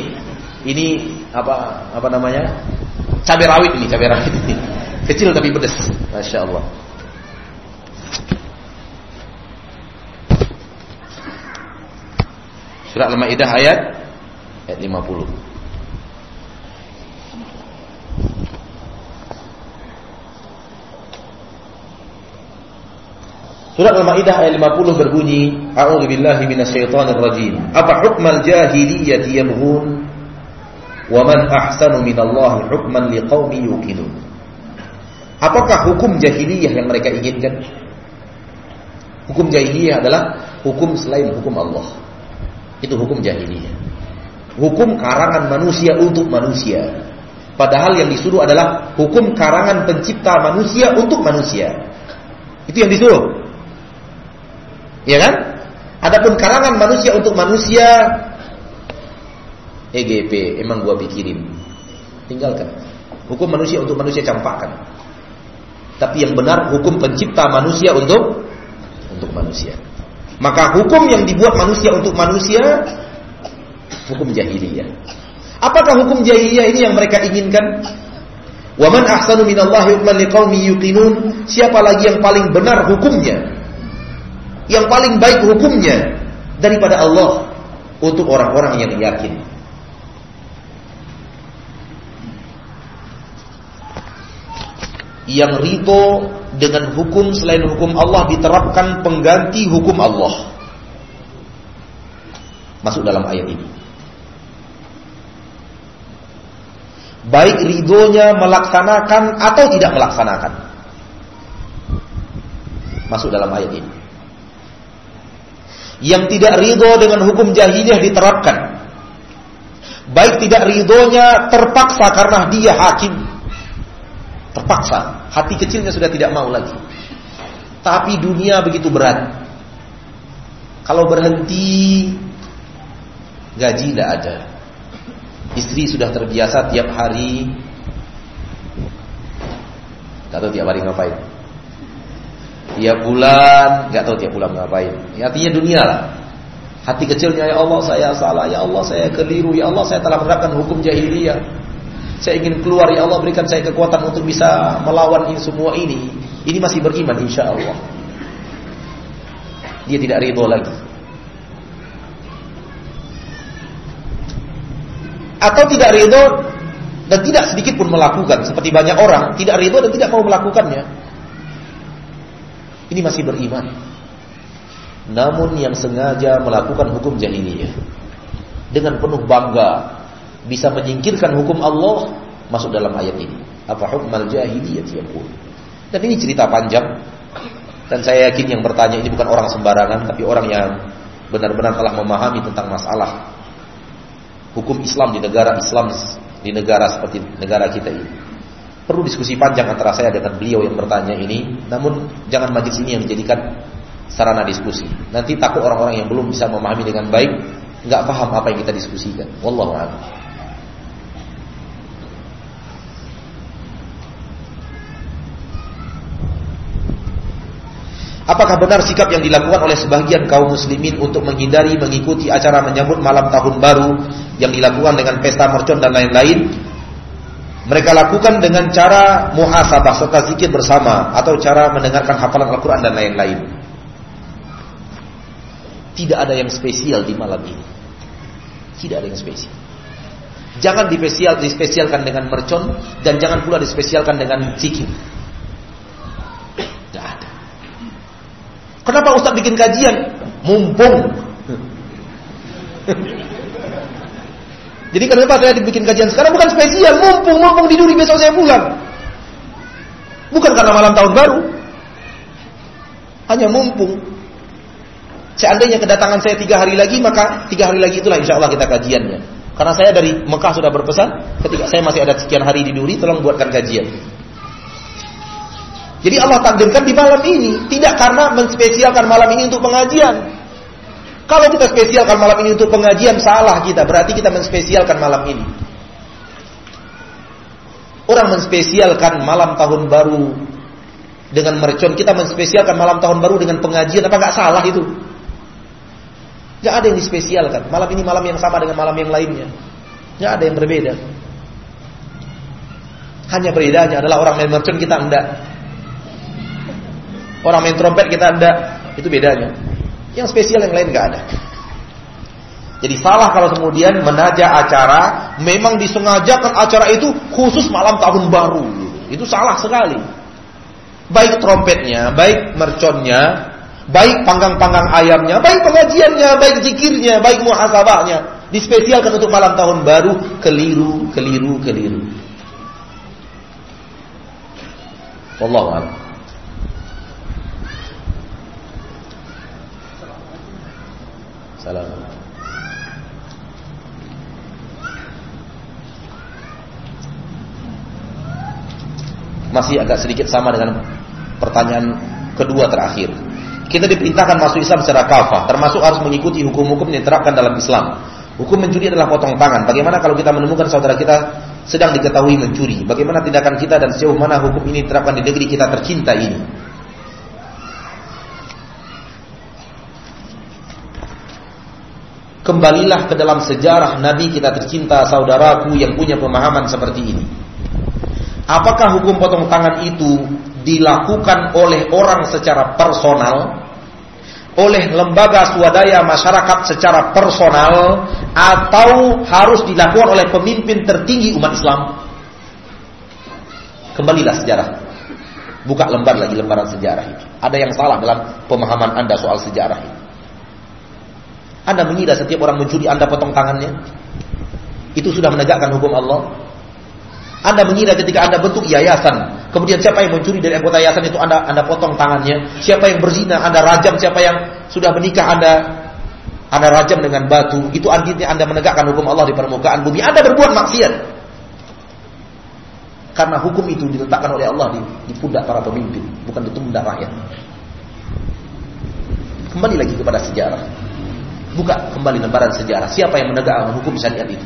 ini apa apa namanya cabai rawit ini cabai rawit ini kecil tapi pedas masya Allah surat al-maidah ayat ayat 50 Surat Al-Maidah ayat 50 berbunyi, A'udzu billahi minasyaitonir rajim. Apa hukmal jahiliyyati yabghun Wa man ahsanu minallahi hukman liqaumi yuqinun. Apakah hukum jahiliyah yang mereka inginkan? Hukum jahiliyah adalah hukum selain hukum Allah. Itu hukum jahiliyah. Hukum karangan manusia untuk manusia. Padahal yang disuruh adalah hukum karangan pencipta manusia untuk manusia. Itu yang disuruh. Ya kan? Adapun karangan manusia untuk manusia EGP emang gua pikirin tinggalkan hukum manusia untuk manusia campakkan tapi yang benar hukum pencipta manusia untuk untuk manusia maka hukum yang dibuat manusia untuk manusia hukum jahiliyah apakah hukum jahiliyah ini yang mereka inginkan Wa man ahsanu minallahi hukman yuqinun? Siapa lagi yang paling benar hukumnya? Yang paling baik hukumnya daripada Allah untuk orang-orang yang yakin. Yang ridho dengan hukum selain hukum Allah diterapkan pengganti hukum Allah. Masuk dalam ayat ini. baik ridhonya melaksanakan atau tidak melaksanakan. Masuk dalam ayat ini. Yang tidak ridho dengan hukum jahiliyah diterapkan. Baik tidak ridhonya terpaksa karena dia hakim. Terpaksa. Hati kecilnya sudah tidak mau lagi. Tapi dunia begitu berat. Kalau berhenti, gaji tidak ada. Istri sudah terbiasa tiap hari. Gak tahu tiap hari ngapain. Tiap bulan Gak tahu tiap bulan ngapain. Ya, Artinya dunia lah. Hati kecilnya ya Allah saya salah. Ya Allah saya keliru. Ya Allah saya telah menerapkan hukum jahiliyah Saya ingin keluar Ya Allah berikan saya kekuatan untuk bisa melawan ini semua ini. Ini masih beriman insya Allah Dia tidak ridho lagi. Atau tidak ridho dan tidak sedikit pun melakukan seperti banyak orang tidak ridho dan tidak mau melakukannya. Ini masih beriman. Namun yang sengaja melakukan hukum jahiliyah dengan penuh bangga bisa menyingkirkan hukum Allah masuk dalam ayat ini apa hukmal jahiliyah yaqul dan ini cerita panjang dan saya yakin yang bertanya ini bukan orang sembarangan tapi orang yang benar-benar telah memahami tentang masalah hukum Islam di negara Islam di negara seperti negara kita ini. Perlu diskusi panjang antara saya dengan beliau yang bertanya ini, namun jangan majlis ini yang dijadikan sarana diskusi. Nanti takut orang-orang yang belum bisa memahami dengan baik, nggak paham apa yang kita diskusikan. Wallahu a'lam. Apakah benar sikap yang dilakukan oleh sebagian kaum muslimin untuk menghindari mengikuti acara menyambut malam tahun baru yang dilakukan dengan pesta mercon dan lain-lain? Mereka lakukan dengan cara muhasabah serta zikir bersama atau cara mendengarkan hafalan Al-Quran dan lain-lain. Tidak ada yang spesial di malam ini. Tidak ada yang spesial. Jangan dispesial, dispesialkan dengan mercon dan jangan pula dispesialkan dengan zikir. Kenapa Ustaz bikin kajian? Mumpung. Jadi kenapa saya bikin kajian sekarang bukan spesial, mumpung, mumpung diduri besok saya pulang. Bukan karena malam tahun baru. Hanya mumpung. Seandainya kedatangan saya tiga hari lagi, maka tiga hari lagi itulah insya Allah kita kajiannya. Karena saya dari Mekah sudah berpesan, ketika saya masih ada sekian hari di Duri, tolong buatkan kajian. Jadi Allah takdirkan di malam ini tidak karena menspesialkan malam ini untuk pengajian. Kalau kita spesialkan malam ini untuk pengajian salah kita, berarti kita menspesialkan malam ini. Orang menspesialkan malam tahun baru dengan mercon, kita menspesialkan malam tahun baru dengan pengajian, apa nggak salah itu? Gak ada yang dispesialkan. Malam ini malam yang sama dengan malam yang lainnya. Gak ada yang berbeda. Hanya bedanya adalah orang main mercon kita enggak. Orang main trompet kita ada, itu bedanya. Yang spesial yang lain nggak ada. Jadi salah kalau kemudian menaja acara, memang disengajakan acara itu khusus malam tahun baru. Itu salah sekali. Baik trompetnya, baik merconnya, baik panggang-panggang ayamnya, baik pengajiannya, baik zikirnya, baik muhasabahnya. Dispesialkan untuk malam tahun baru, keliru, keliru, keliru. Wallahu. Masih agak sedikit sama dengan pertanyaan kedua terakhir. Kita diperintahkan masuk Islam secara kafah, termasuk harus mengikuti hukum-hukum yang diterapkan dalam Islam. Hukum mencuri adalah potong tangan. Bagaimana kalau kita menemukan saudara kita sedang diketahui mencuri? Bagaimana tindakan kita dan sejauh mana hukum ini diterapkan di negeri kita tercinta ini? Kembalilah ke dalam sejarah Nabi kita tercinta saudaraku yang punya pemahaman seperti ini. Apakah hukum potong tangan itu dilakukan oleh orang secara personal, oleh lembaga swadaya masyarakat secara personal, atau harus dilakukan oleh pemimpin tertinggi umat Islam? Kembalilah sejarah. Buka lembar lagi lembaran sejarah itu. Ada yang salah dalam pemahaman Anda soal sejarah ini. Anda mengira setiap orang mencuri Anda potong tangannya? Itu sudah menegakkan hukum Allah? Anda mengira ketika Anda bentuk yayasan, kemudian siapa yang mencuri dari anggota yayasan itu Anda Anda potong tangannya, siapa yang berzina Anda rajam, siapa yang sudah menikah Anda Anda rajam dengan batu, itu artinya Anda menegakkan hukum Allah di permukaan bumi. Anda berbuat maksiat. Karena hukum itu diletakkan oleh Allah di, di pundak para pemimpin, bukan di pundak rakyat. Kembali lagi kepada sejarah. Buka kembali lembaran sejarah. Siapa yang menegakkan hukum syariat itu?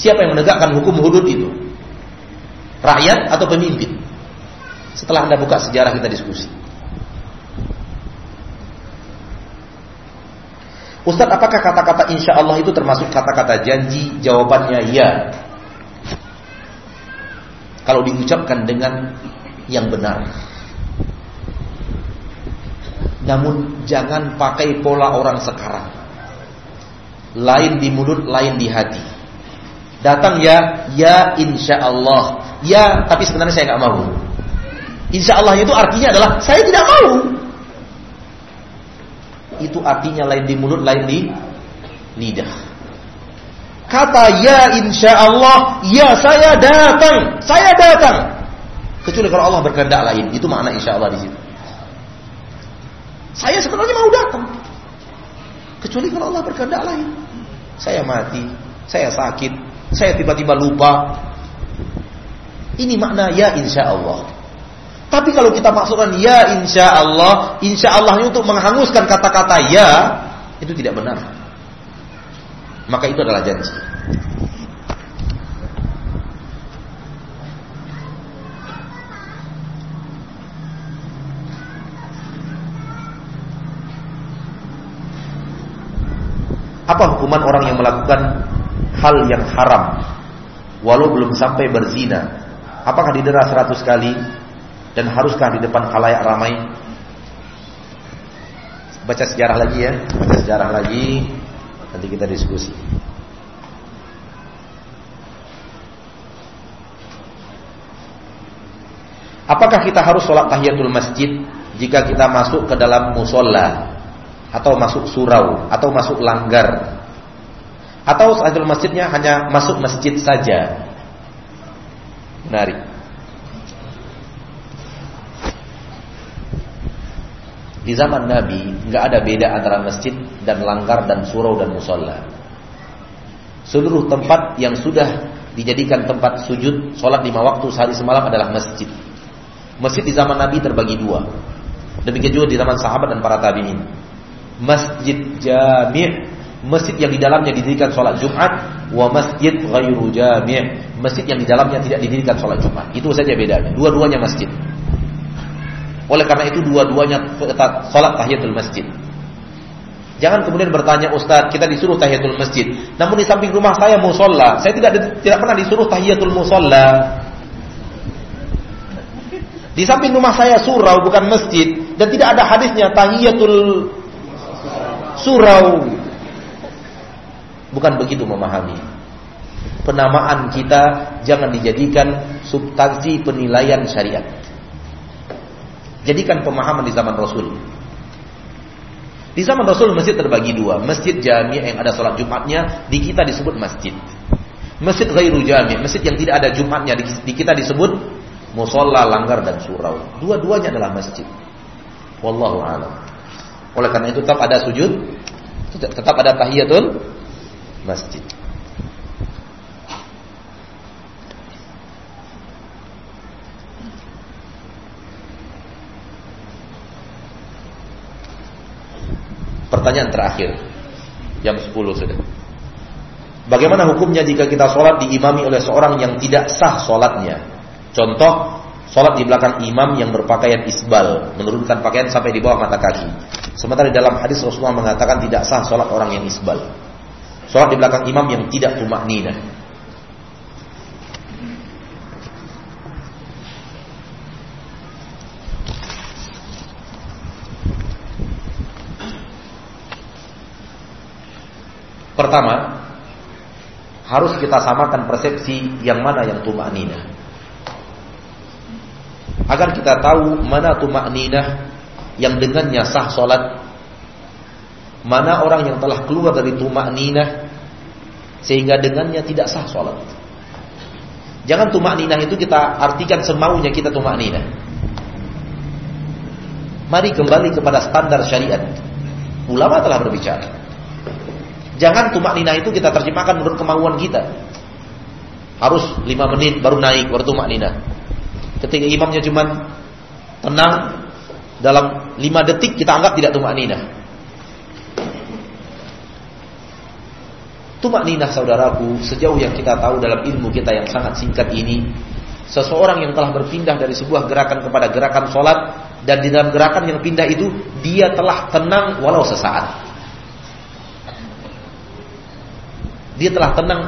Siapa yang menegakkan hukum hudud itu? Rakyat atau pemimpin? Setelah Anda buka sejarah kita diskusi. Ustadz, apakah kata-kata insya Allah itu termasuk kata-kata janji? Jawabannya ya. Kalau diucapkan dengan yang benar. Namun jangan pakai pola orang sekarang. Lain di mulut, lain di hati. Datang ya, ya insya Allah. Ya, tapi sebenarnya saya nggak mau. Insya Allah itu artinya adalah saya tidak mau. Itu artinya lain di mulut, lain di lidah. Kata ya insya Allah, ya saya datang, saya datang. Kecuali kalau Allah berkehendak lain, itu makna insya Allah di situ. Saya sebenarnya mau datang. Kecuali kalau Allah berkehendak lain. Saya mati, saya sakit, saya tiba-tiba lupa, ini makna ya insya Allah. Tapi kalau kita masukkan ya insya Allah, insya Allah untuk menghanguskan kata-kata ya, itu tidak benar. Maka itu adalah janji. Apa hukuman orang yang melakukan hal yang haram walau belum sampai berzina Apakah didera seratus kali dan haruskah di depan khalayak ramai? Baca sejarah lagi ya, baca sejarah lagi. Nanti kita diskusi. Apakah kita harus sholat tahiyatul masjid jika kita masuk ke dalam musola atau masuk surau atau masuk langgar atau tahiyatul masjidnya hanya masuk masjid saja Menarik. Di zaman Nabi nggak ada beda antara masjid dan langgar dan surau dan musola. Seluruh tempat yang sudah dijadikan tempat sujud, sholat lima waktu sehari semalam adalah masjid. Masjid di zaman Nabi terbagi dua. Demikian juga di zaman sahabat dan para tabiin. Masjid jami' masjid yang di dalamnya didirikan sholat Jumat, wa masjid ghairu jami' masjid yang di dalamnya tidak didirikan sholat Jumat. Itu saja bedanya. Dua-duanya masjid. Oleh karena itu dua-duanya sholat tahiyatul masjid. Jangan kemudian bertanya Ustaz, kita disuruh tahiyatul masjid. Namun di samping rumah saya musola, saya tidak tidak pernah disuruh tahiyatul musola. Di samping rumah saya surau bukan masjid dan tidak ada hadisnya tahiyatul surau. Bukan begitu memahami penamaan kita jangan dijadikan substansi penilaian syariat. Jadikan pemahaman di zaman Rasul. Di zaman Rasul masjid terbagi dua. Masjid jami yang ada sholat Jumatnya di kita disebut masjid. Masjid ghairu jami, masjid yang tidak ada Jumatnya di kita disebut musola, langgar dan surau. Dua-duanya adalah masjid. Wallahu a'lam. Oleh karena itu tetap ada sujud, tetap ada tahiyatul masjid. Pertanyaan terakhir. Jam 10 sudah. Bagaimana hukumnya jika kita sholat diimami oleh seorang yang tidak sah sholatnya? Contoh, Sholat di belakang imam yang berpakaian isbal, menurunkan pakaian sampai di bawah mata kaki. Sementara di dalam hadis Rasulullah mengatakan tidak sah sholat orang yang isbal. Sholat di belakang imam yang tidak tumak nina. Pertama, harus kita samakan persepsi yang mana yang tumak nina. Agar kita tahu mana tumak nina yang dengannya sah solat, mana orang yang telah keluar dari tumak nina sehingga dengannya tidak sah solat. Jangan tumak nina itu kita artikan semaunya kita tumak nina. Mari kembali kepada standar syariat. Ulama telah berbicara. Jangan tumak nina itu kita terjemahkan menurut kemauan kita. Harus lima menit baru naik baru tumak nina. Ketika imamnya cuma tenang dalam lima detik kita anggap tidak tumak nina. Tumak nina saudaraku sejauh yang kita tahu dalam ilmu kita yang sangat singkat ini seseorang yang telah berpindah dari sebuah gerakan kepada gerakan sholat dan di dalam gerakan yang pindah itu dia telah tenang walau sesaat. Dia telah tenang.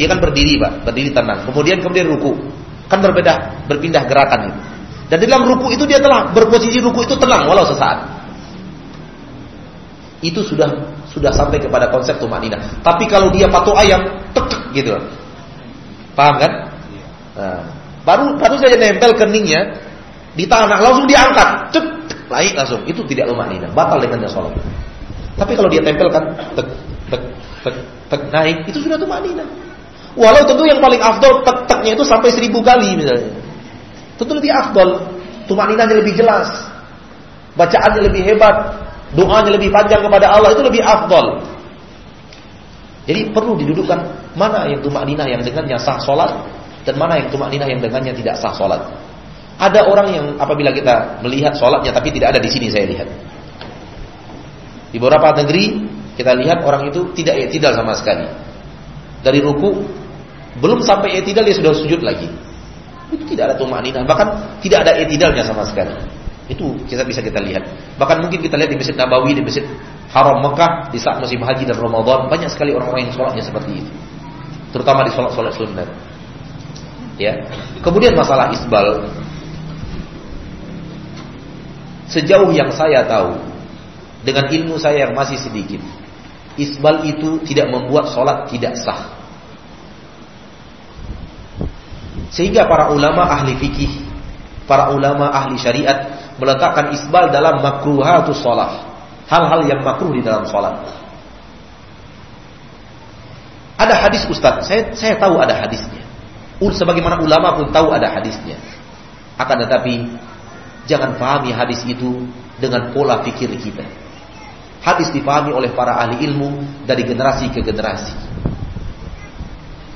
Dia kan berdiri, Pak. Berdiri tenang. Kemudian kemudian ruku. Kan berbeda, berpindah gerakan itu. Dan di dalam ruku itu dia telah berposisi ruku itu tenang walau sesaat. Itu sudah sudah sampai kepada konsep tumanina. Tapi kalau dia patuh ayam, tek gitu. Paham kan? Nah, baru baru saja nempel keningnya di tanah langsung diangkat, cek, naik langsung. Itu tidak tumanina, batal dengannya sholat. Tapi kalau dia tempelkan tek tek tek tek naik itu sudah tumanina. Walau tentu yang paling afdol tek teknya itu sampai seribu kali misalnya. Tentu lebih afdol, tumaninanya lebih jelas, bacaannya lebih hebat, doanya lebih panjang kepada Allah itu lebih afdol. Jadi perlu didudukkan mana yang tumaninah yang dengannya sah solat dan mana yang tumaninah yang dengannya tidak sah solat. Ada orang yang apabila kita melihat solatnya tapi tidak ada di sini saya lihat. Di beberapa negeri kita lihat orang itu tidak etidal sama sekali. Dari ruku belum sampai etidal dia sudah sujud lagi. Itu tidak ada tumanina, bahkan tidak ada etidalnya sama sekali. Itu kita bisa kita lihat. Bahkan mungkin kita lihat di Masjid Nabawi, di Masjid Haram Mekah di saat musim haji dan Ramadan banyak sekali orang-orang yang sholatnya seperti itu. Terutama di sholat-sholat sunnah. Ya. Kemudian masalah isbal. Sejauh yang saya tahu, dengan ilmu saya yang masih sedikit, Isbal itu tidak membuat sholat tidak sah. Sehingga para ulama ahli fikih, para ulama ahli syariat meletakkan isbal dalam makruhatus sholat. Hal-hal yang makruh di dalam sholat. Ada hadis Ustaz, saya, saya tahu ada hadisnya. Sebagaimana ulama pun tahu ada hadisnya. Akan tetapi, jangan pahami hadis itu dengan pola pikir kita. Hadis dipahami oleh para ahli ilmu dari generasi ke generasi.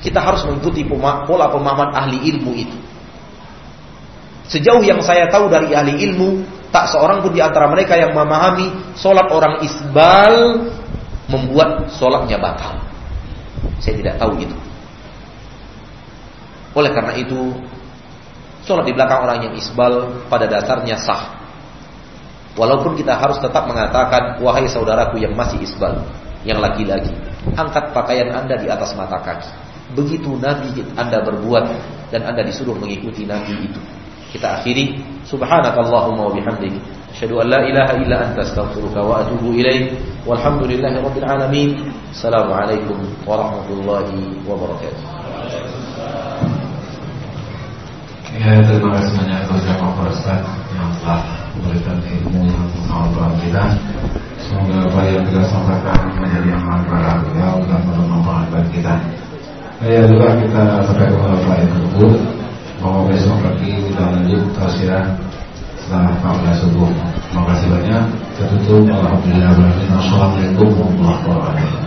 Kita harus mengikuti pola pemahaman ahli ilmu itu. Sejauh yang saya tahu dari ahli ilmu, tak seorang pun di antara mereka yang memahami solat orang isbal membuat solatnya batal. Saya tidak tahu itu. Oleh karena itu, solat di belakang orang yang isbal pada dasarnya sah. Walaupun kita harus tetap mengatakan Wahai saudaraku yang masih isbal Yang laki-laki Angkat pakaian anda di atas mata kaki Begitu Nabi anda berbuat Dan anda disuruh mengikuti Nabi itu. Kita akhiri. Subhanakallahumma wa bihamdik. Asyadu an la ilaha illa anta astaghfiruka wa atubu ilaih Walhamdulillahi rabbil alamin. Assalamualaikum warahmatullahi wabarakatuh. Ya terima kasih banyak kepada Ustaz yang telah memberikan ilmu yang mengajar kita. Semoga apa yang kita sampaikan menjadi amal para beliau dan bagi kita. Ya juga kita sampai kepada Pak Ibu bahwa besok lagi kita lanjut tafsiran setelah 14 subuh. Terima kasih banyak. Tertutup. Alhamdulillah. Assalamualaikum warahmatullahi wabarakatuh.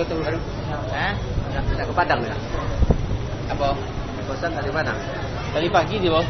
Dari siku tu baru. Eh? Ke Padang dah. Apa? Bosan dari Padang. Tadi pagi dia, Bos.